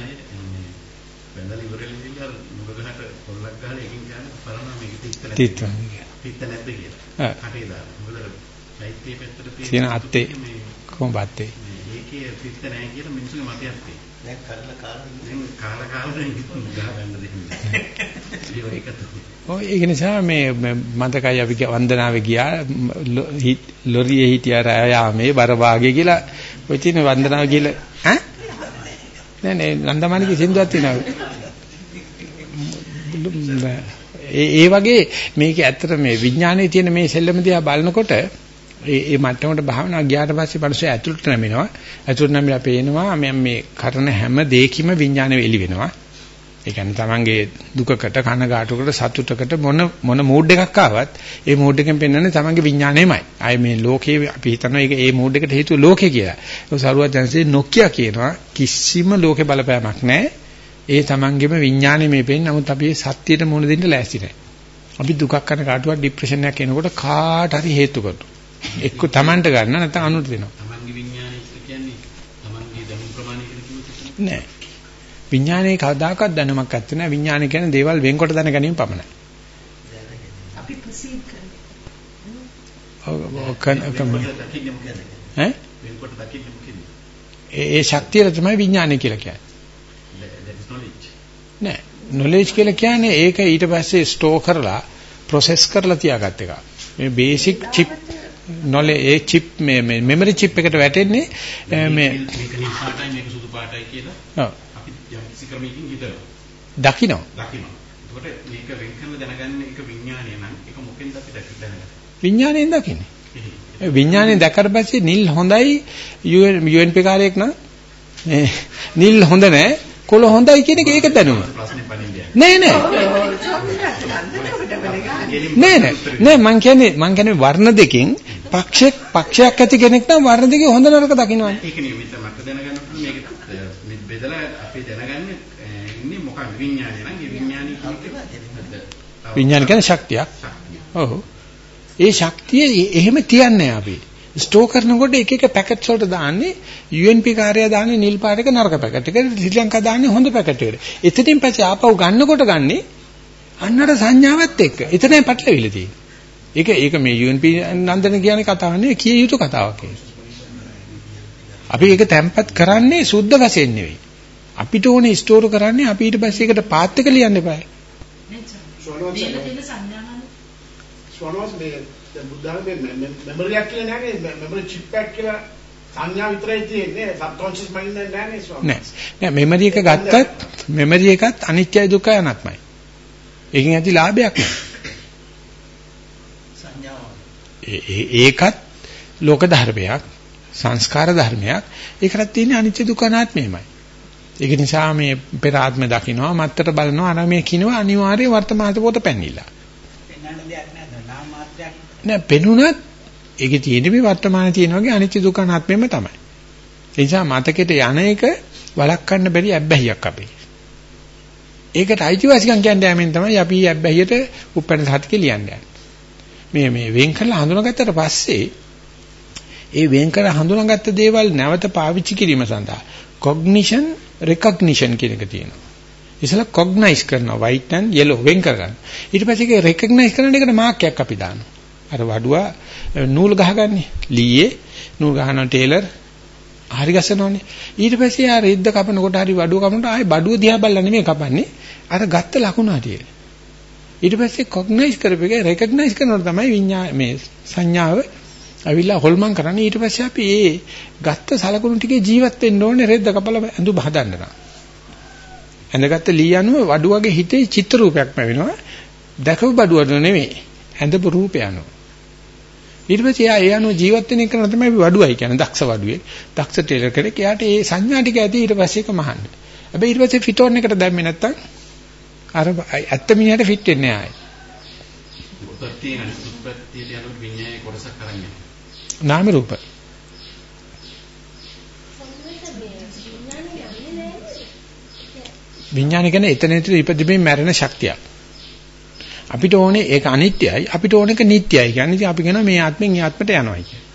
බැලලා ඉවරෙලා ඉඳලා නුඹගහට පොල්ලක් ගහලා එකකින් කියන්නේ බලනවා මේක තිත්ත තිත්ත නැද්ද කියලා. කටේ දාලා මොකද චෛත්‍යයේ පැත්තට තියෙන අත්තේ කොහොමද අත්තේ? ඒකේ තිත්ත නැහැ කියලා මිනිස්සුගේ මතයක් තියෙනවා. දැන් කරලා කාලා දැන් කාලා කාලා ඉතින් ගහ ගන්න දෙන්නේ ඒක ඔය ඒක නිසා මේ මතකයි අපි වන්දනාවේ ගියා ලොරියේ හිටියා රායාමේ බර වාගේ කියලා. ඔය තියෙන වන්දනාව කියලා ඈ? නෑ නෑ නන්දමාණිගේ සින්දුවක් තියෙනවා ඒ ඒ වගේ මේක ඇත්තට මේ විඥානයේ තියෙන මේ සෙල්ලම දිහා බලනකොට ඒ ඒ මට්ටමට භාවනා ගියාට පස්සේ මිනිස්සු ඇතුළට නැමිනවා. ඇතුළට නැමිලා පේනවා මම මේ කරන හැම දෙයකම විඥානය එලි වෙනවා. ඒ කියන්නේ තමන්ගේ දුකකට කනගාටුකට සතුටකට මොන මොන මූඩ් එකක් ආවත් ඒ මූඩ් එකෙන් පෙන්වන්නේ තමන්ගේ විඥාණයමයි. ආයේ මේ ලෝකේ අපි හිතනවා ඒක ඒ මූඩ් එකට හේතුව ලෝකේ කියලා. ඒක සරුවත් දැන්සේ නොකිය කියනවා කිසිම ලෝකේ බලපෑමක් නැහැ. ඒ තමන්ගේම විඥාණය මේ පෙන්නේ. නමුත් අපි සත්‍යයට මුහුණ දෙන්න ලෑස්ති නැහැ. අපි දුකක් කරන කාටවත් ડિප්‍රෙෂන් එකක් එනකොට කාට හරි හේතු කරනවා. එක්ක Tamanට ගන්න නැත්නම් අනුට දෙනවා. තමන්ගේ විඥානය කියන්නේ තමන්ගේ දැනුම් ප්‍රමාණය කියලා කිව්වොත් නෑ. විඥානයේ කවදාකවත් දැනුමක් නැත්තේ නෑ. විඥානය කියන්නේ දේවල් වෙන්කොට දැන ගැනීම පමණයි. අපි ප්‍රසීඩ් කරන්නේ. ඒ ශක්තිය තමයි විඥානය කියලා කියන්නේ. නෑ. knowledge කියලා කියන්නේ ඒක ඊට පස්සේ ස්ටෝර් කරලා process කරලා තියාගත් එක. මේ basic chip knowledge ඒ chip මේ memory chip එකට වැටෙන්නේ මේ මේක නිල් පාටයි මේක සුදු පාටයි කියලා ඔව් අපි යම් කිසි ක්‍රමයකින් හිතනවා. දකින්න දකිනවා. එතකොට මේක වෙන් කරලා දැනගන්න එක විඥානය නම් ඒක මොකෙන්ද අපි දැනගන්නේ? විඥාණයෙන් දකින්නේ. විඥාණයෙන් දැක්කට පස්සේ නිල් හොඳයි UNP කාර්යයක් නම් මේ නිල් හොඳ නැහැ කොළ හොඳයි කියන එක ඒක දැනුම. නෑ නෑ. නෑ නෑ. නෑ මං කියන්නේ මං කියන්නේ වර්ණ දෙකෙන් පක්ෂයක් පක්ෂයක් ඇති කෙනෙක් නම් වර්ණ දෙකේ හොඳ නරක දකින්නවනේ. ඒක නියමිත මට දැනගන්න පුළුවන් මේක මේ බෙදලා අපි දැනගන්නේ ඉන්නේ මොකක්ද විඥානය නම් ඒ විඥානي කියන්නේ විඥාන කියන්නේ ශක්තියක්. ඔව්. ඒ ශක්තිය එහෙම තියන්නේ අපි. ස්ටෝර් කරනකොට එක එක පැකට්ස් වලට දාන්නේ UNP කාර්යය දාන්නේ නිල් පාටක නරක පැකට් එක. ශ්‍රී ලංකා දාන්නේ හොඳ පැකට් එකට. එතනින් පස්සේ ආපහු ගන්නකොට ගන්නේ අන්නර සංඥාවත් එක්ක. එතනයි පැටලවිලා තියෙන්නේ. ඒක ඒක මේ UNP නන්දන කියන කතාව නෙවෙයි කිය යුතු කතාවක් ඒක. අපි ඒක තැම්පත් කරන්නේ සුද්ධ වශයෙන් නෙවෙයි. අපිට ඕනේ ස්ටෝර් කරන්නේ අපි ඊට පස්සේ ඒකට පාත් එක ලියන්න එපා. ස්වනෝස් මේ දැන් බුද්ධාගමේ මෙමරි එකක් කියලා නැහැ මෙමරි චිප් එකක් කියලා සංඥා විතරයි තියෙන්නේ. සබ්කොන්ෂස් මයින්ඩ් එක නැහැ ස්වාමී නෑ. මෙමරි එක ගත්තත් මෙමරි එකත් අනිත්‍යයි දුක්ඛයි අනාත්මයි. ඒකෙන් ඇති ලාභයක් නෑ. ඒකත් ලෝක ධර්මයක් සංස්කාර ධර්මයක්. ඒකටත් තියෙන අනිත්‍ය දුක්ඛ අනාත්මයමයි. ඒක නිසා මේ පෙර ආත්ම දකින්නවා මත්තට බලනවා අර මේ කිනවා අනිවාර්ය වර්තමාන පොත පැන්නිලා පෙන්වන්න දෙයක් නෑ නාම මාත්‍රයක් නෑ පෙනුනත් ඒකේ තියෙන මේ වර්තමානයේ තියෙන වගේ අනිත්‍ය දුක්ඛ අනාත්මෙම තමයි ඒ නිසා මතකෙට යන එක වළක්වන්න බැරි අබ්බැහියක් අපේ ඒකට අයිතිවාසිකම් කියන්නේ යමින් තමයි අපි අබ්බැහියට උපැන්න සතිය ලියන්නේ මේ මේ වෙන් කරලා හඳුනාගත්තට පස්සේ ඒ වෙන් කර හඳුනාගත්ත දේවල් නැවත පාවිච්චි කිරීම සඳහා cognition recognition කියන එක තියෙනවා. ඉතල cognize කරනවා white and yellow වෙන් කරගන්න. ඊට පස්සේ ඒක recognize කරන එකට මාක් එකක් අපි දානවා. අර වඩුවා නූල් ගහගන්නේ. ලීයේ නූල් ගහන ටේලර් හරි ගස්සනෝනේ. ඊට පස්සේ ආ රෙද්ද කපනකොට හරි වඩුව කපනකොට ආයේ බඩුව දිහා බලලා නෙමෙයි කපන්නේ. අර ගත්ත ලකුණ හරියට. ඊට පස්සේ කොග්නයිස් කරපෙක රෙකග්නයිස් කරනකොට තමයි විඤ්ඤා මේ සංඥාව අවිලා හොල්මන් කරන්නේ ඊට පස්සේ අපි ඒ ගත්ත සලකුණු ටිකේ ජීවත් වෙන්න ඕනේ රෙද්ද කපලා ඇඳු බහදන්න නම් ඇඳගත්ත ලී අනුව වඩුවගේ හිතේ චිත්‍ර රූපයක්ම වෙනවා දැකපු බඩුවට නෙමෙයි ඇඳපු රූපය අනුව ඊට පස්සේ එයා ඒ අනුව ජීවත් වෙන එක තමයි අපි වඩුවයි කියන්නේ දක්ෂ වඩුවේ. දක්ෂ ටේලර් කෙනෙක්. එයාට ඒ සංඥා ටික ඇති ඊට පස්සේ ඒක මහන්න. හැබැයි ඊට පස්සේ ෆිටෝන් එකට දැම්මේ නැත්තම් අර ඇත්ත මිනිහට ෆිට වෙන්නේ නැහැ. ආයේ උත්පත්ති අනුත්පත්තියට යන විඤ්ඤාණය කොටසක් කරන්නේ නාම රූප. විඥාන කියන්නේ එතන එතන ඉපදෙමින් මැරෙන ශක්තියක්. අපිට ඕනේ ඒක අනිත්‍යයි අපිට ඕනේ ඒක නිට්ටයයි. කියන්නේ අපි කියනවා මේ ආත්මෙන් ඒ ආත්මට යනවා කියන්නේ.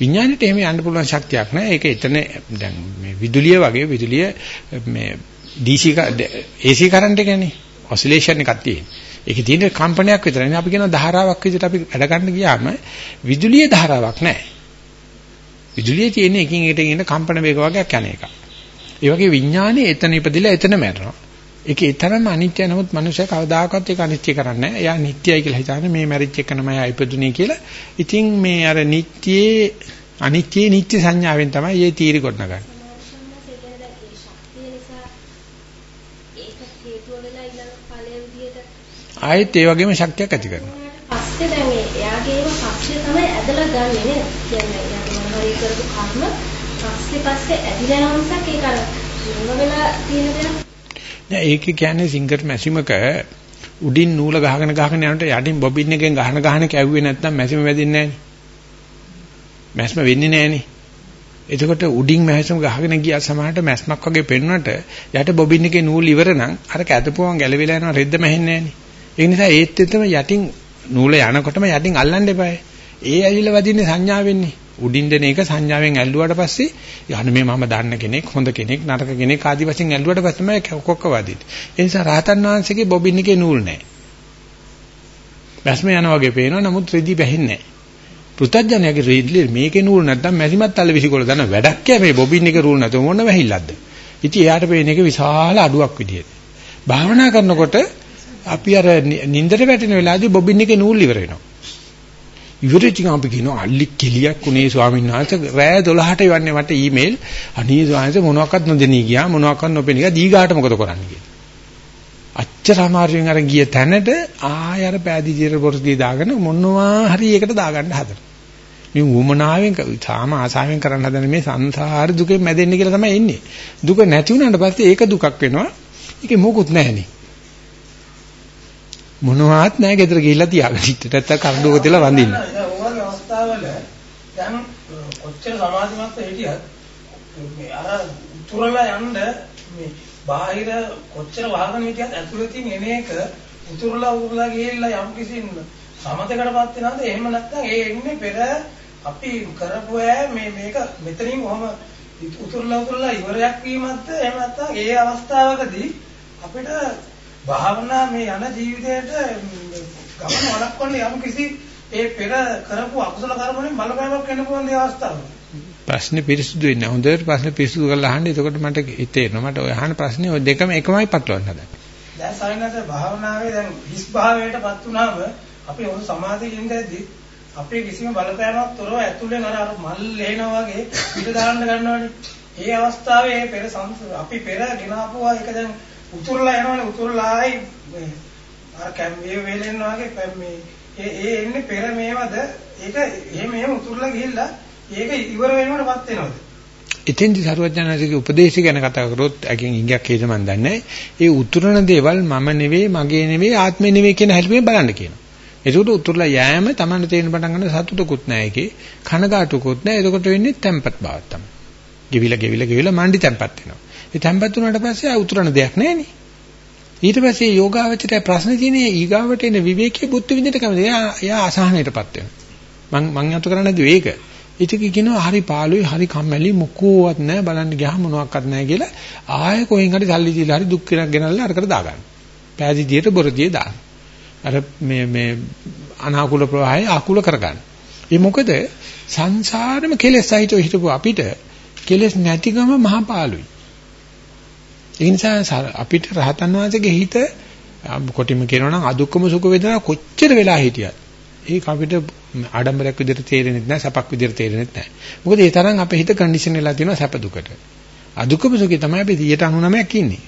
විඥානෙට එහෙම යන්න පුළුවන් ශක්තියක් නැහැ. ඒක එතන දැන් මේ විදුලිය වගේ විදුලිය මේ DC AC කරන්ට් එකනේ ඔසිලේෂන් එකක් තියෙන. ඒකේ තියෙන කම්පනයක් විතරයි. අපි කියන ධාරාවක් විදිහට අපි වැඩ ගන්න ගියාම විදුලිය ධාරාවක් නැහැ. විදුලියේ තියෙන එකින් එකට එන කම්පන වේග වගේක් යන එකක්. ඒ වගේ විඥානේ එතන ඉපදිලා එතන මැරෙනවා. ඒකේ තරම අනිත්‍ය නමුත් මනුෂයා කවදාකවත් ඒක අනිත්‍ය කරන්නේ නැහැ. එයා නිට්ටයයි කියලා හිතන්නේ මේ මැරිච් එක නමයි ඉපදුනේ කියලා. ඉතින් මේ අර නිට්ටියේ අනිත්‍යයේ නිට්ටය සංඥාවෙන් තමයි මේ තීරි ගොඩනගන්නේ. ආයෙත් ඒ වගේම ශක්තියක් ඇති කරනවා. පස්සේ දැන් එයාගේම පස්සේ තමයි ඇදලා ගන්නෙ නේද? කියන්නේ එයාගේ මොන හරි කරපු කර්ම පස්සේ පස්සේ ඇදිලා යන නිසා ඒක අර මොන වෙලා තියෙන දෙයක්. නෑ ඒක කියන්නේ සිංගර් මැෂිමක උඩින් නූල ගහගෙන ගහගෙන යනකොට යටින් බොබින් එකෙන් ගහන ගහන කැව්වේ නැත්නම් මැෂිම වැදින්නේ නෑනේ. මැස්ම වෙන්නේ නෑනේ. එතකොට උඩින් මැෂිම ගහගෙන ගියා සමහරට මැස්මක් වගේ පෙන්වන්නට යට බොබින් එකේ නූල් ඉවර නම් අර කැතපුවම ගැලවිලා යනවා රෙද්ද මැහෙන්නේ නෑනේ. ඒ නිසා ඒත් එතම යටින් නූල යනකොටම යටින් අල්ලන්න එපායි. ඒ ඇවිල්ලා වදින්නේ සංඥා වෙන්නේ. උඩින් දෙන එක සංඥාවෙන් ඇල්ලුවාට පස්සේ යහන මේ මම දන්න කෙනෙක් හොඳ කෙනෙක් නරක කෙනෙක් ආදි වශයෙන් ඇල්ලුවාට පස්සේ තමයි කොක්ක වදින්නේ. ඒ නිසා රහතන් වහන්සේගේ බොබින් එකේ නූල් නැහැ. බැස්ම යනවා වගේ පේනවා නමුත් රෙදි බැහැන්නේ නැහැ. පෘථජ්ජනයාගේ රෙදි මේකේ නූල් නැත්තම් මැරිමත් අල්ල විසිකොල දන වැඩක් ෑ මේ බොබින් එකේ නූල් නැතුව මොන වැහිල්ලක්ද? ඉතින් එයාට පේන එක විශාල අඩුවක් විදියට. භාවනා කරනකොට අපි අර නින්දට වැටෙන වෙලාවදී බොබින් එකේ නූල් ඉවර වෙනවා. ඉවරෙච්ච ගමන් අපි කියනවා අල්ලි කෙලියක් උනේ ස්වාමීන් වහන්සේ රෑ 12ට යවන්නේ මට ඊමේල් අනී ස්වාමීන් වහන්සේ මොනවාක්වත් නොදෙනී ගියා මොනවාක්වත් නොපෙනී ගියා දීගාට මොකද කරන්නේ කියලා. අච්චර අමාරුවෙන් අර ගිය තැනට ආය අර පෑදී ජීර පොරදී දාගෙන මොනවා හරි ඒකට දාගන්න හදනවා. මේ වුමනාවෙන් සාම ආසාවෙන් කරන්න හදන මේ සංසාර දුකෙන් මැදෙන්න කියලා තමයි එන්නේ. දුක නැති වුණාට පස්සේ ඒක දුකක් වෙනවා. ඒකේ මොකුත් නැහැනේ. මොනවත් නැහැ ගෙදර ගිහිල්ලා තියාගෙන ඉන්න. නැත්තම් කරඬුවක තියලා වඳින්න. ඕනම අවස්ථාවල දැන් කොච්චර සමාධිමත් හිටියත් මේ අර උතුරලා යන්න මේ බාහිර කොච්චර වාහන හිටියත් ඇතුළේ තියෙන එන එක උතුරලා උතුරලා ගිහිල්ලා යම් කිසි සමතකටපත් වෙනවද එහෙම නැත්නම් ඒ එන්නේ පෙර අපි කරපු ඈ මේ මේක මෙතනින් කොහොම උතුරලා උතුරලා ඉවරයක් වීමක්ද එහෙම නැත්නම් ඒ අවස්ථාවකදී අපිට භාවනා මේ යන ජීවිතයට ගමන වළක්වන්න යම් කිසි ඒ පෙර කරපු අකුසල කර්ම වලින් බලපෑමක් වෙන්න පුළුවන් දේ අවස්ථාවක. ප්‍රශ්නේ පිරිසුදු වෙන්නේ. හොඳට ප්‍රශ්නේ පිරිසුදු කරලා අහන්න. එතකොට මට තේරෙනවා. මට ඔය අහන ප්‍රශ්නේ ඔය දෙකම එකමයි පටලවන්න හදන්නේ. දැන් සායනත භාවනාවේ දැන් හිස් භාවයටපත් වුණාම අපි ඔහු සමාධියෙන් ඉඳද්දී අපේ කිසිම බලපෑමක් තොරව ඇතුලෙන් අර අර මල් ලේනවා වගේ පිට දාන්න ගන්නවනේ. ඒ අවස්ථාවේ පෙර අපි පෙර ගෙනාපුවා ඒක දැන් උතුරලා යනවනේ උතුරලා ආයි අර කැම්බේ වේලෙන් වගේ මේ ඒ ඒ එන්නේ පෙර මේවද ඒක එහෙම එහෙම උතුරලා ගිහිල්ලා ඒක ඉවර වෙනවටපත් වෙනවද? එතෙන්දි සරුවඥාණන්සේගේ උපදේශය ගැන කතා කරොත් අකින් ඉඟක් හේද මන් දන්නේ ඒ උතුරන දේවල් මම නෙවෙයි මගේ නෙවෙයි ආත්මේ නෙවෙයි කියන හැල්පෙන් බලන්න කියනවා. ඒකට උතුරලා යෑම Taman තේරෙන පටන් ගන්න සතුටකුත් නැහැ ඒකේ කනගාටුකුත් නැහැ. එතකොට වෙන්නේ තැම්පත් බවක් තමයි. ගෙවිලා ගෙවිලා ගෙවිලා මණ්ඩි තැම්පත් වෙනවා. ඒ තැම්පත් වුණාට පස්සේ උතුරන දෙයක් නැහැ ඊට පස්සේ යෝගාවචරය ප්‍රශ්න තියෙන්නේ ඊගාවට එන විවේකී බුද්ධ විදිහට කැමති. එයා එයා අසහනයටපත් වෙනවා. මං මං අත කරන්නේ ඒක. ඉතින් කියනවා හරි පාළුයි හරි කම්මැලි මොකෝවත් නැහැ බලන්න ගියාම මොනවත් නැහැ කියලා ආයෙ කොහෙන් හරි සල්ලි දීලා හරි දුක් කෙනක් ගෙනල්ලා අරකට දාගන්න. පෑදීදියට බොරදියේ දාන්න. අර මේ මේ අනාකූල ප්‍රවාහය ආකූල කරගන්න. ඒ මොකද සංසාරෙම කෙලෙස් සහිතව හිටපු අපිට කෙලෙස් නැතිකම මහා පාළුයි. ඒ නිසා අපිට රහතන් වහන්සේගේ හිත කොටිම කියනවා නම් අදුක්කම සුඛ වේදනා කොච්චර වෙලා හිටියත් ඒක අපිට ආඩම්බරයක් විදිහට තේරෙන්නේ නැහැ සපක් විදිහට තේරෙන්නේ නැහැ. මොකද ඒ තරම් අපේ හිත කන්ඩිෂන් වෙලා තියෙනවා සැප දුකට. අදුක්කම සුඛේ තමයි අපි 99ක් ඉන්නේ.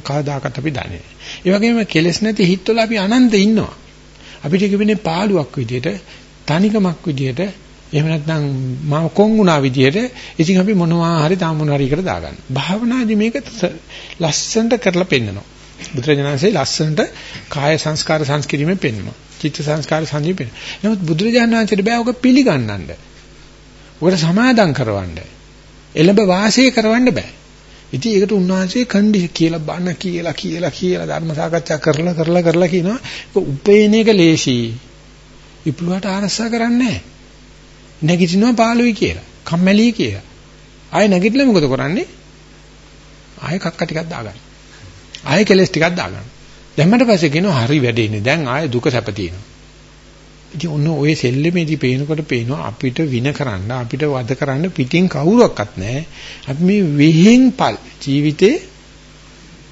කවදාකවත් අපි දන්නේ නැහැ. ඒ වගේම කෙලෙස් නැති හිතවල අපි අනන්ත ඉන්නවා. අපිට කිව්වේ පාළුවක් විදිහට, තනිකමක් විදිහට, එහෙම නැත්නම් මම කොන් වුණා විදිහට ඉතින් අපි මොනවා හරි තාම මොනවා හරි කර දාගන්න. භාවනාදී මේක ලස්සනට කරලා පෙන්නනවා. බුදුරජාණන්සේ ලස්සනට කාය සංස්කාර සංස්කෘතියෙම පෙන්නනවා. චිත්ත සංස්කාර සංජීපෙන. නමුත් බුදුරජාණන් වහන්සේට බෑ ඔක පිළිගන්නන්න. ඔකට සමාදම් කරවන්න. එළඹ වාසය කරවන්න බෑ. ඉතින් ඒකට උන්වහන්සේ කණ්ඩි කියලා බණ කියලා කියලා කියලා ධර්ම සාකච්ඡා කරලා කරලා කරලා කියනවා ඒක උපේන එක ලේසි. විප්ලුවට ආරසා කරන්නේ නැහැ. නැගිටිනවා පාළුයි කියලා. කම්මැලි කියලා. ආයෙ නැගිටලා මොකද කරන්නේ? ආයෙ කක්ක ටිකක් දාගන්න. ආයෙ කෙලස් ටිකක් දාගන්න. දැම්මට පස්සේ කියනවා හරි වැඩේනේ. දැන් ආයෙ දුක සැප තියෙනවා. ඉතින් ඔන්න ඔය සෙල්ලමේදී පේනකොට පේනවා අපිට වින කරන්න අපිට වද කරන්න පිටින් කවුරක්වත් නැහැ. අපි මේ විහිං පල් ජීවිතේ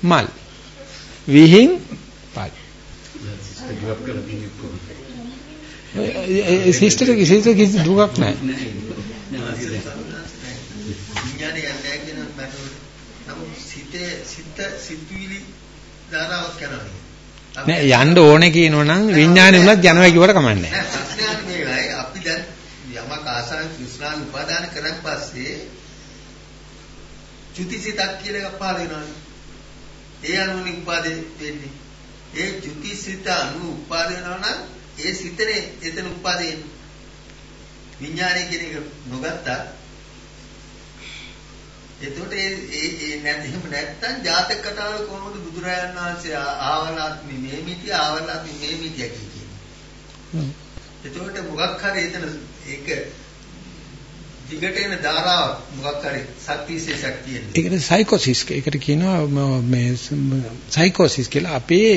මල්. විහිං පල්. ඒ සිස්ටර් කිසිසේත් කිසි දුකක් නැහැ. විඥානය යන්නේ කියන නමුත් සිතේ සිත සිතුවිලි ධාරාවක් යනවා. නෑ යන්න ඕනේ කියනවනම් විඥානේ උනත් යනවා කිව්වට කමන්නේ නෑ අපි දැන් යමක් ආසාවෙන් කෘෂ්ණාන් උපාදාන කරන් පස්සේ චුතිසිතක් කියලා එකක් පහළ වෙනවානේ ඒ අනුනේ උපාදේ වෙන්නේ ඒ චුතිසිත අනු උපාද වෙනවා නම් ඒ සිතනේ එතන උපාදේ විඥානය කියන එක නොගත්තා එතකොට ඒ ඒ නැත් එහෙම නැත්තම් ජාතක කතාවල කොහොමද බුදුරජාණන් වහන්සේ ආවලාත්මි මේ මිත්‍ය ආවලාත්මි මේ මිත්‍ය කියන්නේ. එතකොට මොකක් හරි එතන ඒක දිගට එන ධාරාව මොකක් හරි සත්‍යීසයක් තියෙනවා. ඒකට සයිකෝසිස් ඒකට කියනවා මේ සයිකෝසිස් කියලා අපේ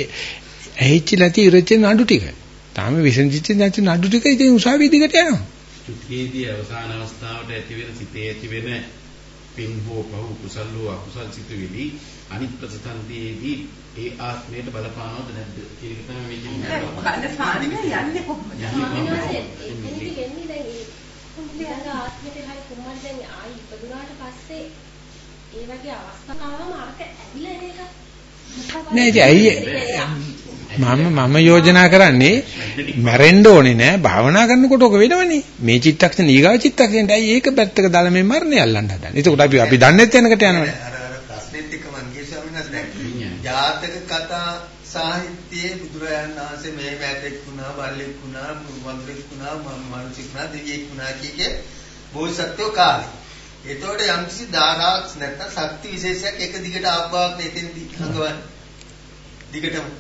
ඇහිච්ච නැති ඉරච්ච නඩු ටික. තාම විසඳිච්ච නැති නඩු ටික ඉතින් උසාවිය දිගට යනවා. චුතියේදී අවසාන අවස්ථාවට ඇති වෙන සිතේ ඇති වෙන පින් හෝ පව් කුසල් හෝ අකුසල් සිතුවිලි අනිත් ප්‍රතිසන්දියේදී ඒ ආත්මයට බලපානවද නැද්ද? කියන එක තමයි මේ කියන්නේ. බලපාන්න යන්නේ කොහොමද? එතනදි වෙන්නේ දැන් ඒ කුඹලයන් ආත්මෙට හරි කොහොමද දැන් ආයි ඉපදුනාට පස්සේ ඒ වගේ අවස්ථාවම අරක ඇවිල්ලා එන එක නෑ ඇයි මම මම යෝජනා කරන්නේ මැරෙන්න ඕනේ නෑ භාවනා කරනකොට ඔක වෙනවනේ. මේ චිත්තක්ෂණ ඊගාව චිත්තක්ෂණයට ඇයි ඒක පැත්තක දාලා මේ මරණය අල්ලන්න හදන්නේ. එතකොට අපි අපි දන්නේත් යනකට යනවනේ අර අර ප්‍රශ්නෙත් එක්ක මම ගිය ස්වාමීන් වහන්සේ දැන් ජාතක කතා සාහිත්‍යයේ බුදුරජාණන් වහන්සේ මේ මෑතෙක් වුණා බල්ලෙක් වුණා වඳුරෙක් වුණා මිනිසෙක් වුණා දෙවියෙක් වුණා කියකේ බෝසත්ත්වෝ කාලේ. එතකොට යම්කිසි ධාරාවක් නැත්නම් ශක්ති විශේෂයක් එක දිගට ආපුවාක් නෙතෙන්දි හංගවන්නේ දිගටම.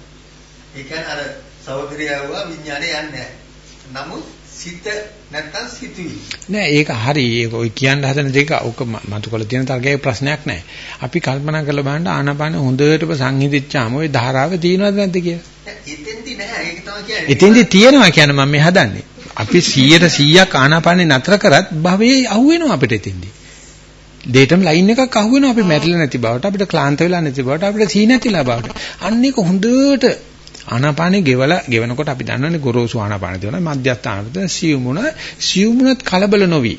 ඒ කියන්නේ අර සහෝදරියව විඥානේ යන්නේ නැහැ. නමුත් සිත නැත්තම් සිතුයි. නෑ ඒක හරි. ඒක ඔය කියන්න හදන දෙක ඔක මතු කළ තියෙන තරගයේ ප්‍රශ්නයක් නෑ. අපි කල්පනා කරලා බලන්න ආනාපාන හොඳටම සංහිඳිච්චාම ওই ධාරාව තියෙනවද නැද්ද කියලා. එතෙන්දි නැහැ. ඒක තමයි කියන්නේ. එතෙන්දි තියෙනවා කියන්නේ මම මේ හදන්නේ. අපි 100ට 100ක් ආනාපානේ නතර කරත් භවයේ අහුවෙනවා අපිට එතෙන්දි. දෙයටම ලයින් එකක් අහුවෙනවා අපි මැරිලා නැති බවට අපිට ක්ලාන්ත වෙලා නැති බවට අපිට සී නැතිලා බවට. අන්න ඒක හොඳට ආනාපානේ ගෙවලා ගෙවනකොට අපි දන්නවනේ ගොරෝසු ආනාපාන දෙනවා මධ්‍යස්ථ ආනාපාන සියුමුණ. සියුමුණත් කලබල නොවි.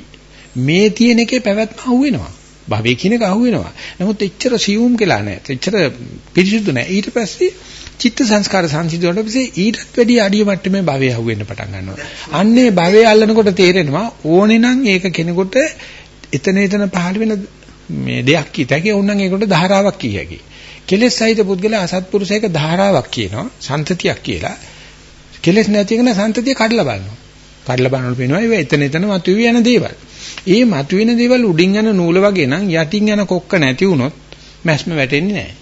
මේ තියෙන එකේ පැවැත්ම අහුවෙනවා. භවයේ කියන එක අහුවෙනවා. නමුත් එච්චර සියුම් කියලා නැහැ. එච්චර පිරිසිදු නැහැ. ඊට පස්සේ චිත්ත සංස්කාර සංසිඳුණාට පස්සේ ඊටත් වැඩි අඩිය මට්ටමේ භවය අහුවෙන්න පටන් ගන්නවා. අන්නේ භවය අල්ලනකොට තේරෙනවා ඕනේ නම් ඒක කෙනෙකුට එතන එතන පහළ වෙන මේ දෙයක් කිය တဲ့ කේ ඕනනම් ඒකට ධාරාවක් කිය හැකියි කෙලෙස් සහිත පුද්ගලයා අසත්පුරුෂයක ධාරාවක් කියනවා සන්තතියක් කියලා. කෙලෙස් නැති කෙනා සන්තතිය කඩලා බලනවා. කඩලා බලනකොට පේනවා ඒව එතන එතන මතුවී යන දේවල්. ඒ මතුවෙන දේවල් උඩින් යන නූල වගේ නම් යටින් යන කොක්ක නැති වුණොත් මැස්ම වැටෙන්නේ නැහැ.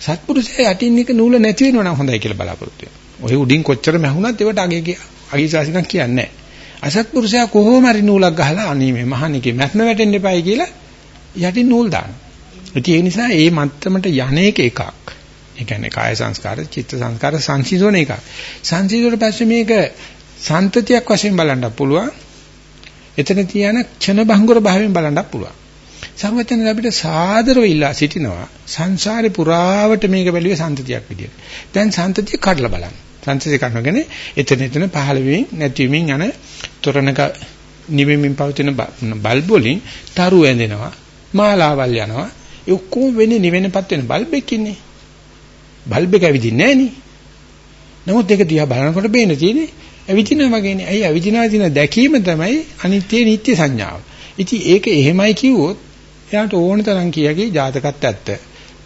සත්පුරුෂයා යටින් එක නූල නැති වෙනවා නම් හොඳයි කියලා බලාපොරොත්තු වෙනවා. ඔය උඩින් කොච්චර මැහුණත් ඒවට අගේ අගීසාසිකම් කියන්නේ නැහැ. අසත්පුරුෂයා කොහොම හරි නූලක් ගහලා අනේ මේ මහණිකේ මැස්ම වැටෙන්න එපායි කියලා යටින් නූල් දානවා. ඒ නිසා ඒ මත්තමට යන්නේක එකක්. ඒ කියන්නේ කාය සංස්කාර, චිත්ත සංස්කාර සංසිඳන එකක්. සංසිඳුවට පස්සේ මේක සන්තතියක් වශයෙන් බලන්න පුළුවන්. එතන තියෙන ක්ෂණ භංගුර භාවයෙන් බලන්න පුළුවන්. සර්වඥයන් අපිට සාදරව ඉල්ලා සිටිනවා සංසාරේ පුරාවට මේක බැලුවේ සන්තතියක් විදියට. දැන් සන්තතිය කඩලා බලන්න. සන්තතිය කඩනගෙන එතන එතන පහළ වෙමින් නැති වෙමින් යන තොරණක නිවෙමින් පවතින බල්බ් වලින් තරු ඇඳෙනවා මාලාවල් යනවා ඒ ඔක්කොම වෙන්නේ නිවෙනපත් වෙන බල්බෙක් ඉන්නේ. බල්බෙක් ඇවිදින්නේ නැහැ නේ. නමුත් ඒක දිහා බලනකොට බේන තියෙන්නේ ඇවිදිනවා වගේනේ. ඇයි ඇවිදිනවා කියන දැකීම තමයි අනිත්‍ය නිට්ටය සංඥාව. ඉතින් ඒක එහෙමයි කිව්වොත් එයාට ඕන තරම් කියකි ජාතකත් ඇත්ත.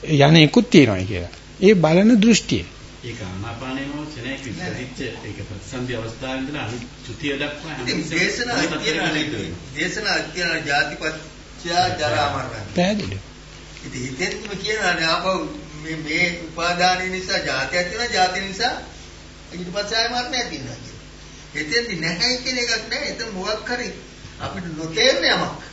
යන එකකුත් තියෙනවා කියලා. ඒ බලන දෘෂ්ටිය. ඒක ආනාපානයම සෙනෙක් විදිහට ඒක ප්‍රතිසන්දි අවස්ථාවේ ඉඳලා අනිත් චුතිය දක්වා හැම දේශනා කියන දේශනා කියන ජාතිපත්‍ය ජරා මරණ. පැහැදිලි. ඉතින් හිතෙන්ම කියනවානේ ආපහු මේ මේ උපාදානය නිසා ජාතියක් වෙනවා ජාතිය නිසා ඊට පස්සේ ආය මරණයක් තියෙනවා කියලා. හිතෙන්දි නැහැ කියන එකක් නැහැ. එතන මොකක් හරි අපිට නොතේරෙන යමක්.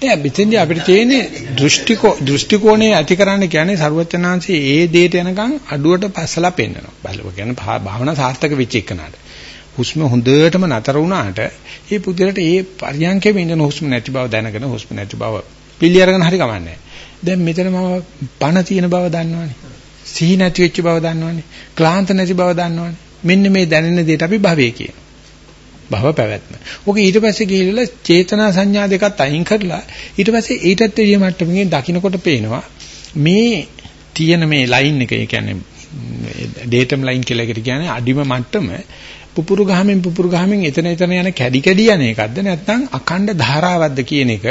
නෑ මෙතෙන්දී අපිට තියෙන්නේ දෘෂ්ටි දෘෂ්ටි කෝණය ඇති කරන්න කියන්නේ ਸਰවඥාන්සේ ඒ දෙයට යනකම් අඩුවට පස්සලා පෙන්නනවා. බලව කියන්නේ භාවනා සාර්ථක වෙච්ච එකනට. හුස්ම හොඳටම නතර වුණාට ඒ පුදුරට ඒ පරියන්කේ ඉන්න හුස්ම නැති බව දැනගෙන හුස්ම නැති බව පිළි අරගෙන හරි කමන්නේ. දැන් මෙතන මම පණ තියෙන බව දන්නවනේ. සිහි නැති වෙච්ච බව දන්නවනේ. ක්ලාන්ත නැති බව දන්නවනේ. මෙන්න මේ දැනෙන දෙයට අපි භවය කියන. භව පැවැත්ම. ඔක ඊට පස්සේ ගිහිල්ලා චේතනා සංඥා දෙකත් අයින් කරලා ඊට පස්සේ ඊටත් එළිය මට්ටමකින් දකින්නකොට පේනවා මේ තියෙන මේ ලයින් එක ඒ කියන්නේ ඩේටම් ලයින් කියලා එකට කියන්නේ අඩිම මට්ටම පුපුරු ගහමින් පුපුරු ගහමින් එතන එතන යන කැඩි කැඩි යන එකක්ද නැත්නම් අඛණ්ඩ ධාරාවක්ද කියන එක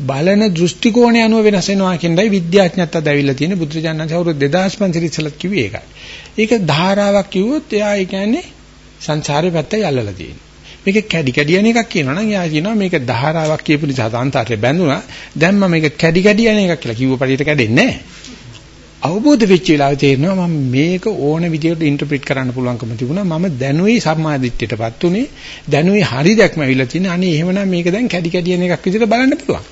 බලන දෘෂ්ටි කෝණය අනුව වෙනස් වෙනවා කියනයි විද්‍යාඥයත් අද ඇවිල්ලා තියෙන බුදුරජාණන් අවුරුදු 2500 ඉස්සලත් කිව්වේ ඒකයි. ඒක ධාරාවක් කිව්වොත් එයා ඒ කියන්නේ සංසාරේ පැත්තයි අල්ලලා තියෙන්නේ. මේක කැඩි කැඩි යන එකක් කියනවා නම් එයා කියනවා මේක ධාරාවක් කියපු නිසා සංසාරේ බැඳුනා. දැන් මම මේක කැඩි කැඩි යන එකක් කියලා කිව්ව පරිදි කැඩෙන්නේ නැහැ. අවබෝධ වෙච්ච වෙලාවේ තේරෙනවා මම මේක ඕන විදිහට ඉන්ටර්ප්‍රිට් කරන්න පුළුවන්කම තිබුණා මම දැනුයි සම්මාදිට්ඨියටපත් උනේ දැනුයි හරි දැක්ම ඇවිල්ලා තියෙන අනේ එහෙමනම් මේක දැන් කැඩි කැඩි යන එකක් විදිහට බලන්න පුළුවන්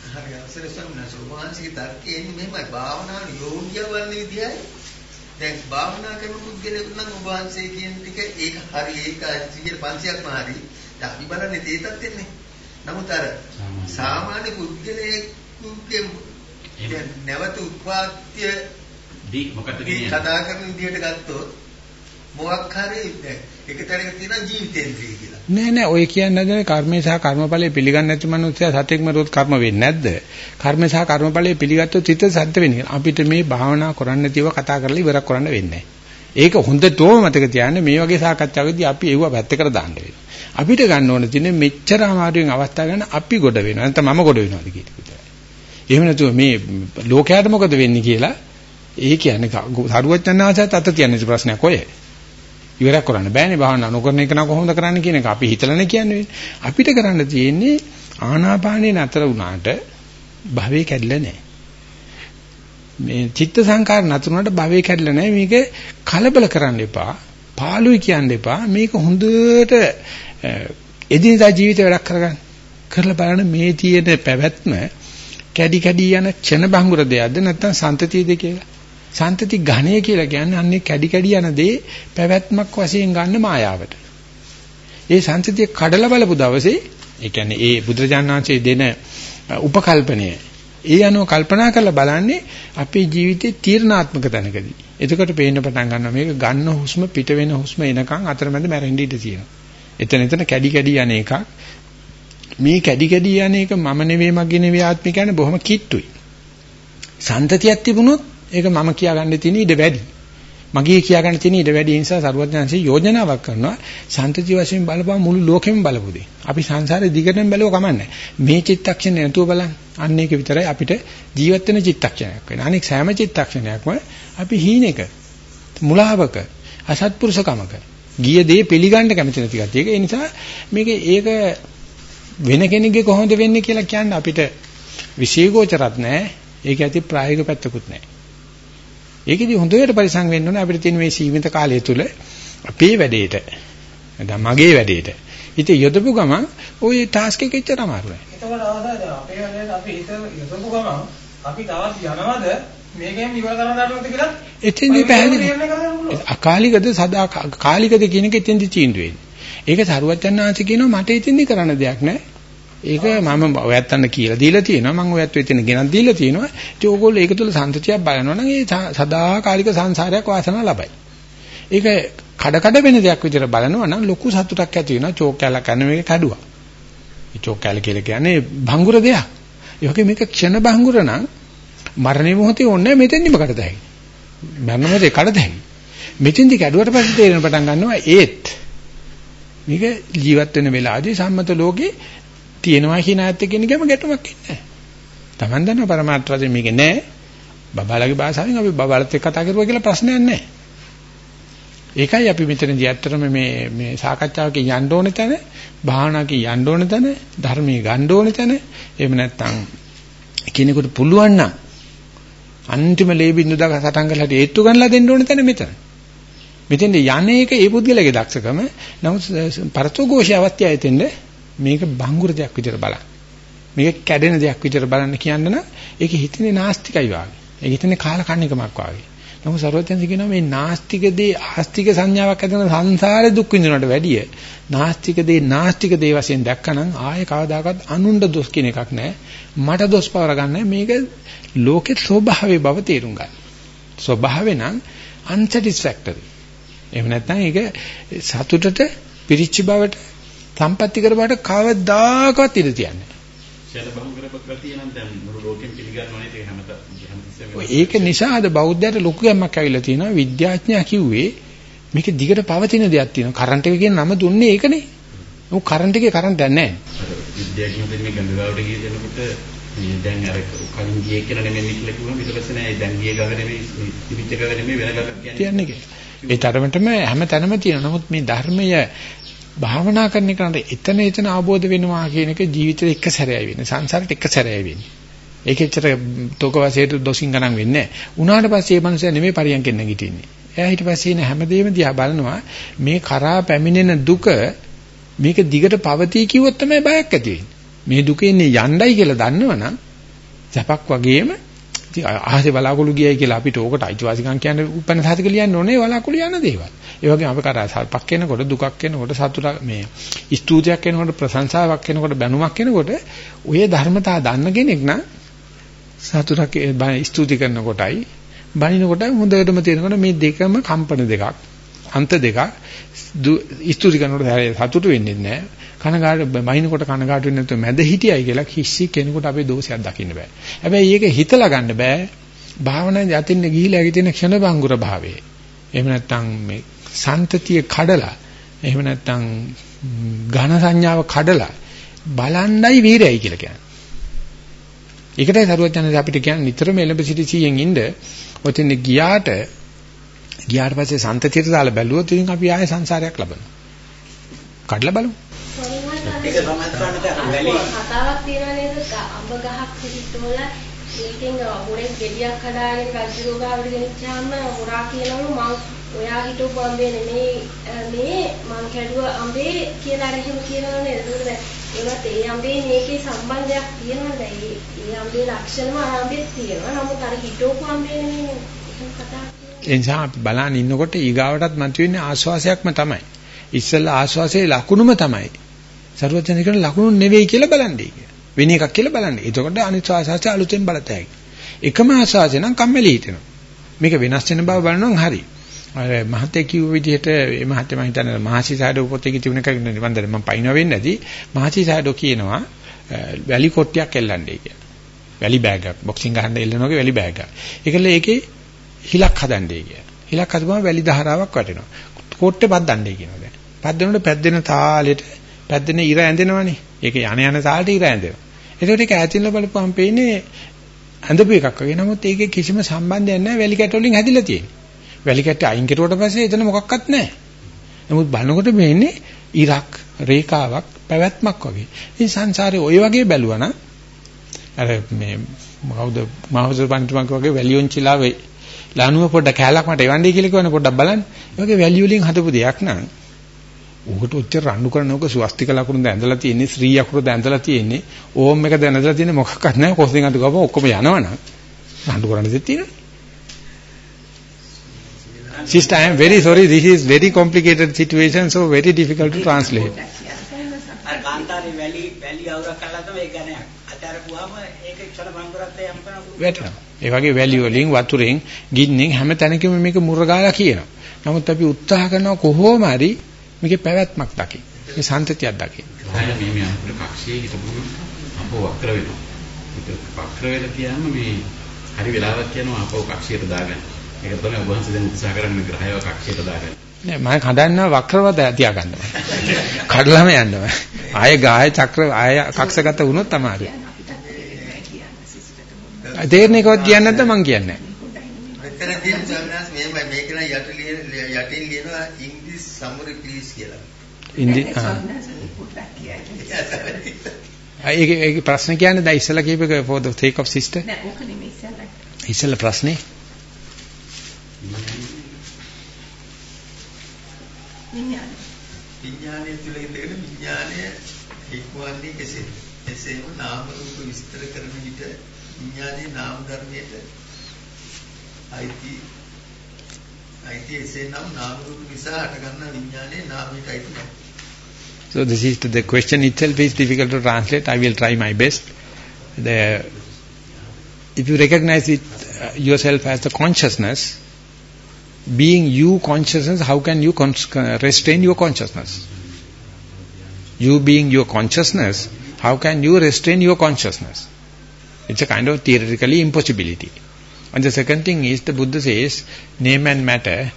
දැන් භාවනා කරන පුද්ගලයෙකුට නම් ඔබ වහන්සේ කියන ටික ඒක හරි ඒක 100%ක්ම හරි. දැන් අපි බලන්නේ ඒ තත්ත්වෙන්නේ. නමුත් අර සාමාන්‍ය පුද්ගලයෙකුගේ නැවත උත්පාත්‍ය දී මොකද කියන්නේ? කතා කරන විදිහට ගත්තොත් මොකක් හරි එක තැනක තියෙන ජීවිතේන්ද්‍රිය කියලා. නෑ නෑ ඔය කියන්නේ නැද්ද කර්මය සහ කර්මඵලයේ පිළිගන්නේ නැති මනුස්සයා සතෙක්ම රොත් කර්ම වෙන්නේ නැද්ද? කර්මය සහ කර්මඵලයේ පිළිගත්තොත් හිත සද්ද වෙන්නේ. අපිට මේ භාවනා කරන්න නැතිව කතා කරලා ඉවරක් කරන්න වෙන්නේ ඒක හොඳටම මතක තියාගන්න මේ වගේ සාකච්ඡාවකදී අපි ඒව පැත්තකට දාන්න වෙනවා. අපිට ගන්න ඕන තියෙන්නේ මෙච්චර අමාරුවෙන් අවස්ථා ගන්න අපි ගොඩ වෙනවා. නැත්නම් මම ගොඩ වෙනවාද කියන එක විතරයි. එහෙම නැතුව මේ ලෝකයට මොකද වෙන්නේ කියලා ඒ කියන්නේ සරුවචනාංශයත් අත තියන්නේ ප්‍රශ්නයක් ඔය. ඉවරක් කරන්න බෑනේ භාවනා නොකරන එක නම් කොහොමද කරන්න කියන එක අපි හිතලානේ කියන්නේ. අපිට කරන්න තියෙන්නේ ආනාපානේ නතර වුණාට භවේ කැඩිලා නැහැ. මේ චිත්ත සංකාර නතරුණාට භවේ කැඩිලා නැහැ. මේක කලබල කරන්න එපා. පාළුයි කියන්න එපා. මේක හොඳට එදිනදා ජීවිතේ වැඩක් කරගන්න. කරලා බලන්න මේ තියෙන පැවැත්ම කැඩි කැඩි යන ක්ෂණ භංගුර දෙයක්ද නැත්නම් සන්තතියද කියලා. සන්තති ඝණය කියලා කියන්නේ අන්නේ කැඩි කැඩි යන දේ පැවැත්මක් වශයෙන් ගන්න මායාවට. ඒ සන්තතිය කඩලා බලපු දවසේ ඒ කියන්නේ ඒ බුදුරජාණන් වහන්සේ දෙන උපකල්පනය ඒ අනුව කල්පනා කරලා බලන්නේ අපේ ජීවිතේ තීර්ණාත්මක තැනකදී. එතකොට පේන්න පටන් ගන්නවා මේක ගන්න හුස්ම පිට වෙන හුස්ම එනකන් අතරමැද මැරෙන්න ඉඩ තියෙනවා. එතන එතන කැඩි කැඩි යන එකක්. මේ කැඩි කැඩි යන එක මම නෙවෙයි මගේ නෙවෙයි ආත්මික කියන්නේ බොහොම කිට්ටුයි. සන්තතියක් තිබුණොත් ඒක මම කියාගන්න තියෙන ඉඩ වැඩි. මගේ කියාගන්න තියෙන ඉඩ වැඩි නිසා සරුවඥාන්සේ යෝජනාවක් කරනවා සන්තති වශයෙන් බලපුවා මුළු ලෝකෙම බලපු දෙයි. අපි සංසාරේ දිගටම බැලුව කමන්නේ. මේ චිත්තක්ෂණය නැතුව බලන්න. අන්න ඒක විතරයි අපිට ජීවත් වෙන චිත්තක්ෂණයක් වෙන්නේ. අනෙක් සෑම චිත්තක්ෂණයක්ම අපි හීනෙක මුලාවක අසත්පුරුෂකමක ගිය දේ පිළිගන්න කැමති නැති කතියක. ඒ නිසා මේක ඒක වෙන කෙනෙක්ගේ කොහොමද වෙන්නේ කියලා කියන්න අපිට විශේෂෝචරත් නැහැ. ඒක ඇති ප්‍රායෝගික පැත්තකුත් නැහැ. ඒකෙදි හොඳට පරිසං වෙන්න ඕනේ අපිට තියෙන මේ සීමිත කාලය තුල අපේ වැඩේට නැත්නම් මගේ වැඩේට ඉතින් යොදපු ගමන් ওই ටාස්ක් එක එච්චර අමාරු නෑ. එතකොට අවදාද අපේ වැඩේට අපි හිත යොදපු ගමන් අපි තවත් යනවද මේකෙන් ඉවර කරන්න ගන්නවද කියලා එතෙන්දී පැහැදිලි. අකාලිකද සදා කාලිකද කියන එක එතෙන්දී තීන්දුව වෙන්නේ. ඒක සරුවච්චන් ආංශ කියනවා මට එතෙන්දී කරන්න දෙයක් නෑ. ඒක මම ඔයත්තන්න කියලා දීලා තියෙනවා. මම ඔයත් වෙතින ගෙනත් දීලා තියෙනවා. ඉතින් ඕගොල්ලෝ ඒක තුල සම්තතියක් බලනවා නම් ඒ සදාකාලික සංසාරයක් වාසනාව ලබයි. ඒක කඩ කඩ වෙන දෙයක් විදිහට බලනවා නම් ලොකු සතුටක් ඇති වෙනවා. චෝක් කැලක් කරන මේක කැඩුවා. මේ චෝක් කැල කියලා කියන්නේ භංගුර දෙයක්. ඒ වගේ මේක ක්ෂණ භංගුර නම් මරණය මොහොතේ ඕනේ මෙතෙන්දිම කඩත හැකියි මරණ මොහොතේ කඩත හැකියි මෙතෙන්දි කැඩුවට පස්සේ තේරෙන පටන් ගන්නවා ඒත්. මේක ජීවත් වෙන වෙලාවදී සම්මත ලෝකේ තියෙනවා කියන අයත් එක්ක ඉන්න ගම ගැටමක් ඉන්නේ නැහැ. Taman දන්නා પરමාර්ථ වශයෙන් මේක නැහැ. බබාලගේ භාෂාවෙන් අපි බබාලත් එක්ක කතා කරුවා කියලා ප්‍රශ්නයක් නැහැ. ඒකයි අපි මෙතනදී ඇත්තටම මේ මේ සාකච්ඡාවක යන්න ඕන තැන, භාවනාවක යන්න ඕන තැන, ධර්මයේ ගන්න ඕන තැන, එහෙම නැත්නම් කෙනෙකුට පුළුවන් නම් අන්තිම ලේබින්දු දක සටන් කරලා හේතු ගන්නලා දෙන්න ඕන තැන මෙතන. මෙතෙන්ද යන්නේ ඒක ඒ පුද්ගලයාගේ දක්ෂකම. නමුත් පරතෝ ഘോഷය අවස්ථය ඇතෙන්නේ මේක බංගුර දෙයක් විදිහට බලන්න. මේක කැඩෙන දෙයක් විදිහට බලන්න කියන්න නම් ඒක හිතන්නේ නාස්තිකයි වාගේ. ඒක හිතන්නේ කාලකන්නිකමක් වාගේ. නමුත් සර්වඥයන් කියනවා මේ නාස්තික දේ ආස්තික සංඥාවක් ඇතිවන සංසාරේ දුක් විඳිනවට වැඩිය නාස්තික දේ නාස්තික දේ වශයෙන් දැක්කනම් ආයේ කවදාකවත් අනුණ්ඩ දොස් කියන එකක් නැහැ. මට දොස් පවර ගන්න මේක ලෝකේ ස්වභාවයේ බව තේරුම් ගන්න. ස්වභාවේ නම් unsatisfactory. එහෙම නැත්නම් ඒක සතුටට පිරිච්ච බවට සම්පත්‍ති කරපාට කවදාකවත් ඉඳ තියන්නේ ඒක නිසා අද බෞද්ධයට ලොකු ගැම්මක් ඇවිල්ලා තියෙනවා. විද්‍යාඥයා කිව්වේ මේක දිගට පවතින දෙයක් තියෙනවා. කරන්ට් එක කියන නම දුන්නේ ඒකනේ. මොකක් කරන්ට් එකේ කරන්ට් නැහැ. විද්‍යාඥයෝ මේ ගංගාවට ගිය දෙනකොට දැන් අර කලින් ගියේ කියලා නෙමෙයි කියලා කිව්වම ඊට පස්සේ නෑ දැන් ගියේ ගහ නෙමෙයි තිබිච්ච ගහ නෙමෙයි වෙන ගහක් කියන්නේ. ඒ තරමටම හැම තැනම තියෙනවා. නමුත් මේ ධර්මය භාවනා කරන එකට එතන එතන අවබෝධ වෙනවා කියන එක ජීවිතේ එක සැරේයි වෙන්නේ. සංසාරෙට එක සැරේයි වෙන්නේ. ඒකෙච්චර තෝක වශයෙන් දොසින් ගණන් වෙන්නේ නැහැ. උනාට පස්සේ මේ මනුස්සයා නෙමෙයි පරියන්කෙන් නැගිටින්නේ. එයා ඊට පස්සේ ඉන හැමදේම දිහා බලනවා මේ කරා පැමිණෙන දුක මේක දිගට පවතී කිව්වොත් තමයි බයක් ඇති වෙන්නේ. මේ දුකේ ඉන්නේ යණ්ඩයි කියලා දන්නවනම් සැපක් වගේම ඉතින් ආහසේ බලාකුළු ගියයි කියලා අපිට ඕකට අයිතිවාසිකම් කියන්නේ උපන්න සාතික ලියන්න ඕනේ බලාකුළු යන දේවල්. ඒ වගේම අපි කරා සල්පක් වෙනකොට දුකක් වෙනකොට සතුටක් මේ ස්තුතියක් වෙනකොට ප්‍රශංසාවක් වෙනකොට බැනුමක් වෙනකොට ඔය ධර්මතා දන්න කෙනෙක් නම් සතුටක් ස්තුති කරනකොටයි බනිනකොටයි හොඳටම තේරෙනකොට මේ දෙකම කම්පන දෙකක් අන්ත දෙකක්. ස්තුති කරනකොට සතුට වෙන්නේ නැහැ. කනගාට බයිනකොට කනගාට වෙන්නේ නැතුව මැද හිටියයි කියලා කිසි කෙනෙකුට අපේ දෝෂයක් දකින්න බෑ. හැබැයි ඒක හිතලා ගන්න බෑ. භාවනාවේ යතින්න ගිහිලා ඇති තියෙන ක්ෂණ බංගුර භාවය. එහෙම නැත්නම් මේ සන්තතිය කඩලා එහෙම නැත්නම් ඝන සංඥාව කඩලා බලණ්ඩයි වීරයයි කියලා කියන්නේ. ඒකටයි සරුවචනද අපිට කියන්නේ නිතරම එළඹ සිටි සීයෙන් ඉන්න ඔතෙන් ගියාට ගියාට පස්සේ සන්තතියට දාලා බැලුවොත් ඉතින් අපි ආයේ සංසාරයක් ලබනවා. කඩලා බලමු. ඒක තමයි කරන්නේ වැලි. කතාවක් තියෙනවා නේද? අඹ ගහක් පිටිටෝලා ඒකෙන් හොරෙන් ගෙඩියක් හදාගෙන රජුගාවට ගෙනිච්චාම හොරා කියනවලු මං ඔයා හිටපු අම්බේ නෙමෙයි මේ මං කැඩුව අම්බේ කියලා අර එහෙම කියනවනේ ඒකට ඒවත් ඒ අම්බේ මේකේ සම්බන්ධයක් තියෙනවද? ඒ ඒ අම්බේ ලක්ෂණම අම්බේ තියෙනවා. නමුත් අර හිටපු අම්බේ නෙමෙයි එහෙම කතා එනිසා අපි බලන් ඉන්නකොට ඊගාවටත් මතුවෙන්නේ ආස්වාසයක්ම තමයි. ඉස්සෙල්ලා ආස්වාසයේ ලකුණුම තමයි. සරුවචන කියන ලකුණු නෙවෙයි කියලා බලන්නේ කියලා. වෙන එකක් කියලා බලන්නේ. එතකොට අනිත් ආස්වාසය අලුතෙන් බලතැයි. එකම ආස්වාසය නම් කම්මැලි හිතෙනවා. මේක වෙනස් වෙන බව බලනවා හරි. අර මහත්තයා කිව්ව විදිහට මේ මහත්තයා මම හිතන්නේ මහසි සාඩෝ පොතේ තිබුණ එකක් නෙවෙයි මන්දර මම පයින්ව වෙන්නේ නැති. මහසි සාඩෝ කියනවා වැලි කොට්ටියක් එල්ලන්නේ කියලා. වැලි බෑග් එකක් බොක්සිං ගහන්න එල්ලන වගේ වැලි බෑග් එකක්. ඒකල ඒකේ හිලක් හදන්නේ කියලා. හිලක් හදපුවම වැලි ධාරාවක් වටෙනවා. කොට්ටේ පද්දන්නේ කියනවා දැන්. පද්දනකොට පැද්දෙන තාලෙට පැද්දෙන ඉර ඇඳෙනවනේ. ඒක යන යන තාලෙට ඉර ඇඳෙනවා. ඒකට ඒක ඈතින්ලා බලපුවම පේන්නේ ඇඳපු එකක් වගේ. නමුත් ඒකේ කිසිම සම්බන්ධයක් නැහැ වැලි කැට වලින් හැදිලා තියෙන්නේ. වැලි කැට අයින් කරුවට පස්සේ එතන මොකක්වත් නැහැ. නමුත් බලනකොට මේන්නේ ඉරක්, රේඛාවක්, පැවැත්මක් වගේ. මේ සංසාරේ ওই වගේ බැලුවා නම් අර මේ කවුද මහවසර පන්තිමක් වගේ වැලියොන්චිලාවේ ලණුව පොඩ්ඩ කැලක් මට එවන්නේ කියලා කියවනේ පොඩ්ඩක් බලන්න. ඒ වගේ වැලිය වලින් හදපු දෙයක් නම් උකට උච්චර රණ්ඩු කරන ඕක ස්වස්තික ලකුණු දැඳලා තියෙන්නේ ශ්‍රී අකුරු දැඳලා තියෙන්නේ ඕම් එක දැඳලා තියෙන්නේ මොකක්වත් නැහැ කොස්ෙන් අතු ගාපම ඔක්කොම යනවනම් රණ්ඩු කරන්න දෙයක් තියෙනවා Sister, I am very sorry. This is very complicated situation, so very difficult to translate. අර කාන්තාරේ වැලි වැලි අවුරක් කළා තමයි ඒක ගණයක්. අතරපුවාම ඒක ඉස්සර බංගරත් යම් කරන වැටෙනවා. ඒ වගේ වැලි වලින් වතුරෙන් ගින්නෙන් හැම තැනකම මේක මුරගාලා කියනවා. නමුත් අපි උත්සාහ කරනවා කොහොම හරි මේකේ පැවැත්මක් දකින්න. මේ සම්තතියක් දකින්න. මේ මේ අන්තර කක්ෂයේ හිටපු අපෝ වක්‍ර වෙනවා. ඒක වක්‍ර වෙලා කියනම මේ හරි වෙලාවක් කියනවා අපෝ කක්ෂයට දාගන්න. ඒක තමයි ඔබ වහන්සේ දැන් උත්සාහ කරන්නේ ග්‍රහයව කක්ෂයට දාගන්න. නෑ මම කඩන්න වක්‍රව තියාගන්නවා. කඩලාම යන්නවා. ආයේ ගාය චක්‍ර ආය කක්ෂගත වුණොත් තමයි. තේරෙන්නේකවත් කියන්නේ නැද්ද මං කියන්නේ මෙතන තියෙන සවිනාස් මේමයි මේක නම් යට ලියන යටින් ලියනවා සමුරි ප්ලීස් කියලා. ඉන්දි ඒක ඒක ප්‍රශ්න කියන්නේ දැන් ඉස්සලා කියපේක for the sake of sister නෑ ඕක නෙමෙයි ඉස්සලා. ඉස්සලා ප්‍රශ්නේ අයිති එසේනම් නාම රූප නිසා හටගන්නා විඥානයේ නාමයට අයිති නැහැ. So this is the question itself is difficult to translate. I will try my best. The, if you recognize it uh, yourself as the consciousness, being you consciousness, how can you restrain your consciousness? You being your consciousness, how can you restrain your consciousness? It's a kind of theoretically impossibility. And the second thing is the Buddha says, name and matter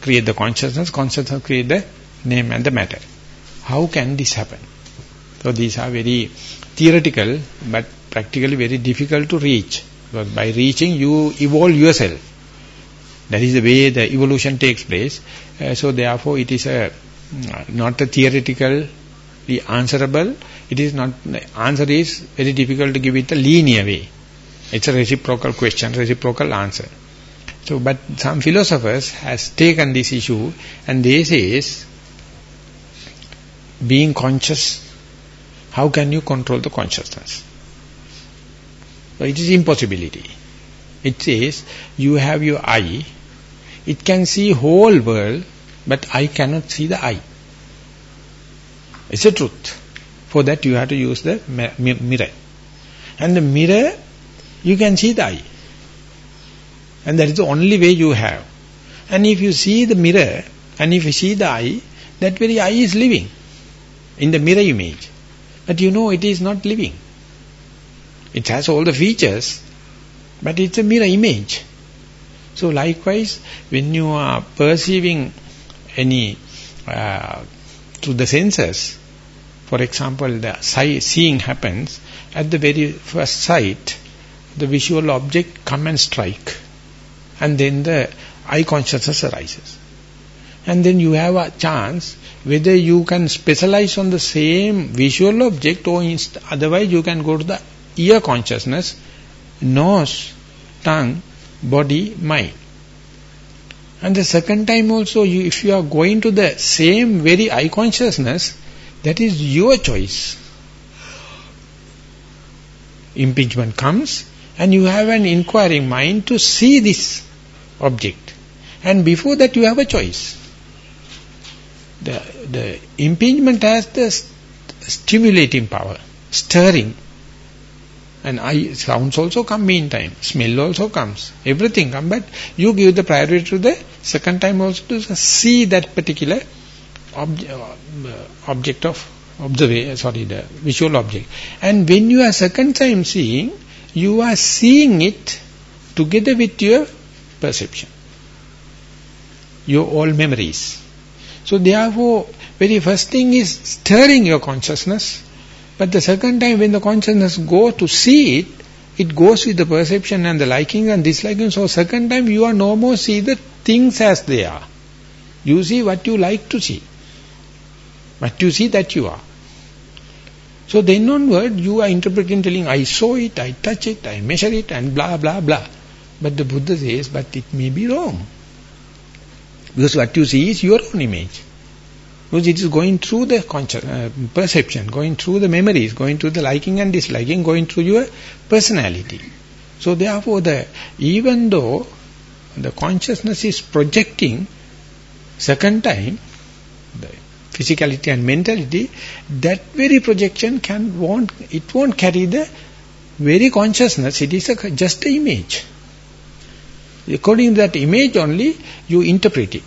create the consciousness, consciousness create the name and the matter. How can this happen? So these are very theoretical but practically very difficult to reach. Because by reaching you evolve yourself. That is the way the evolution takes place. Uh, so therefore it is a not a theoretical answerable. It is not, the answer is very difficult to give it a linear way. It's a reciprocal question, reciprocal answer. So, but some philosophers has taken this issue and they says, being conscious, how can you control the consciousness? So it is impossibility. It says, you have your eye, it can see whole world, but I cannot see the eye. It's a truth. For that you have to use the mirror. And the mirror, you can see the eye. And that is the only way you have. And if you see the mirror, and if you see the eye, that very eye is living in the mirror image. But you know it is not living. It has all the features, but it's a mirror image. So likewise, when you are perceiving any uh, through the senses, for example, the seeing happens, at the very first sight, the visual object come and strike. And then the eye consciousness arises. And then you have a chance whether you can specialize on the same visual object or otherwise you can go to the ear consciousness, nose, tongue, body, mind. And the second time also, you, if you are going to the same very eye consciousness, that is your choice. Impingement comes and you have an inquiring mind to see this object. And before that you have a choice. The, the impingement has the st stimulating power, stirring. And I, sounds also come meantime, smell also comes, everything comes, but you give the priority to the second time also to see that particular obje uh, object of observation, sorry, the visual object. And when you are second time seeing, you are seeing it together with your perception, your all memories. So therefore, very first thing is stirring your consciousness, but the second time when the consciousness go to see it, it goes with the perception and the liking and disliking. So second time you are no more see the things as they are. You see what you like to see. What you see that you are. So then onward you are interpreting telling I saw it, I touch it, I measure it and blah blah blah. But the Buddha says but it may be wrong. Because what you see is your own image. Because it is going through the uh, perception, going through the memories, going through the liking and disliking, going through your personality. So therefore, the even though the consciousness is projecting second time, the physicality and mentality, that very projection can won't it won't carry the very consciousness. It is a, just an image. According to that image only, you interpret it.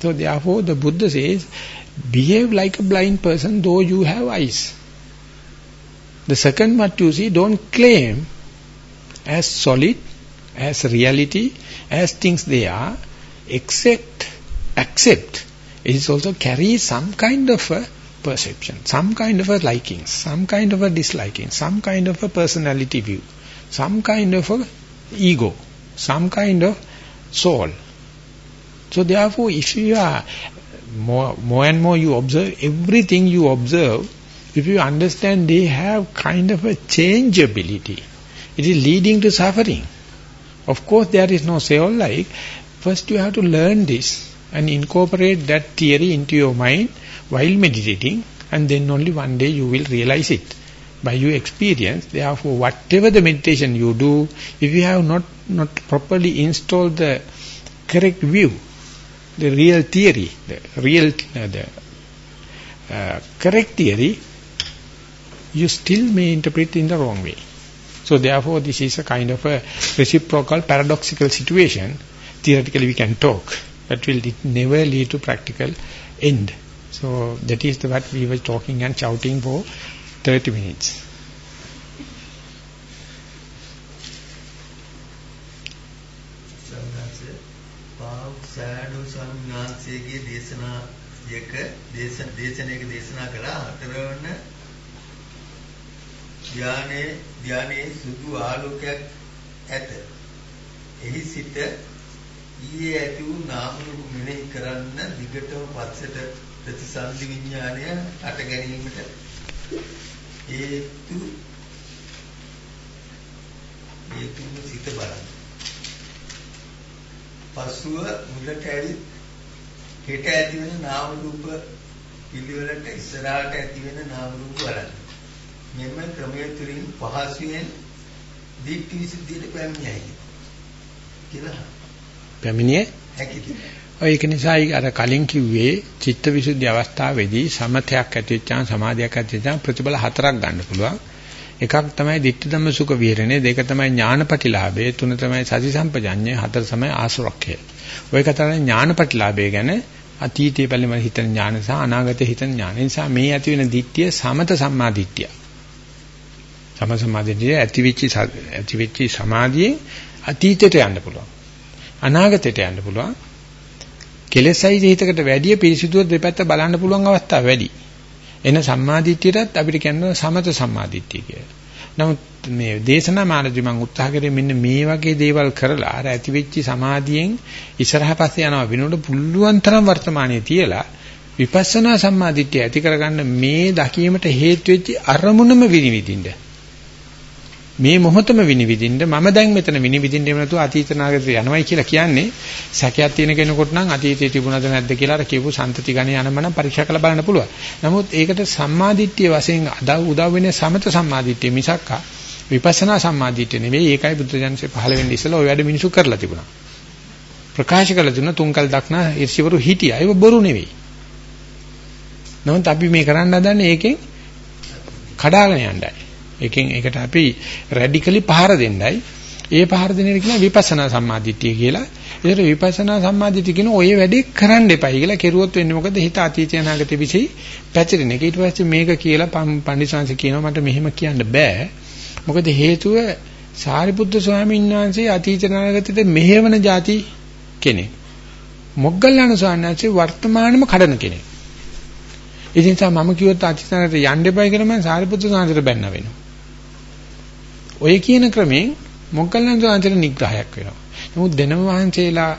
So therefore, the Buddha says, behave like a blind person though you have eyes. The second what you see, don't claim as solid, as reality, as things they are, except, accept. It also carries some kind of a perception, some kind of a liking, some kind of a disliking, some kind of a personality view, some kind of a ego, some kind of soul. So therefore, if you are more, more and more you observe, everything you observe, if you understand they have kind of a changeability, it is leading to suffering. Of course, there is no say all like. First you have to learn this and incorporate that theory into your mind while meditating and then only one day you will realize it by your experience. Therefore, whatever the meditation you do, if you have not, not properly installed the correct view, the real theory, the real, uh, the uh, correct theory, you still may interpret in the wrong way. So therefore, this is a kind of a reciprocal, paradoxical situation. Theoretically, we can talk, but will never lead to practical end. So that is the, what we were talking and shouting for 30 minutes. වහන්සේගේ දේශනායක දේශන දේශනයක දේශනා කළා හතරවන ධානයේ ධානයේ සුදු ආලෝකයක් ඇත. එහි සිට ඊයේ ඇති වූ නාම රූප මෙනෙහි කරන්න දිගටම පස්සට ප්‍රතිසන්දි විඥානය අට ගැනීමට හේතු හේතුම සිත බලන්න. පසුව මුලට ඇවිත් හෙට ඇති වෙන නාම රූප පිළිවෙලට ඉස්සරහට ඇති වෙන නාම රූප බලන්න. මෙම ක්‍රමය තුලින් පහසුවෙන් දීප්ති විසුද්ධියට පැමිණෙයි. කියලා. පැමිණියේ? හැකිද? ඔය ඒක නිසා අර කලින් කිව්වේ චිත්තවිසුද්ධි අවස්ථාවේදී සමතයක් ඇති වෙච්චාම සමාධියක් ඇති වෙච්චාම ප්‍රතිබල හතරක් ගන්න පුළුවන්. එකක් තමයි ditthi dhamma sukha viharane, දෙක තමයි ඥානපටිලාභය, තුන තමයි සති සම්පජඤ්ඤය, හතර තමයි ආසුරක්ඛය. ඔය කතරේ ඥානපටිලාභය ගැන අතීතයේ පරිම හිතන ඥාන සහ අනාගතයේ හිතන ඥාන. ඒ නිසා මේ ඇති වෙන දිට්ඨිය සමත සම්මාදිට්ඨිය. සම සමාධිය ඇති වෙච්ච ඇති වෙච්ච සමාධියෙන් අතීතයට යන්න පුළුවන්. අනාගතයට යන්න පුළුවන්. කෙලෙසයි හිතකට වැඩිය පිරිසිදුව දෙපැත්ත බලන්න පුළුවන් අවස්ථා වැඩි. එන සම්මාදිට්ඨියටත් අපිට කියනවා සමත සම්මාදිට්ඨිය කියලා. නමුත් මේ දේශනා මානදී මම උත්සාහ කරේ මෙන්න මේ වගේ දේවල් කරලා අර ඇති වෙච්ච සමාධියෙන් ඉස්සරහ පස්සේ යනවා වෙනකොට පුළුවන් තරම් වර්තමානයේ තියලා විපස්සනා සම්මාදිට්ඨිය ඇති කරගන්න මේ දකීමට හේතු වෙච්ච අරමුණම විනිවිදින්න. මේ මොහොතම විනිවිදින්න මම දැන් මෙතන විනිවිදින්න එහෙම නැතුව අතීත නාගතේ යනවයි කියලා කියන්නේ සැකයක් තියෙන කෙනෙකුට නම් අතීතයේ තිබුණද නැද්ද කියලා අර කියපු සම්තති ගණේ යනම නම් පරීක්ෂා කරලා බලන්න පුළුවන්. නමුත් ඒකට සම්මාදිට්ඨිය වශයෙන් උදව් වෙන්නේ සමත සම්මාදිට්ඨිය මිසක් විපස්සනා සම්මාදිට්ඨිය නෙවෙයි. ඒකයි බුද්ධජනසේ පහළ වෙන්නේ ඉස්සෙල්ලා ওই වැඩ මිනිසු කරලා තිබුණා. ප්‍රකාශ කළ දුන්න තුන්කල් දක්නා ඊර්ෂිවරු හිටියා. ඒක බොරු නෙවෙයි. නමුත් අපි මේ කරන්න හදන්නේ ඒකෙන් කඩාගෙන යන්නයි. ඒකෙන් ඒකට අපි රැඩිකලි පහර දෙන්නයි. ඒ පහර දෙන එක කියන විපස්සනා සම්මාදිට්ඨිය කියලා. ඒතර විපස්සනා සම්මාදිට්ඨිය කියන ඔය වැඩේ කරන්න එපයි කියලා කෙරුවොත් වෙන්නේ මොකද හිත අතීතය අනාගත විශ්ේ පැතිරෙන එක. ඊට පස්සේ මේක කියලා පණ්ඩිතසංශ කියනවා මට මෙහෙම කියන්න බෑ. මොකද හේතුව සාරිපුත්‍ර ස්වාමීන් වහන්සේ අතීත අනාගතෙට මෙහෙවන જાති කෙනෙක්. මොග්ගල්ලාන ස්වාමීන් වහන්සේ වර්තමානම කඩන කෙනෙක්. ඒ නිසා මම කිව්වොත් අතිසනට යන්න එපයි කියලා මම සාරිපුත්‍ර සාන්තට බැන්න වෙනවා. ඔය කියන ක්‍රමයෙන් මොග්ගල්ලාන සාන්තට නිග්‍රහයක් වෙනවා. නමුත් දෙනම වහන්සේලා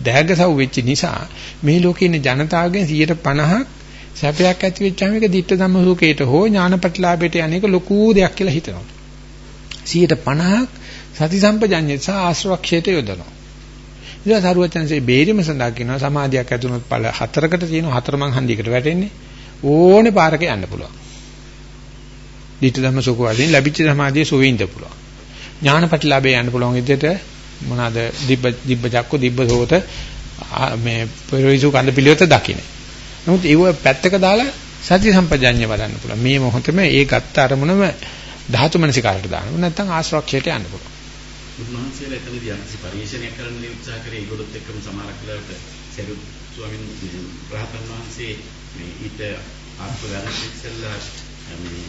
දැගසව් වෙච්ච නිසා මේ ලෝකේ ඉන්න ජනතාවගෙන් 50ක් සැපයක් ඇති වෙච්චාම ඒක ditta ධම්ම සුඛේට හෝ ඥානපටලාභයට යන්නේක ලොකු දෙයක් කියලා හිතනවා. 50ක් සති සම්පජඤ්ඤය සහ ආශ්‍රවක්ෂේත යොදනවා. ඉතින් සරුවචන්සේ බේරිම සඳහා කියනවා සමාධියක් ඇතුනොත් ඵල හතරකට තියෙනවා හතරමං හන්දියකට වැටෙන්නේ ඕනේ පාරක යන්න පුළුවන්. ධිට ධම්ම සුඛ වශයෙන් ලැබිච්ච සමාධිය සුවින්ද පුළුවන්. ඥානපටිලාභේ යන්න පුළුවන් විදිහට මොනවාද දිබ්බ දිබ්බ චක්ක දිබ්බ සෝත මේ පරිවිසු කඳ පිළිවෙත දකින්න. නමුත් ඒව පැත්තක දාලා සති සම්පජඤ්ඤය වඩන්න පුළුවන්. මේ මොහොතේම ඒ ගත්ත අරමුණම ධාතු මනසිකාරයට දාන්න. නැත්නම් ආශ්‍රක්ෂයට යන්න පුළුවන්. උන්වහන්සේලා එතනදී අනිසි පරිශ්‍රණයක් කරන්න උත්සාහ කරේ ඒගොල්ලොත් එක්කම සමාරක් වෙලාවට සරු ස්වාමීන් රහතන් වහන්සේ මේ ඊට ආත්ම ගන්න ඉස්සෙල්ලා මේ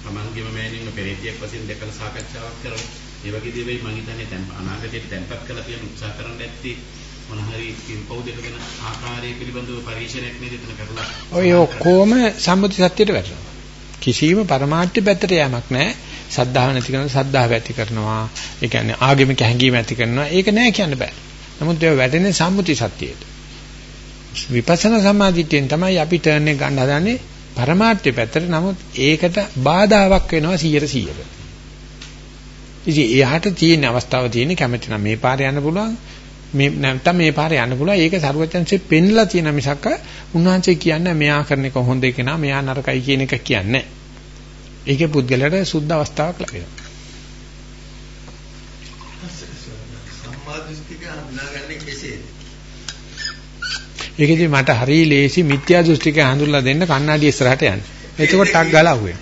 තමන්ගේම මෑණින්ව පෙරේතියක් වශයෙන් දැකලා සාකච්ඡාවක් කරලා ඒ වගේ දේවල් මම හිතන්නේ දැන් අනාගතයට තැන්පත් කරලා තියෙන උත්සාහ කරන්න ඇත්තේ මොන හරි පව් දෙකගෙන ආකාරය පිළිබඳව පරීක්ෂණයක් නේද එතන කරලා ඔය ඔක්කොම සම්මුති සත්‍යයට වැටෙනවා කිසිම પરමාර්ථ පැත්තට යamak නැහැ සද්ධාව නැති කරන සද්ධාව ඇති කරනවා. ඒ කියන්නේ ආගමික හැඟීම ඇති කරනවා. ඒක නෑ කියන්න බෑ. නමුත් ඒක වැටෙන්නේ සම්මුති සත්‍යයට. විපස්සනා සමාධියෙන් තමයි අපි ටර්න් එක ගන්න හදන්නේ પરමාර්ථය පැත්තට. නමුත් ඒකට බාධාවක් වෙනවා 100%ට. ඉතින් එයාට තියෙන අවස්ථාව තියෙන කැමති නම් මේ පාරේ යන්න පුළුවන්. මේ නැත්නම් මේ පාරේ යන්න පුළුවන්. ඒක සරුවචන්සේ පෙන්ලා තියෙන මිසක් උන්වහන්සේ කියන්නේ මෙයා කරන එක හොඳ එක නා මෙයා නරකයි කියන එක කියන්නේ නැහැ. ඒකේ පුද්ගලයාට සුද්ධ අවස්ථාවක් ලැබෙනවා. සම්මා දෘෂ්ටික හඳුනාගන්නේ කෙසේද? ඒකෙදි මට හරිය ලේසි මිත්‍යා දෘෂ්ටික හඳුල්ලා දෙන්න කණ්ණාඩි ඉස්සරහට යන්න. එතකොට ටක් ගාලා වන්නේ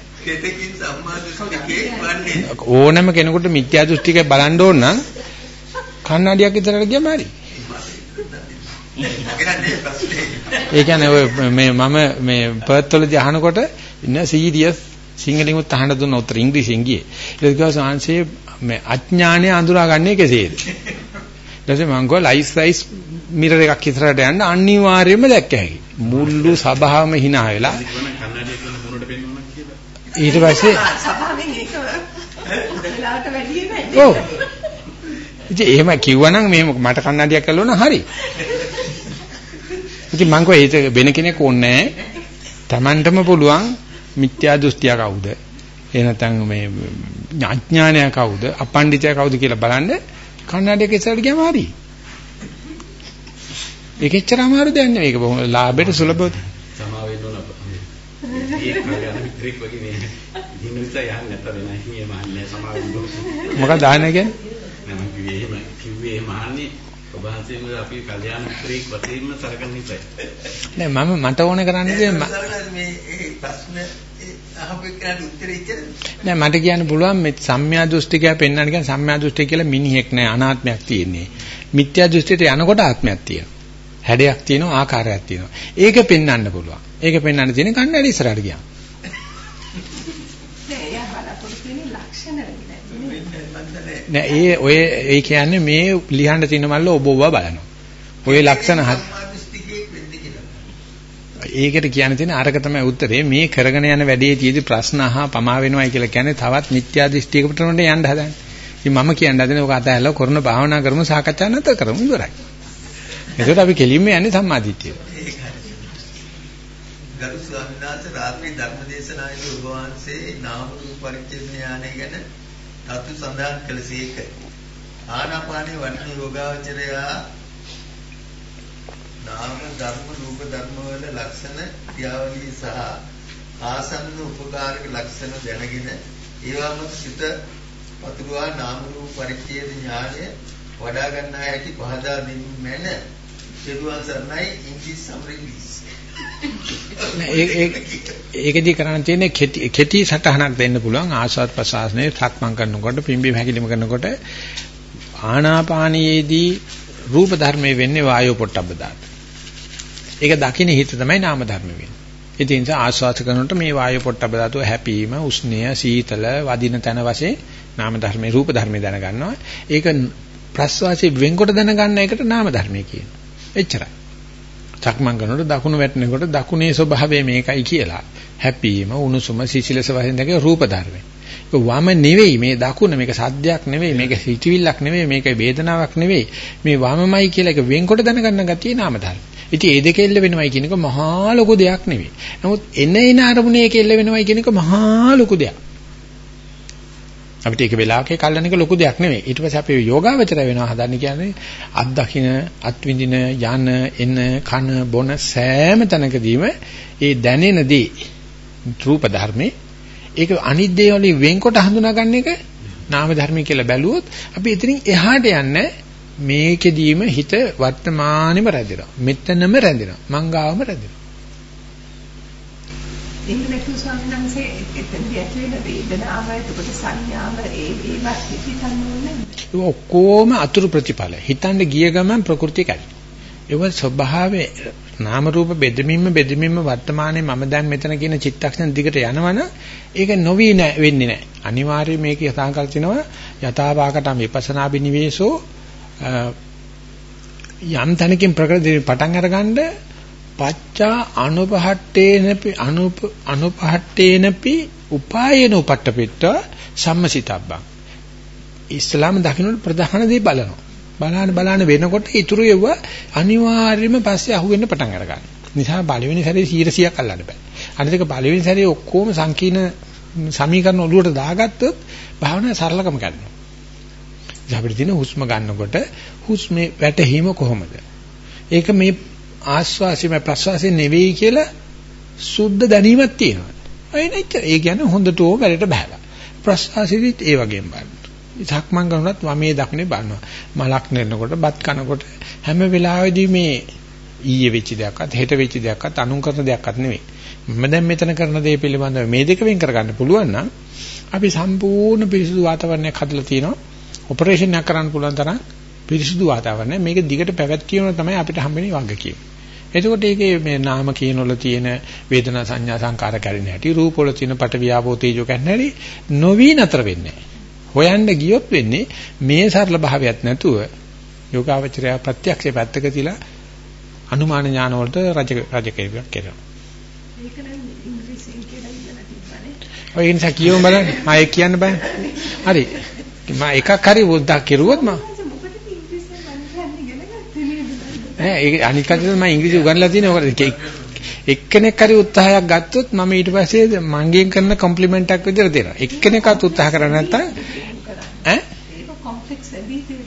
ඕනම කෙනෙකුට මිත්‍යා දෘෂ්ටික බලන්න ඕන නම් කණ්ණාඩියක් ඉස්සරහට ගියම හරි. ඒ කියන්නේ ඔය මේ මම මේ පර්ත් වලදී අහනකොට ඉන්න සීරියස් සිංහලෙන් උත් අහන්න දුන්න උත්තර ඉංග්‍රීසියෙන් ගියේ. ඊට පස්සේ සංශේ මේ අඥානය අඳුරාගන්නේ කෙසේද? ඊට පස්සේ මම ගෝ ලයිස් ලයිස් මිරර් එකක් ඉස්සරහට යන්න අනිවාර්යයෙන්ම දැක්ක හැකි. මුළු සභාවම hina වෙලා ඊට පස්සේ සභාවෙන් ඒක වෙලාවට වැඩි වෙන්නේ. ඔව්. ඉතින් එහෙම කිව්වනම් මේ මට කන්නඩියක් කළොන හරි. ඉතින් මං කෝ ඒක වෙන කෙනෙක් ඕනේ නැහැ. Tamanටම පුළුවන් මිත්‍යා දෘෂ්ටිය කවුද? එහෙ නැත්නම් මේ අඥානය කවුද? අපණ්ඩිතය කවුද කියලා බලන්න කන්නඩියක ඉස්සරහට ගියාම හරි. ඒක එච්චර අමාරු දෙයක් නෙවෙයි. ඒක බොහොම ලාභයට සුලභව. සමා වෙන්න ඕන අපේ. ඒක කල්යනා මිත්‍රෙක් වගේ මේ දින නිසා යන්නේ නැත වෙන හිමිය මහන්නේ සමා වෙන්න ඕන. මොකක්ද ආන්නේ කියන්නේ? නෑ මම කිව්වේ එහෙම කිව්වේ මහන්නේ ඔබ වහන්සේම අපි කල්යාණ මිත්‍රයෙක් වශයෙන්ම සලකන නිසා. නෑ මම මට ඕන කරන්නේ මේ මේ ප්‍රශ්න? නෑ මට කියන්න පුළුවන් මේ සම්මියා දෘෂ්ටිකය පෙන්වන්න කියන සම්මියා දෘෂ්ටිය කියලා මිනිහෙක් නෑ අනාත්මයක් තියෙන්නේ. මිත්‍යා දෘෂ්ටියට යනකොට ආත්මයක් තියෙනවා. හැඩයක් තියෙනවා ආකාරයක් තියෙනවා. ඒක පෙන්වන්න පුළුවන්. ඒක පෙන්වන්න තියෙන කන්නඩි ඉස්සරහට ගියා. නෑ ඒ ඔය ඒ කියන්නේ මේ ලියන්න තියෙන මල්ල ඔබ ඔබ බලනවා. ඔය ලක්ෂණ ඒකට කියන්න තියෙන අරක තමයි උත්තරේ මේ කරගෙන යන වැඩේ තියෙදි ප්‍රශ්න අහා පමා වෙනවයි කියලා කියන්නේ තවත් මිත්‍යා දෘෂ්ටියකට යන්න හදන්නේ. ඉතින් මම කියන්න හදන්නේ ඔක අතහැරලා කරන භාවනා කරමු සාකච්ඡා නැතර කරමු ඉවරයි. එතකොට අපි කෙලින්ම යන්නේ සම්මාදිට්ඨිය. ගරු ස්වාමීන් වහන්සේ රාත්‍රී ධර්ම දේශනාවේදී ඔබ වහන්සේ නාම රූප පරිච්ඡේද ඥානය ගැන තතු සඳහන් කළසේක. ආනාපානේ වඩන යෝගාවචරයා නාම ධර්ම රූප ධර්ම වල ලක්ෂණ ක්‍රියාවලිය සහ ආසන්න උපකාරක ලක්ෂණ දැනගෙන ඒවම සිත පතුරවා නාම රූප පරිච්ඡේද ඥානය වඩා ගන්නා හැටි පහදා දෙමින් මැන පෙරුවන් සරණයි ඉංග්‍රීසි සමරිංග්‍රීසි ඒකදී කරන්න තියෙන්නේ කෙටි කෙටි සටහනක් දෙන්න පුළුවන් ආස්වාද ප්‍රසආසනේ සක්මන් කරනකොට පිම්බි හැකිලිම කරනකොට ආනාපානියේදී රූප ධර්මයේ වෙන්නේ වායෝ පොට්ටබ්බ ධාතු. ඒක දකින්න හිත තමයි නාම ධර්ම වෙන්නේ. ඒ නිසා ආස්වාද කරනකොට මේ වායෝ පොට්ටබ්බ ධාතුව හැපීම, උෂ්ණය, සීතල, වදින තන වශයෙන් නාම ධර්මයේ රූප ධර්මයේ දැනගන්නවා. ඒක ප්‍රස්වාසයේ වෙන්කොට දැනගන්න එකට නාම ධර්මයේ කියනවා. එච්චරයි. සක්මන් කරනකොට දකුණු වැටෙනකොට දකුණේ ස්වභාවය මේකයි කියලා. හැපීම, උණුසුම, සිසිලස වශයෙන් දැකේ රූප ධර්මයි. ඒක වම නෙවෙයි මේ දකුණ මේක සද්දයක් නෙවෙයි මේක හිතවිල්ලක් නෙවෙයි මේක වේදනාවක් නෙවෙයි මේ වමමයි කියලා එක වෙන්කොට දැනගන්න ගතිය නාම ධර්ම. ඉතින් ඒ දෙක එල්ල වෙනවයි කියන එක මහා ලොකු දෙයක් නෙවෙයි. නමුත් එන එන අරමුණේ ඒක එල්ල වෙනවයි කියන එක මහා ලොකු දෙයක්. අපිට ඒක වෙලාවක කල්ලන එක ලොකු දෙයක් නෙවෙයි. ඊට පස්සේ අපි යෝගාවචර වෙනවා හදන්නේ කියන්නේ අත් දකින්න, අත් විඳින, යන, එන, කන, බොන සෑම තැනකදීම ඒ දැනෙන දේ රූප ධර්මේ ඒක අනිත් දේ වලින් වෙන්කොට හඳුනා ගන්න එක නාම ධර්මයි කියලා බැලුවොත් අපි එතනින් එහාට යන්නේ මේකෙදීම හිත වර්තමානෙම රැඳෙනවා. මෙතනම රැඳෙනවා. මංගාවම රැඳෙනවා. එහෙම නැත්නම් ස්වාමීන් වහන්සේ එතනදී ඇති වෙන වේදනාව එතකොට සංඥාව ඒ ඒවත් හිතන්න ඕනේ. ඒ ඔක්කොම අතුරු ප්‍රතිඵල. හිතන්න ගිය ගමන් ප්‍රകൃතිය කැඩෙනවා. ඒව ස්වභාවයේ නාම රූප බෙදමින්ම බෙදමින්ම වර්තමානයේ මම දැන් මෙතන කියන චිත්තක්ෂණ දිගට යනවනම් ඒක නොවි නෑ වෙන්නේ නෑ. අනිවාර්යයෙන් මේක යථාකල් තිනවා යථාභාගතම් විපස්සනා බිනිවේෂෝ යම් තැනකින් ප්‍රකෘති පටන් අරගන්න පච්චා අනුපහට්ඨේනපි අනුප අනුපහට්ඨේනපි උපායන උපට්ඨපෙත්ත සම්මසිතබ්බං. ඉස්ලාම දකින්න ප්‍රධාන දේ බලනවා. බලන්න බලන්න වෙනකොට ඉතුරු යව අනිවාර්යයෙන්ම පස්සේ අහුවෙන්න පටන් අරගන්නවා නිසා පළවෙනි සැරේ 100ක් අල්ලන්න බෑ. අනිත් එක පළවෙනි සැරේ ඔක්කොම සංකීර්ණ සමීකරණ ඔලුවට දාගත්තොත් භාවනාවේ සරලකම ගන්නවා අපිට තියෙන හුස්ම ගන්නකොට හුස්මේ වැටහීම කොහොමද? ඒක මේ ආස්වාසිය මේ ප්‍රස්වාසිය නෙවෙයි කියලා සුද්ධ දැනීමක් තියෙනවා. ඒ නෙච්චර. ඒ කියන්නේ හොඳටම වැඩට බහැලා. ප්‍රස්වාසියත් ඒ වගේම බලන්න. සක්මන් කරනවත් වමේ දකුණේ බලනවා. මලක් නෙරනකොට බත් කනකොට හැම වෙලාවෙදී මේ ඊයේ වෙච්ච දෙයක්වත් හෙට වෙච්ච දෙයක්වත් අනුන් කරන දෙයක්වත් නෙවෙයි. මම දැන් මෙතන කරන දේ පිළිබඳව මේ දෙක වෙන් කරගන්න පුළුවන් නම් අපි සම්පූර්ණ පිරිසිදු වාතාවරණයක් හදලා තියෙනවා. ඔපරේෂන් එකක් කරන්න පුළුවන් තරම් පිරිසිදු වාතාවරණය මේක දිගට පැවැත්වීම තමයි අපිට හම්බෙන්නේ වගකීම. එතකොට ඒකේ මේ නාම කියන වල තියෙන වේදනා සංඥා සංකාර කැරෙන හැටි රූප වල තියෙන පට වියාපෝ තේජෝ කැරෙන හැටි නොවි නතර වෙන්නේ. හොයන්න ගියොත් වෙන්නේ මේ සරල භාවයක් නැතුව යෝගාවචරය ප්‍රත්‍යක්ෂේ පැත්තක තියලා අනුමාන ඥාන වලට රජ රජකේයක් කරනවා. ඒක නම් ඉංග්‍රීසියෙන් කියලා ඉඳලා තිබ්බනේ. ඔය නිසා කියවම බලන්න. මම ඒක කියන්න බෑ. හරි. මම එකක් හරි උද්දා කෙරුවොත් මම නෑ ඒක අනිත් කටට මම ඉංග්‍රීසි උගන්ලා තියෙනවා ඔකට එක්කෙනෙක් හරි උත්සාහයක් ගත්තොත් මම ඊට පස්සේ මංගෙන් කරන කොම්ප්ලිමන්ට් එකක් විදිහට දෙනවා. එක්කෙනෙක්වත් උත්සාහ කරන්නේ නැත්තම් ඈ?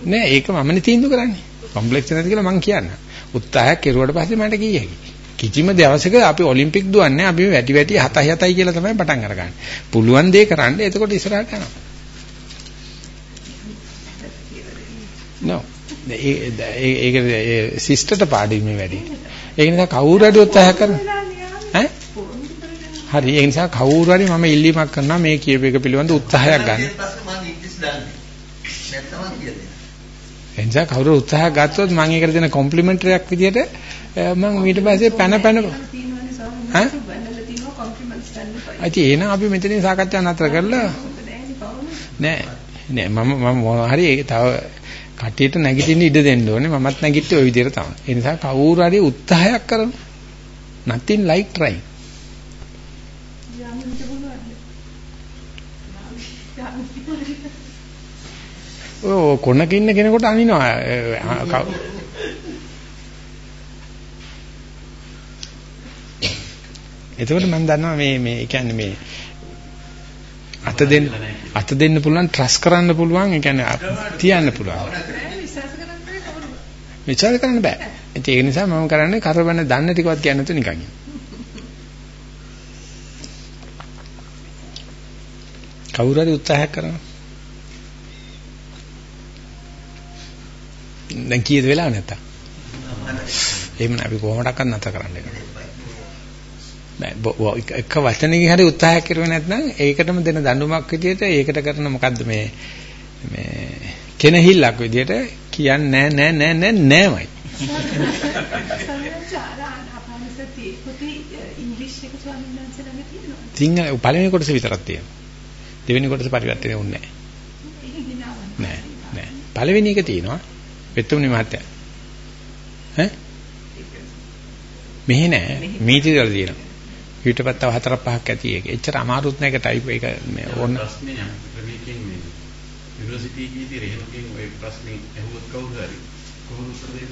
නෑ ඒක මමනේ තීන්දුව කරන්නේ. කොම්ප්ලෙක්ස් නැති කියලා මං කියන්න. උත්සාහයක් කෙරුවට පස්සේ මට කිය හැකියි. කිසිම දවසක අපි ඔලිම්පික් දුවන්නේ අපි වැටි වැටි 7යි 7යි කියලා තමයි පටන් අරගන්නේ. පුළුවන් දේ කරන්න. එතකොට ඉස්සරහට යනවා. නෝ ඒක ඒක සිස්ටර්ට පාඩි මේ වැඩි. ඒක නිසා කවුරු හරි උත්සාහ කරනවා. ඈ? හරි ඒ නිසා කවුරු හරි මම ඉල්ලීමක් කරනවා මේ කියප එක පිළිබඳ උත්සාහයක් ගන්න. ඒ නිසා කවුරු උත්සාහ ගත්තොත් මම ඒකට දෙන කොම්ප්ලිමන්ටරි එකක් විදියට මම ඊට පස්සේ පැන පැන ඈ? අයිති එන අපි මෙතනින් සාකච්ඡා නතර කරලා නෑ නෑ මම මම හරි ඒක තව කටියට නැගිටින්න ඉඩ දෙන්න ඕනේ මමත් නැගිට්ටේ ওই විදිහට තමයි. ඒ නිසා කවුරු හරි උත්සාහයක් කරමු. nothing like trying. ඔව් කොනක ඉන්න කෙනෙකුට අනිනවා. එතකොට මම දන්නවා මේ මේ කියන්නේ මේ අත දෙන්න අත දෙන්න පුළුවන් ට්‍රස්ට් කරන්න පුළුවන් ඒ කියන්නේ තියන්න පුළුවන් විශ්වාස කරන්නේ කවුරුද? විචාර කරන්න බෑ ඉතින් ඒ නිසා මම කරන්නේ කරවන්න දන්න ටිකවත් කියන්න තු නිකන් ඉන්න. කවුරු හරි උත්සාහයක් කරනවා දැන් කීයද වෙලා නැත්තම් එහෙම නෑ අපි කොහොමඩක්වත් නැතර කරන්න බෑ එක වචනකින් හරි උත්සාහයක් කරුවේ නැත්නම් ඒකටම දෙන දඬුවමක් විදියට ඒකට කරන මොකද්ද මේ මේ කෙනහිල්ලක් විදියට කියන්නේ නෑ නෑ නෑ නෑ නෑමයි. සිංහල පළවෙනි කොටස විතරක් තියෙනවා. දෙවෙනි කොටස පරිවර්තනය ගිනවන්න. නෑ. නෑ නෑ. පළවෙනි එක තියෙනවා. වෙතුම්නි මහත්තයා. ඈ? මෙහෙ නෑ. මීටි වල තියෙනවා ඊටපත් තව හතරක් පහක් ඇති ඒක. එච්චර අමාරුත් නෑ ඒක ටයිප් එක මේ ඕන. ප්‍රශ්නේ යම් ක්‍රමයකින් මේ යුනිවර්සිටි එකේදී රේණුකින් ওই ප්‍රශ්නේ ඇහුවොත් කවුරු හරි? කොහොමද උත්තර දෙන්න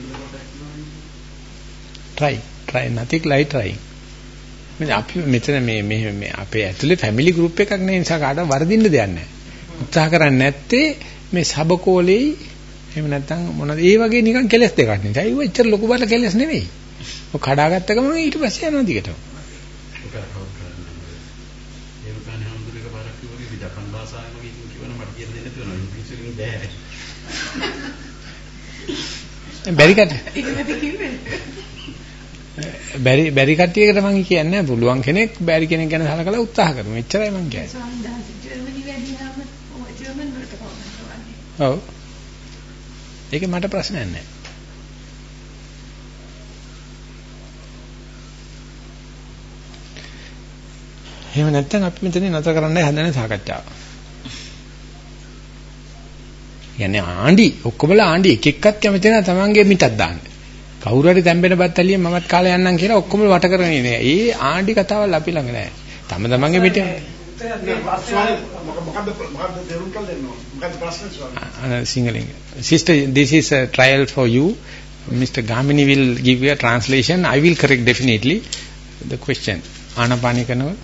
try. Try nothing like trying. මේ අපි මෙතන මේ මේ මේ අපේ ඇතුලේ ෆැමිලි ගෲප් එකක් නේ නිසා කාටවත් වරදින්න දෙයක් නැහැ උත්සාහ කරන්නේ නැත්තේ මේ සබකෝලේ එහෙම නැත්නම් මොනවද ඒ වගේ නිකන් කෙලස් දෙකක් නේ. ඒයි ඔච්චර ලොකු බල කෙලස් නෙවෙයි. ඔය කඩාගත්ත ගමන් ඊට පස්සේ යනවා දිගටම. බැරි කට්ටිය බැරි බැරි කට්ටියකට මම කියන්නේ පුළුවන් කෙනෙක් බැරි කෙනෙක් ගැන සලකලා උත්සාහ කරමු. එච්චරයි මම කියන්නේ. ඔව්. ඒක මට ප්‍රශ්නයක් නැහැ. එහෙම නැත්නම් අපි මෙතනින් නතර කරන්නයි හදන සාකච්ඡාව. යන්නේ ආණ්ඩි. ඔක්කොමලා ආණ්ඩි. එක එක්කත් කැමති නැහැ තමන්ගේ මිටක් දාන්න. කවුරු හරි තැම්බෙන බත්තලියෙන් මමත් කාලේ යන්නම් කියලා ඔක්කොම වට කරගෙන ඉන්නේ. ඒ ආණ්ඩි කතාවල් අපි ළඟ නැහැ. තම තමන්ගේ මිට. මොකද්ද මොකද්ද දෙරුම් කළ දෙන්න ඕන මොකද්ද ප්‍රශ්නේ ස්වාමී සිංහලෙන්. Sister this is a trial for you. Mr gamini will give you a translation. I will correct definitely the question. ආනාපානිය කරනවා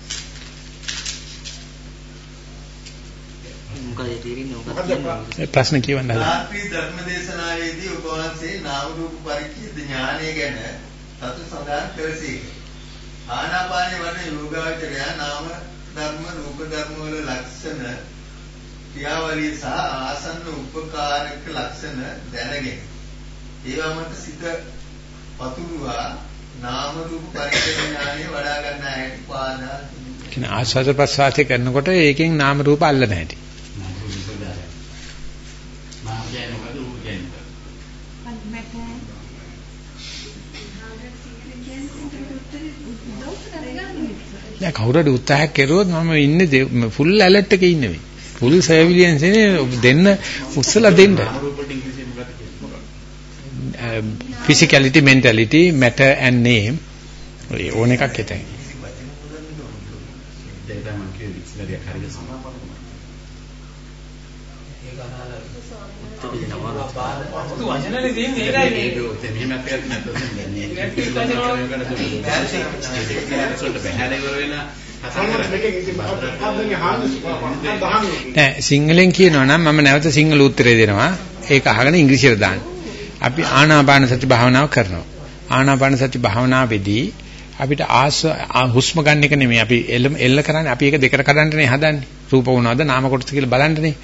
මොකද කියන්නේ ප්‍රශ්න කියවන්න හදලා රාත්‍රී ධර්මදේශනාවේදී ඔබ වහන්සේ නාම රූප පරිච්ඡේද ඥානය ගැන සතු සඳහන් කරසේක. ආනාපානයේ වඩන යෝගාවචරය නාම ධර්ම රූප ධර්ම වල ලක්ෂණ ක්‍රියාවලිය සහ ආසන්න උපකාරක ලක්ෂණ දැනගෙන. ඒවා මත සිත පතුරුවා නාම රූප පරිච්ඡේද ඥානය වඩා ගන්න හැටි පාදා කියන ආස්වාද ප්‍රසආතය කරනකොට ඒකෙන් නාම රූප අල්ලන හැටි මාම කියන්නේ මොකද ඌ කියන්නේ මොකද දැන් කවුරු හරි උත්සාහයක් කරුවොත් මම ඉන්නේ ෆුල් ඇලර්ට් එකේ ඉන්නේ මේ. ෆුල් සර්විලියන්ස් එකේ දෙන්න උස්සලා දෙන්න. physicality mentality matter and name ඕන එකක් හිතයි. දැන් තමයි කිව්වේ ඉස්සරහට හරියට සමාපන්න වස්තු වචනනේ තියෙන්නේ ඒකයි ඒක මෙහෙම අපිට නැත්නම් නෑ සිංහලෙන් කියනවා නම් මම නැවත සිංහල උත්තරේ දෙනවා. ඒක අහගෙන ඉංග්‍රීසියට දාන්න. අපි ආනාපාන සති භාවනාව කරනවා. ආනාපාන සති භාවනාවේදී අපිට ආස් හුස්ම ගන්න එක නෙමෙයි අපි එල්ල එල්ල කරන්නේ අපි ඒක දෙකට කඩන්නනේ හදන්නේ. රූප වුණාද නාම කොටස කියලා බලන්නනේ.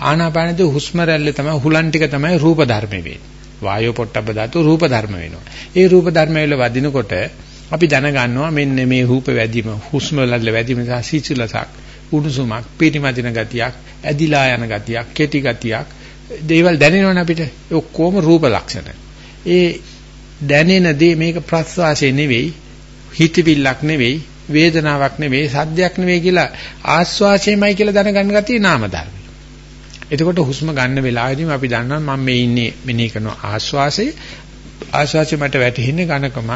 ආනාපානදී හුස්ම රැල්ල තමයි හුලන් ටික තමයි රූප ධර්ම වෙන්නේ. වායෝ පොට්ටබ්බ ධාතු රූප ධර්ම වෙනවා. ඒ රූප ධර්ම වල වදිනකොට අපි දැනගන්නවා මෙන්න මේ රූප වැදීම හුස්ම වල වැදීම නිසා සීචුලසක් උණුසුමක් පිටිමදින ගතියක් ඇදිලා යන ගතියක් කෙටි ගතියක් දේවල් දැනෙනවනේ අපිට ඒ ඔක්කොම රූප ලක්ෂණ. ඒ දැනෙන දේ මේක ප්‍රස්වාසය නෙවෙයි හිතවිල්ලක් නෙවෙයි වේදනාවක් නෙවෙයි සද්දයක් නෙවෙයි කියලා ආස්වාසයමයි කියලා දැනගන්න ගතිය නාම ධර්ම. එතකොට හුස්ම ගන්න වෙලාවෙදීම අපි දන්නවා මම මේ ඉන්නේ මෙනෙහි කරන ආස්වාසේ ආස්වාසේ මට වැටෙන්නේ ඝනකමක්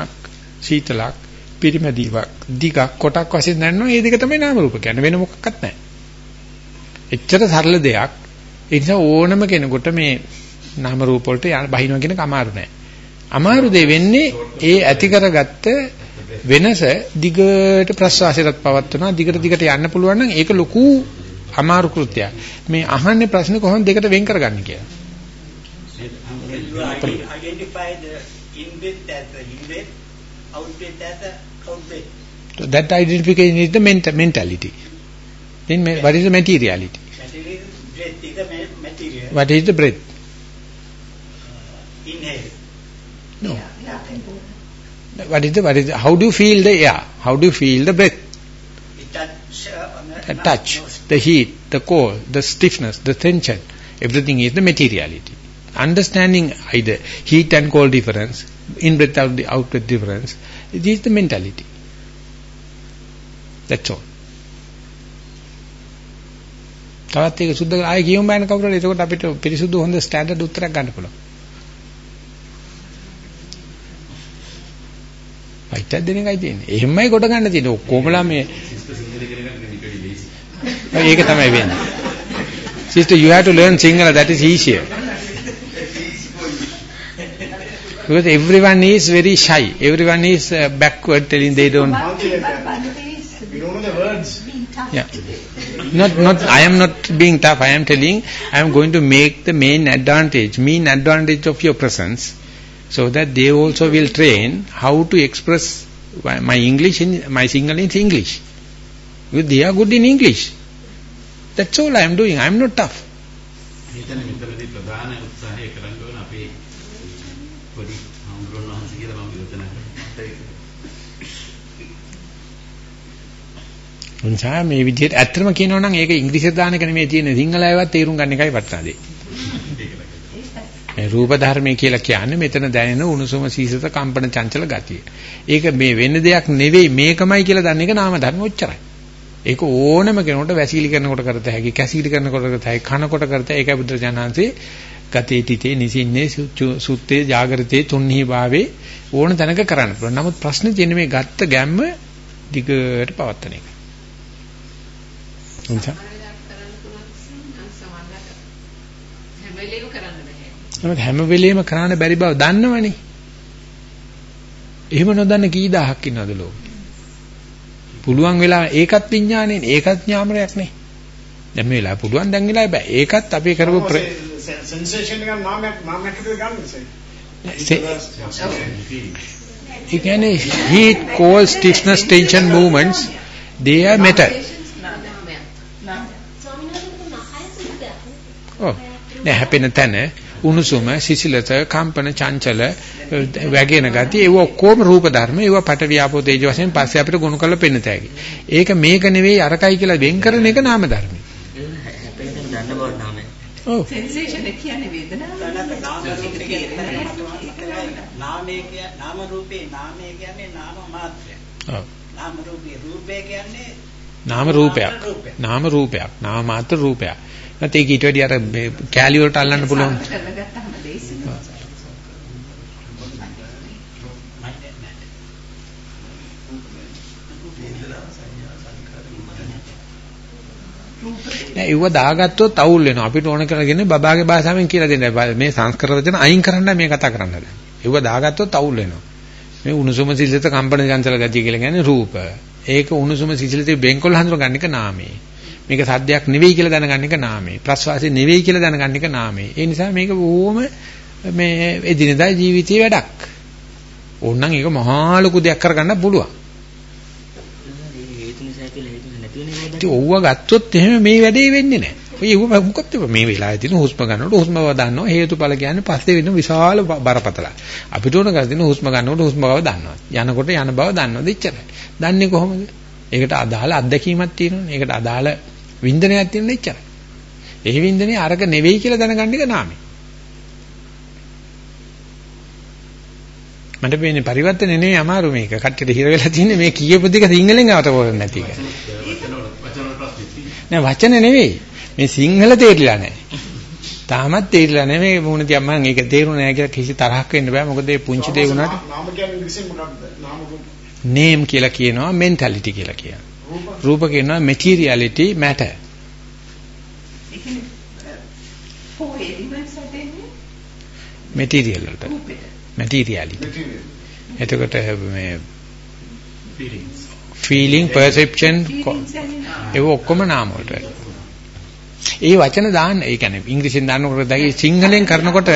සීතලක් පිරිමැදීවක් දිගක් කොටක් වශයෙන් දැනනවා. මේ දෙක තමයි නාම රූප කියන්නේ. වෙන මොකක්වත් නැහැ. එච්චර සරල දෙයක්. ඒ නිසා ඕනම කෙනෙකුට මේ නාම රූප වලට බහිනවා කියන කමාරු නැහැ. අමාරු දෙ වෙන්නේ ඒ ඇති කරගත්ත වෙනස දිගට ප්‍රසවාසයටත් පවත්වනවා. දිගට දිගට යන්න පුළුවන් නම් ඒක ලොකු අමාරු කෘත්‍යයක්. මේ අහන්නේ ප්‍රශ්න කොහොමද දෙකට වෙන් කරගන්නේ කියලා. You identify the in-breath as the in-breath, out-breath as the out-breath. So that identification is the ment- mentality. Then ma- what is the materiality? Material breath is the ma- material. What is the breath? Inhale. No. What is the what is the, how do you feel the air? How do you feel the breath? It touch, uh, on the The nose- touch, nose. the heat, the cold, the stiffness, the tension. Everything is the materiality. Understanding either heat and cold difference, in breath out out breath difference, it is the mentality. That's all. තවත් ඒක සුද්ධ කරලා ආයෙ කියමු බෑන කවුරුහරි එතකොට අපිට පිරිසුදු හොඳ ස්ටෑන්ඩඩ් උත්තරයක් ගන්න පුළුවන්. ෆයිට් එකක් දෙන එකයි තියෙන්නේ. එහෙමයි කොට ගන්න තියෙන්නේ. ඔක්කොමලා මේ ඒක තමයි වෙන්නේ. Sister, you have to learn Sinhala, that is easier. Because everyone is very shy. Everyone is uh, backward, telling they don't. We don't know the words. Yeah. Not, not. I am not being tough. I am telling. I am going to make the main advantage, main advantage of your presence, so that they also will train how to express my my English in my Sinhala in English. Because they are good in English. That's all I am doing. I am not tough. හිතන මෙතනදී ප්‍රධාන උත්සාහය කරන්න ඕන අපේ පොඩි හඳුරන වහන්සේ කියලා මම යෝජනා කරනවා. නිසා මේ විදිහට ඇත්තම කියනවා නම් ඒක ඉංග්‍රීසියෙන් දාන එක නෙමෙයි තියෙන්නේ සිංහල අයවත් තේරුම් ගන්න එකයි වටිනා දේ. මේ රූප ධර්මයේ කියලා කියන්නේ මෙතන දැනෙන උණුසුම සීසත කම්පන චංචල ගතිය. ඒක මේ වෙන දෙයක් නෙවෙයි මේකමයි කියලා දන්න එක නාම ධර්ම ඔච්චරයි. ඒක ඕනම කෙනෙකුට වැසීලි කරනකොට කරත හැකි, කැසීලි කරනකොට කරත හැකි, කනකොට කරත හැකි. ඒකයි බුදුරජාණන්සේ ගතේ තිතේ නිසින්නේ සුච්චු- සුත්තේ ජාගරතේ තුන්හි භාවේ ඕන තැනක කරන්න පුළුවන්. නමුත් ප්‍රශ්නේ තියෙන්නේ මේ ගත්ත ගැම්ම දිගට පවත්තන එක. එනිසා හැම වෙලේම කරන්න බෑ. නමුත් හැම වෙලෙම කරන්න බැරි බව දන්නවනේ. එහෙම නොදන්න කී දහහක් ඉන්නවද ලෝකේ? පුළුවන් වෙලා ඒකත් විඥානේ ඒකත් ඥාමරයක් නේ. දැන් මේ වෙලාව පුළුවන් දැන් වෙලා බෑ. ඒකත් අපි කරපු sensation එක නාමයක් නාමයක් විදිහට ගන්න ඒ කියන්නේ heat, cold, stiffness, tension movements they are matter. ඔව්. දැන් හැපෙන තැන උණුසුම, සිසිලත, කම්පන, චංචල, වැගෙන ගතිය ඒව ඔක්කොම රූප ධර්ම. ඒව පට වියාපෝ තේජ වශයෙන් පස්සේ අපිට ගොනු කරලා පෙන්න තෑගි. ඒක මේක නෙවෙයි අරකයි කියලා වෙන් කරන එක නාම ධර්ම. ඔව්. සෙන්සේෂන් එක කියන්නේ වේදනාව. නාම රූපේ කියන්නේ නාමයේ නාම රූපේ නාමය කියන්නේ නාම මාත්‍රය. ඔව්. නාම රූපේ රූපේ කියන්නේ නාම රූපයක්. නාම රූපයක්. නාම මාත්‍ර රූපයක්. නැත්නම් ඒක ඊට වැඩි අර මේ කැලිය වලට අල්ලන්න පුළුවන්. නෑ ඒව දාගත්තොත් අවුල් වෙනවා. අපිට ඕන කරගෙන බබාගේ භාෂාවෙන් කියලා දෙන්න. මේ සංස්කෘත වචන අයින් කරන්න මේ කතා කරන්න දැන්. ඒව දාගත්තොත් අවුල් වෙනවා. මේ උණුසුම සිසිලත කම්පන චංචල ගතිය කියලා කියන්නේ රූප. ඒක උණුසුම සිසිලත බෙන්කොල් හඳුනගන්න එක නාමේ. මේක සද්දයක් නෙවෙයි කියලා දැනගන්න එක නාමේ. ප්‍රස්වාසය නෙවෙයි කියලා දැනගන්න එක නාමේ. ඒ නිසා මේක බොහොම මේ එදිනදා ජීවිතයේ වැඩක්. ඕනනම් ඒක මහා ලොකු දෙයක් කරගන්න පුළුවන්. හේතු නිසා කියලා හේතු නැති වෙන නේද? ඉතින් ඕව ගත්තොත් එහෙම මේ වැඩේ වෙන්නේ නැහැ. ඔය ඒව මොකක්ද මේ වෙලාවේ තියෙන හුස්ම ගන්නකොට හුස්ම බව දන්නවා හේතුඵල කියන්නේ පස්සේ වෙන විශාල බරපතලයි. අපිට ඕන කරලා තියෙන හුස්ම ගන්නකොට හුස්ම බව දන්නවා. යනකොට යන බව දන්නවද එච්චරයි. දන්නේ කොහොමද? ඒකට අදාළ අත්දැකීමක් තියෙනවනේ. ඒකට අදාළ වින්දනයක් තියෙනවා එච්චරයි. ඒ වින්දනේ අරක නෙවෙයි කියලා දැනගන්න එක නාමයි. මට වෙන්නේ පරිවර්තනේ නෙවෙයි අමාරු මේක. කට්ටියට හිර වෙලා තියෙන්නේ මේ කියපු දෙක සිංහලෙන් අවට පොරන්නේ නැති එක. නෑ වචන නෙවෙයි. මේ සිංහල තේරිලා නෑ. තාමත් තේරිලා නෑ මේ මොන තියක් මම ඒක තේරුණා නෑ කියලා කිසි තරහක් වෙන්න බෑ. මොකද ඒ පුංචි දේ වුණාට නාම කියන්නේ? නාම කියලා කියනවා mentality කියලා කියනවා. රූප කියනවා materiality matter. ඒ කියන්නේ four elements හදන්නේ material වලට. රූපෙට. materiality. material. එතකොට මේ feelings feeling perception Feelings and නාම. ඒව ඔක්කොම නාම වලට. ඒ වචන දාන්න ඒ කියන්නේ ඉංග්‍රීසියෙන් දාන්නකොට දැයි සිංහලෙන් කරනකොට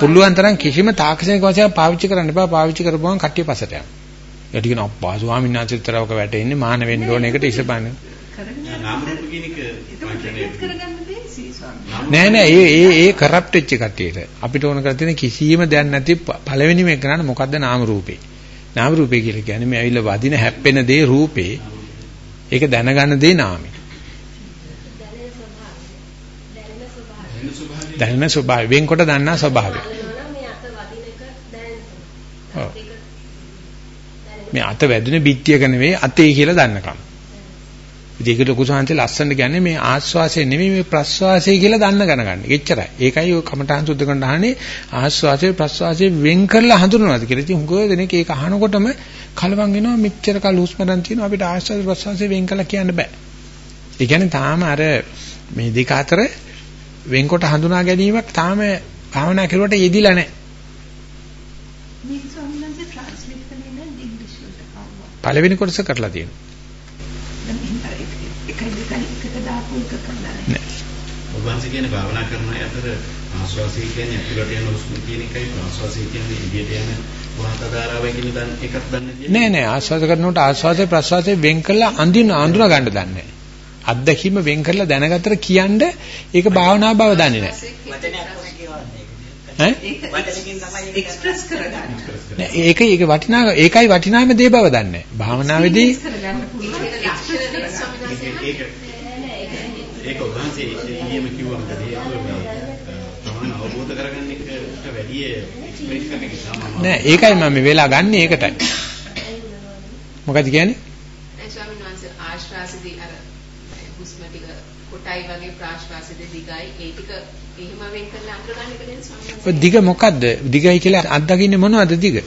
පුළුවන් තරම් කිසිම තාක්ෂණික වචනයක් පාවිච්චි කරන්න එපා පාවිච්චි කරපුවම කට්ටිය පස්සට යනවා. ඒකට කියන අප්පා ස්වාමීන් වහන්සේ විතරවක වැටෙන්නේ මාන වෙන්න ඕන එකට ඉසපන්න. නාම රූප කියන එක නෑ නෑ ඒ ඒ ඒ කරප්ට් වෙච්ච කට්ටියට අපිට ඕන කරලා තියෙන කිසිම දෙයක් නැති පළවෙනිම එක කරන්න මොකද්ද නාම රූපේ. නාම රූපේ කියලා කියන්නේ මේ ඇවිල්ලා වදින හැප්පෙන දේ රූපේ. ඒක දැනගන්න දේ නාමේ. දැනෙන ස්වභාවය වෙන්කොට දන්නා ස්වභාවය. මේ අත වැදුනේ පිටියක නෙවෙයි අතේ කියලා දන්නකම්. ඉතින් ඒක ලොකු සංහසේ ලස්සනට කියන්නේ මේ ආස්වාසය නෙවෙයි මේ ප්‍රස්වාසය කියලා දන්න ගණගන්න. එච්චරයි. ඒකයි ඔය කමඨාන් සුද්ධ කරන අහන්නේ ආස්වාසය ප්‍රස්වාසය වෙන් කරලා හඳුනනවාද කියලා. ඉතින් හුඟ දෙනෙක් ඒක අහනකොටම කලවම් වෙනවා මෙච්චර කල් හුස්මරන් තියෙනවා අපිට ආස්වාද ප්‍රස්වාසය වෙන් කරලා කියන්න බෑ. ඒ කියන්නේ තාම අර මේ දෙක අතර වෙන්කොට හඳුනා ගැනීමක් තාම භාවනා කරුවට යෙදිලා නැහැ. මේක ස්වාමීන් වහන්සේ ට්‍රාන්ස්ලේට් කරන්නේ නැද්ද ඉංග්‍රීසි වලට කවුවා? පළවෙනි කොටස කරලා තියෙනවා. දැන් මෙහෙම එකයි දෙකයි එකට දාපු එක කරලා නැහැ. ඔබ වහන්සේ කියන්නේ භාවනා කරන අතර ආස්වාසය කියන්නේ ඇතුළට යන හුස්ම කියන එකයි ආස්වාසය කියන්නේ එළියට යන වාත ධාරාවයි කියන දන් එකක් දන්නේ නෑ නෑ ආස්වාද කරනකොට ආස්වාදේ ප්‍රසවාසයේ වෙන් කළා අඳින අඳුන ගන්න දන්නේ නෑ. අත්දැකීම වෙන් කරලා දැනගත්තට කියන්න ඒක භාවනා බව දන්නේ නැහැ. නෑ ඒක ඒක වටිනා ඒකයි වටිනාම දේ බව දන්නේ. භාවනාවේදී ඒක ඔබන්සේ ඊයේම කිව්වා මොකද ඒක තමයි අවබෝධ කරගන්න එකට වැඩි එක්ස්ප්‍රෙස් කරන එක තමයි. නෑ ඒකයි මම මේ වෙලා ගන්න ඒකටයි. මොකද කියන්නේ? ස්වාමීන් වහන්සේ ආශ්වාසදී අර හුස්ම ටික කොටයි වගේ ප්‍රාශ්වාසෙද දිගයි ඒ ටික එහෙම වෙන් කරලා අඳුරගන්න එක දැන් ස්වාමීන් දිග මොකද්ද? දිගයි කියලා අත්දකින්නේ මොනවද දිග?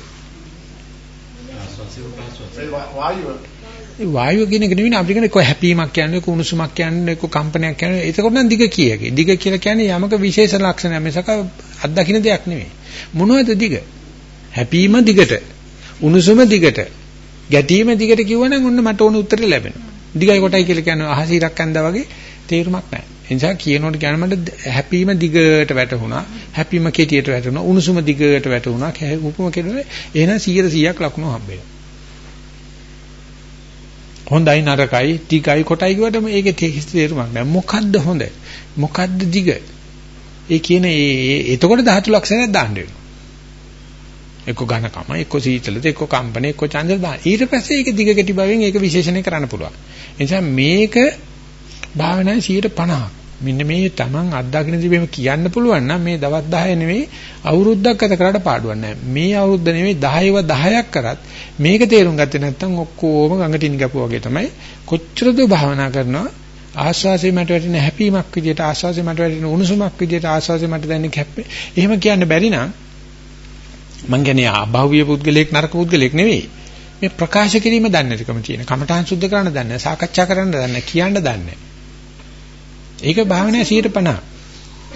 වායුව ඒ වායුව කියන එක නෙවෙයි අපිට කියන්නේ කො හැපීමක් කියන්නේ කුණුසුමක් කියන්නේ කො කම්පනයක් කියන්නේ ඒකකොට නම් දිග කියකේ. දිග කියලා කියන්නේ යමක විශේෂ ලක්ෂණයක් මිසක අත්දකින්න දෙයක් නෙවෙයි. මොනවද දිග? හැපීම දිගට. උණුසුම දිගට. ගැටීම දිගට කිව්වනම් ඔන්න මට ඕන උත්තරේ ලැබෙනවා. දිගයි කොටයි කියලා කියන්නේ අහසීරක් ඇඳා වගේ තේරුමක් නැහැ. ඒ නිසා කියනකොට කියන මට හැපීම දිගට වැටුණා. හැපීම කෙටියට වැටුණා. උණුසුම දිගට වැටුණා. උපම කෙරුවේ එහෙනම් 100%ක් ලකුණු හම්බෙනවා. හොඳයි නරකයි ටිකයි කොටයි කිව්වටම ඒකේ තේරුමක් නැහැ. මොකද්ද හොඳ? මොකද්ද දිග? ඒ කියන ඒ එතකොට ධාතු ලක්ෂණයක් දාන්න වෙනවා. එක්ක ඝනකම, එක්ක සීතලද, එක්ක කම්පන, එක්ක චන්දර දාන්න. ඊට පස්සේ ඒක දිග කෙටි බවෙන් ඒක විශේෂණය කරන්න පුළුවන්. ඒ නිසා මේක භාවනාවේ 150ක්. මෙන්න මේ Taman අත්දකින්න දීපෙම කියන්න පුළුවන් නම් මේ දවස් 10 නෙවෙයි අවුරුද්දක් ගත කරාට පාඩුවක් නැහැ. මේ අවුරුද්ද නෙවෙයි 10ව 10ක් කරත් මේක තේරුම් ගත්තේ නැත්නම් ඔක්කොම ගඟටින් ගපුවා වගේ තමයි. කොච්චරද භාවනා කරනවා. ආස්වාසේ මට වැටෙන හැපීමක් විදියට ආස්වාසේ මට වැටෙන උණුසුමක් විදියට ආස්වාසේ මට දැනෙන කැප්පේ. එහෙම කියන්න බැරි නම් මං කියන්නේ අභාව්‍ය පුද්ගලයෙක් නරක පුද්ගලයෙක් නෙවෙයි. මේ ප්‍රකාශ කිරීම දන්නේ නැතිකම තියෙන. කමඨාන් සුද්ධ කරන්න දන්නේ සාකච්ඡා කරන්න දන්නේ කියන්න දන්නේ ඒක භාවනාවේ 150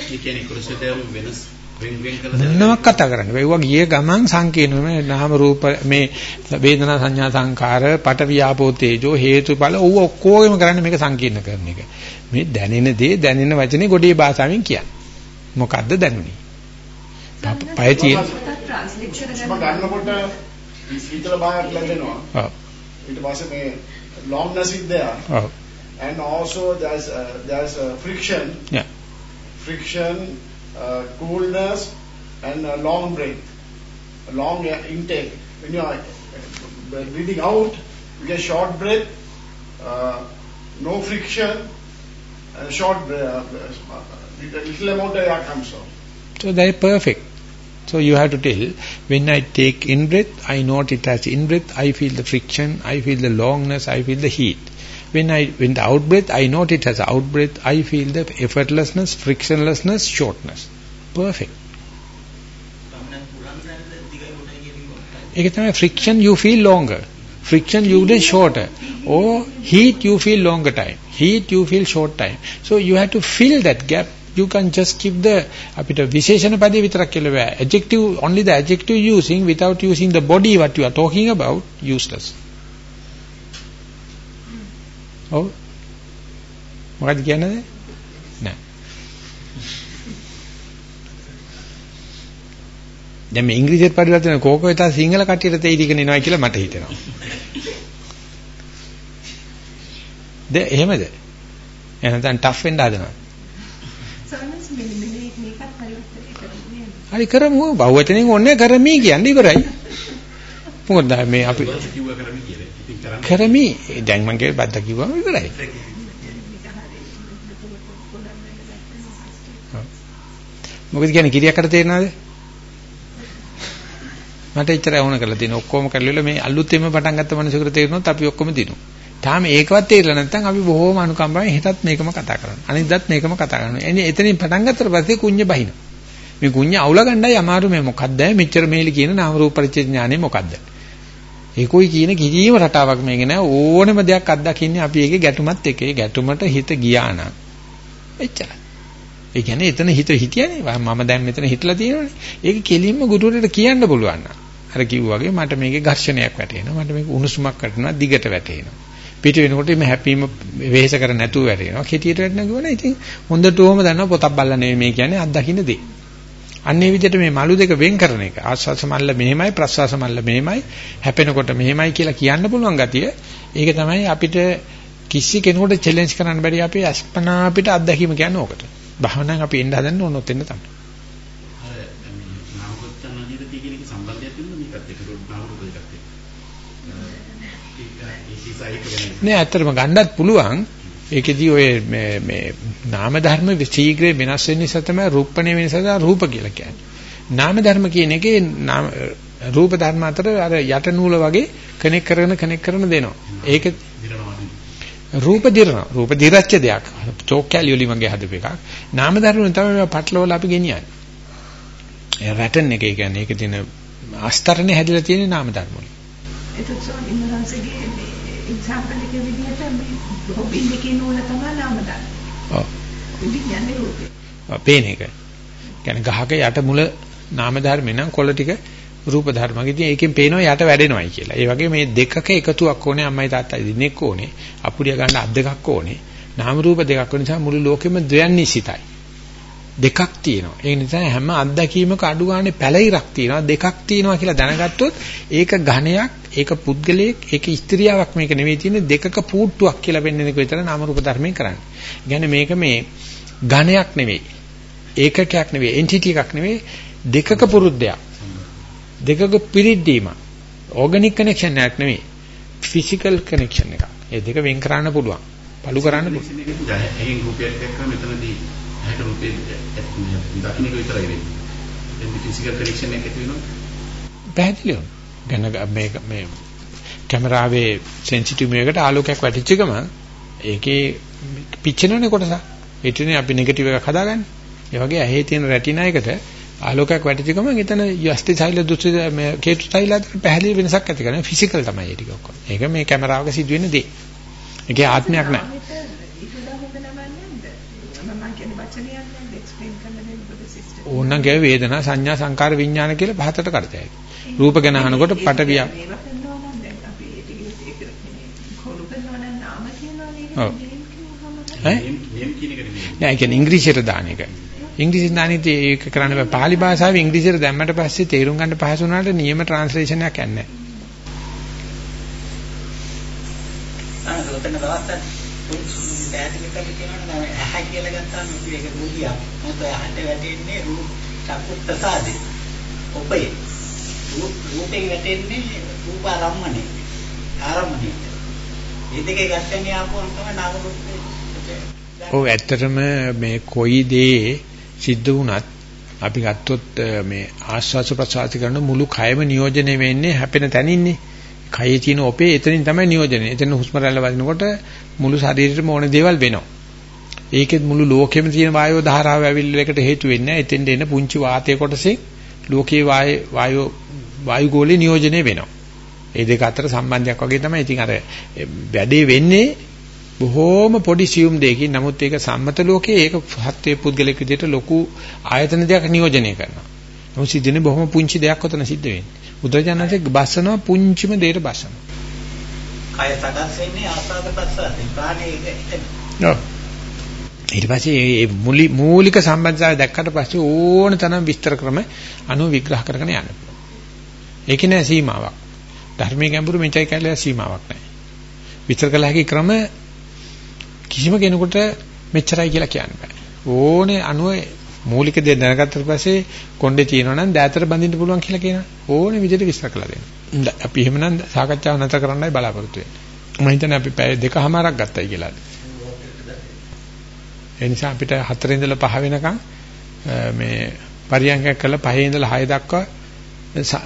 ඒ කියන්නේ කුරුසතේම වෙනස් වෙන වෙන කළ මොනවක් කතා කරන්නේ? ඒවා ගිය ගමන් සංකීර්ණ මේ නාම රූප මේ වේදනා සංඥා සංකාර පට වියාපෝ තේජෝ හේතුඵල ඔව් ඔක්කොගෙම කරන්නේ මේක සංකීර්ණ කරන එක. මේ දැනෙන දේ දැනෙන වචනේ ගොඩේ භාෂාවෙන් කියන්නේ. මොකද්ද දැනුනේ? පය තියෙන ගන්නකොට සීතල භාවයක් ලැබෙනවා. ඔව්. ඊට පස්සේ මේ is there. ඔව් And also there's uh, there's uh, friction. Yeah. Friction, uh, coolness, and uh, long breath, long uh, intake. When you are uh, breathing out, you get short breath, uh, no friction, and short breath, uh, little, little amount of air comes out. So that is perfect. So you have to tell, when I take in breath, I note it as in breath, I feel the friction, I feel the longness, I feel the heat. When I when the out breath, I note it as out breath, I feel the effortlessness, frictionlessness, shortness. Perfect. ඒක තමයි friction you feel longer. Friction you feel shorter. Or heat you feel longer time. Heat you feel short time. So you have to fill that gap you can just keep the අපිට විශේෂණ පදේ විතරක් කියලා බෑ adjective only the adjective using without using the body what you are talking about useless ඔව් මොකද කියන්නේ නෑ දැන් මේ ඉංග්‍රීසියට පරිවර්තන කෝක වෙතා සිංහල කට්ටියට තේරිගෙන එනවා කියලා මට හිතෙනවා. ද එහෙමද? එහෙනම් දැන් ටෆ් වෙන්න හදනවා. හරි කරමු. බහුවචනෙන් ඕනේ කරමි කියන්නේ ඉවරයි. මොකද මේ අපි කිව්වා කරමි කියලා. ඉතින් කරන්නේ කරමි. දැන් මම කිව්ව බද්ද කිව්වම ඉවරයි. මොකද කියන්නේ කිරියකට තේරෙනවද? මට එච්චර වුණ කරලා තියෙන ඔක්කොම කරලා මේ අලුතෙන්ම පටන් ගත්ත මිනිසෙකුට තේරෙනොත් අපි ඔක්කොම දිනු. තාම ඒකවත් තේරෙලා නැත්නම් අපි බොහෝම අනුකම්පාවෙන් හෙටත් මේකම කතා කරනවා. අනිද්දාත් මේකම කතා කරනවා. එන්නේ එතනින් පටන් ගත්තට පස්සේ කුඤ්ඤ බහිනවා. මේ කුඤ්ඤ අවුල ගන්නයි අමාරු මේ මොකද්ද මෙච්චර මේලි කියන නාම රූප පරිච්ඡේද ඥානෙ මොකද්ද? ඒකෝයි කියන කිසිම රටාවක් මේක නෑ ඕනෙම දෙයක් අත්දකින්නේ අපි ඒකේ ගැටුමත් එක්ක. ඒ ගැටුමට හිත ගියා නම් එච්චරයි. ඒ කියන්නේ එතන හිත හිටියනේ මම දැන් මෙතන හිටලා තියෙනවනේ. ඒක කෙලින්ම ගුරුවරට කියන්න පුළුවන් නම්. අර කිව්වා වගේ මට මේකේ ඝර්ෂණයක් වැටෙනවා. මට මේක උණුසුමක් වැටෙනවා, දිගට වැටෙනවා. පිට වෙනකොට මේ හැපීම වෙහෙස කර නැතුව වැටෙනවා. කෙටියට වැටෙනවා කියවනේ ඉතින් හොඳටම දන්නවා පොතක් බලලා නෙවෙයි මේ කියන්නේ අත්දකින්න දේ. අන්නේ විදිහට මේ මලු දෙක වෙන් කරන එක ආස්වාස මල්ල මෙහෙමයි ප්‍රස්වාස මල්ල මෙහෙමයි හැපෙනකොට මෙහෙමයි කියලා කියන්න පුළුවන් ගතිය ඒක තමයි අපිට කිසි කෙනෙකුට චැලෙන්ජ් කරන්න බැරි අපි අස්පනා අපිට අත්දැකීම කියන්නේ ඕකට. භාවනාවෙන් අපි එන්න හදන්න ඕනොත් එන්න තමයි. නෑ ඇත්තටම ගන්නත් පුළුවන්. ඒකෙදි ඔය මේ මේ නාම ධර්ම ශීඝ්‍රයෙන් වෙනස් වෙන නිසා තමයි රූපණේ වෙනස නිසා රූප කියලා කියන්නේ. නාම ධර්ම කියන එකේ නාම රූප ධර්ම අතර අර යට නූල වගේ කනෙක් කරගෙන කනෙක් කරන දෙනවා. ඒක රූප දිරනවා. රූප දිරච්ච දෙයක්. චෝක් කැලිය වලින් වගේ හදපු එකක්. නාම ධර්ම තමයි මේ පටලවල අපි ගෙනියන්නේ. ඒ රැටන් එක කියන්නේ ඒකේ තියෙන අස්තරනේ හැදිලා තියෙන නාම ධර්ම වලින්. එතකොට ස්වාමීන් වහන්සේගේ මේ එක්සැම්පල් එකේ විදිහට මේ රොබින් එකේ නූල තමයි නාම ධර්ම. ඔව්. විඥානේ රූපේ. පේන එක. කියන්නේ ගහක යට මුල නාම ධර්මේ නම් කොළ ටික රූප ධර්මක. ඉතින් ඒකෙන් පේනවා යට වැඩෙනවයි කියලා. ඒ වගේ මේ දෙකක එකතුවක් ඕනේ අම්මයි තාත්තයි දිනෙක ඕනේ. අපුඩිය ගන්න අත් දෙකක් ඕනේ. නාම රූප දෙකක් වෙන නිසා මුළු ලෝකෙම ද්වයන්නිසිතයි. දෙකක් තියෙනවා. ඒ නිසා හැම අත්දැකීමක අඩු ගානේ පැලිරක් තියෙනවා. දෙකක් තියෙනවා කියලා දැනගත්තොත් ඒක ඝණයක්, ඒක පුද්ගලයෙක්, ඒක ස්ත්‍රියාවක් මේක නෙවෙයි තියෙන්නේ දෙකක පූට්ටුවක් කියලා වෙන්නේ නෙක විතර නාම රූප ධර්මයෙන් කරන්නේ. කියන්නේ මේක මේ ඝණයක් නෙවෙයි. ඒකකයක් නෙවෙයි, එන්ටිටි එකක් නෙවෙයි, දෙකක පුරුද්දයක්. දෙකක පිරිද්දීම. ඕගනික් කනෙක්ෂන් එකක් නෙවෙයි. ෆිසිකල් කනෙක්ෂන් එකක්. ඒ දෙක වෙන් කරන්න පුළුවන්. පළු කරන්න පුළුවන්. එහෙන් රූපයක් දැක්කම මෙතනදී ඇහැට රූපේ දකින්න එක විතරයි වෙන්නේ. එතන ෆිසිකල් කනෙක්ෂන් එකක් ඇති වෙනවා. පැහැදිලිව. ගැන මේක මේ කැමරාවේ සෙන්සිටිව් එකකට ආලෝකයක් වැටිච්ච ගමන් ඒකේ පිච්චෙනවනේ කොටස. ඒටනේ අපි නෙගටිව් එකක් හදාගන්නේ. ඒ වගේ ඇහි තියෙන රැටිනා එකට ආලෝකයක් වැටිච්ච ගමන් එතන යස්ති සෛල දුස්ති මේ කේතු සෛල අතර පැහැදිලි වෙනසක් ඇති කරනවා. ෆිසිකල් තමයි ඒ ටික ඔක්කොම. ඒක මේ කැමරාවක සිදුවෙන දේ. ඒකේ ආත්මයක් නැහැ. ඕනනම් ගේ වේදනා සංඥා සංකාර විඥාන කියලා පහතට කරතයි. රූප ගැන අහනකොට පටවිය. ඔව්. නෑ ඒ කියන්නේ ඉංග්‍රීසියට දාන එක. ඉංග්‍රීසියෙන් දානිට ඒක කරන්න බෑ. පාලි භාෂාවේ ඉංග්‍රීසියට දැම්මට පස්සේ තේරුම් ගන්න පහසු වුණාට නියම ට්‍රාන්ස්ලේෂන් එකක් යන්නේ නෑ. අර ඔතන දවස්වල පැහැදිලි කරලා කියනවනේ නම ඇහැ කියලා ගත්තාම මේක මුලියක්. මොකද ඇහැට වැටෙන්නේ රූප චක්කු ප්‍රසාදේ. ඔබේ රූපේ වැටෙන්නේ රූප ආරම්මනේ. ආරම්මනේ. මේ දෙකේ ගැටෙන්නේ ආපුවම තමයි නාම රූපේ. ඔව් ඇත්තටම මේ කොයි දේ සිද්ධ වුණත් අපි ගත්තොත් මේ ආස්වාස ප්‍රසආස කරන මුළු කයම නියෝජනය වෙන්නේ හැපෙන තැනින්නේ. කයේ තියෙන ඔපේ එතනින් තමයි නියෝජනය. එතන හුස්ම රැල්ල වදිනකොට මුළු ශරීරෙටම ඕන දේවල් වෙනවා. ඒකෙත් මුළු ලෝකෙම තියෙන වායෝ ධාරාව ඇවිල්ලා එකට හේතු වෙන්නේ. එතෙන්ට එන පුංචි වාතයේ කොටසේ ලෝකේ වායෝ වායු ගෝලේ නියෝජනය වෙනවා. ඒ දෙක අතර සම්බන්ධයක් වගේ තමයි. ඉතින් අර වැඩේ වෙන්නේ බොහෝම පොඩි සියුම් දෙයකින්. නමුත් ඒක සම්මත ලෝකයේ ඒක හත්වේ පුද්ගලික විදිහට ලොකු ආයතන දෙයක් නියෝජනය කරනවා. නමුත් සිද්ධනේ බොහොම පුංචි දෙයක් ඔතන සිද්ධ වෙන්නේ. බුදුරජාණන්සේ බස්සනවා පුංචිම දෙයට බස්සනවා. කය සකස් වෙන්නේ ආස්වාද ප්‍රසආසෙන්. ප්‍රාණය ඒක එතන. ඔව්. ඊට පස්සේ මේ මූලික සම්බන්ධතාවය දැක්කට පස්සේ ඕන තරම් විස්තර ක්‍රම අනු විග්‍රහ කරගෙන යන්න පුළුවන්. ඒකේ නෑ සීමාවක්. ධර්මයේ ගැඹුරු මෙච්චයි කියලා සීමාවක් නෑ. විස්තර කළ හැකි ක්‍රම කිසිම කෙනෙකුට මෙච්චරයි කියලා කියන්න බෑ. ඕනේ අනුව මූලික දේ දැනගත්තට පස්සේ කොණ්ඩේ තියෙනවා නම් දෑතට බඳින්න පුළුවන් කියලා කියනවා. ඕනේ විදිහට විස්තර කළා දෙන්න. අපි එහෙමනම් සාකච්ඡාව නැතර කරන්නයි බලාපොරොත්තු වෙන්නේ. මම හිතන්නේ අපි පැය දෙකමාරක් ගත්තයි කියලා. ඒ නිසා අපිට 4 ඉඳලා 5 වෙනකන් මේ පරියන්කයක් කරලා 5 ඉඳලා 6 දක්වා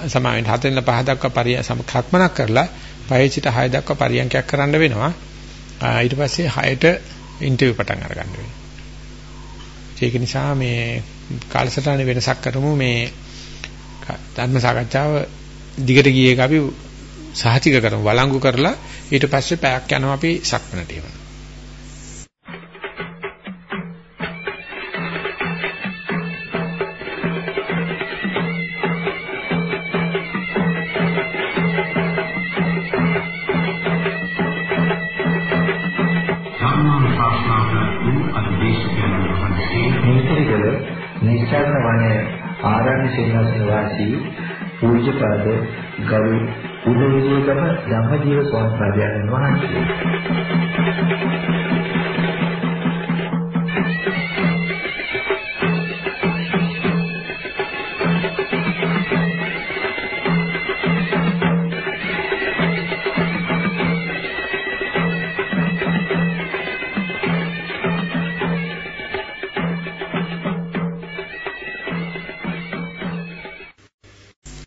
සමාවෙන් 4 ඉඳලා 5 දක්වා පරිය සමක්මනක් කරලා 5 සිට 6 දක්වා පරියන්කයක් කරන්න වෙනවා. ඊට පස්සේ 6ට ඉන්ටර්විව් පටන් අරගන්න වෙනවා. ඒක නිසා මේ කාලසටහන වෙනසක් කරමු මේ ධර්ම සාකච්ඡාව දිගට ගියේ එක අපි සහතික කරමු වළංගු කරලා ඊට පස්සේ පැයක් යනවා අපි සක්මනට එවනවා. නිශ්චරණ වනයේ ආරණ්‍ය සේනාසන වාසී පූජ්‍යපද ගරු උදේවිගම ධම්මජීව ස්වාමීන් වහන්සේ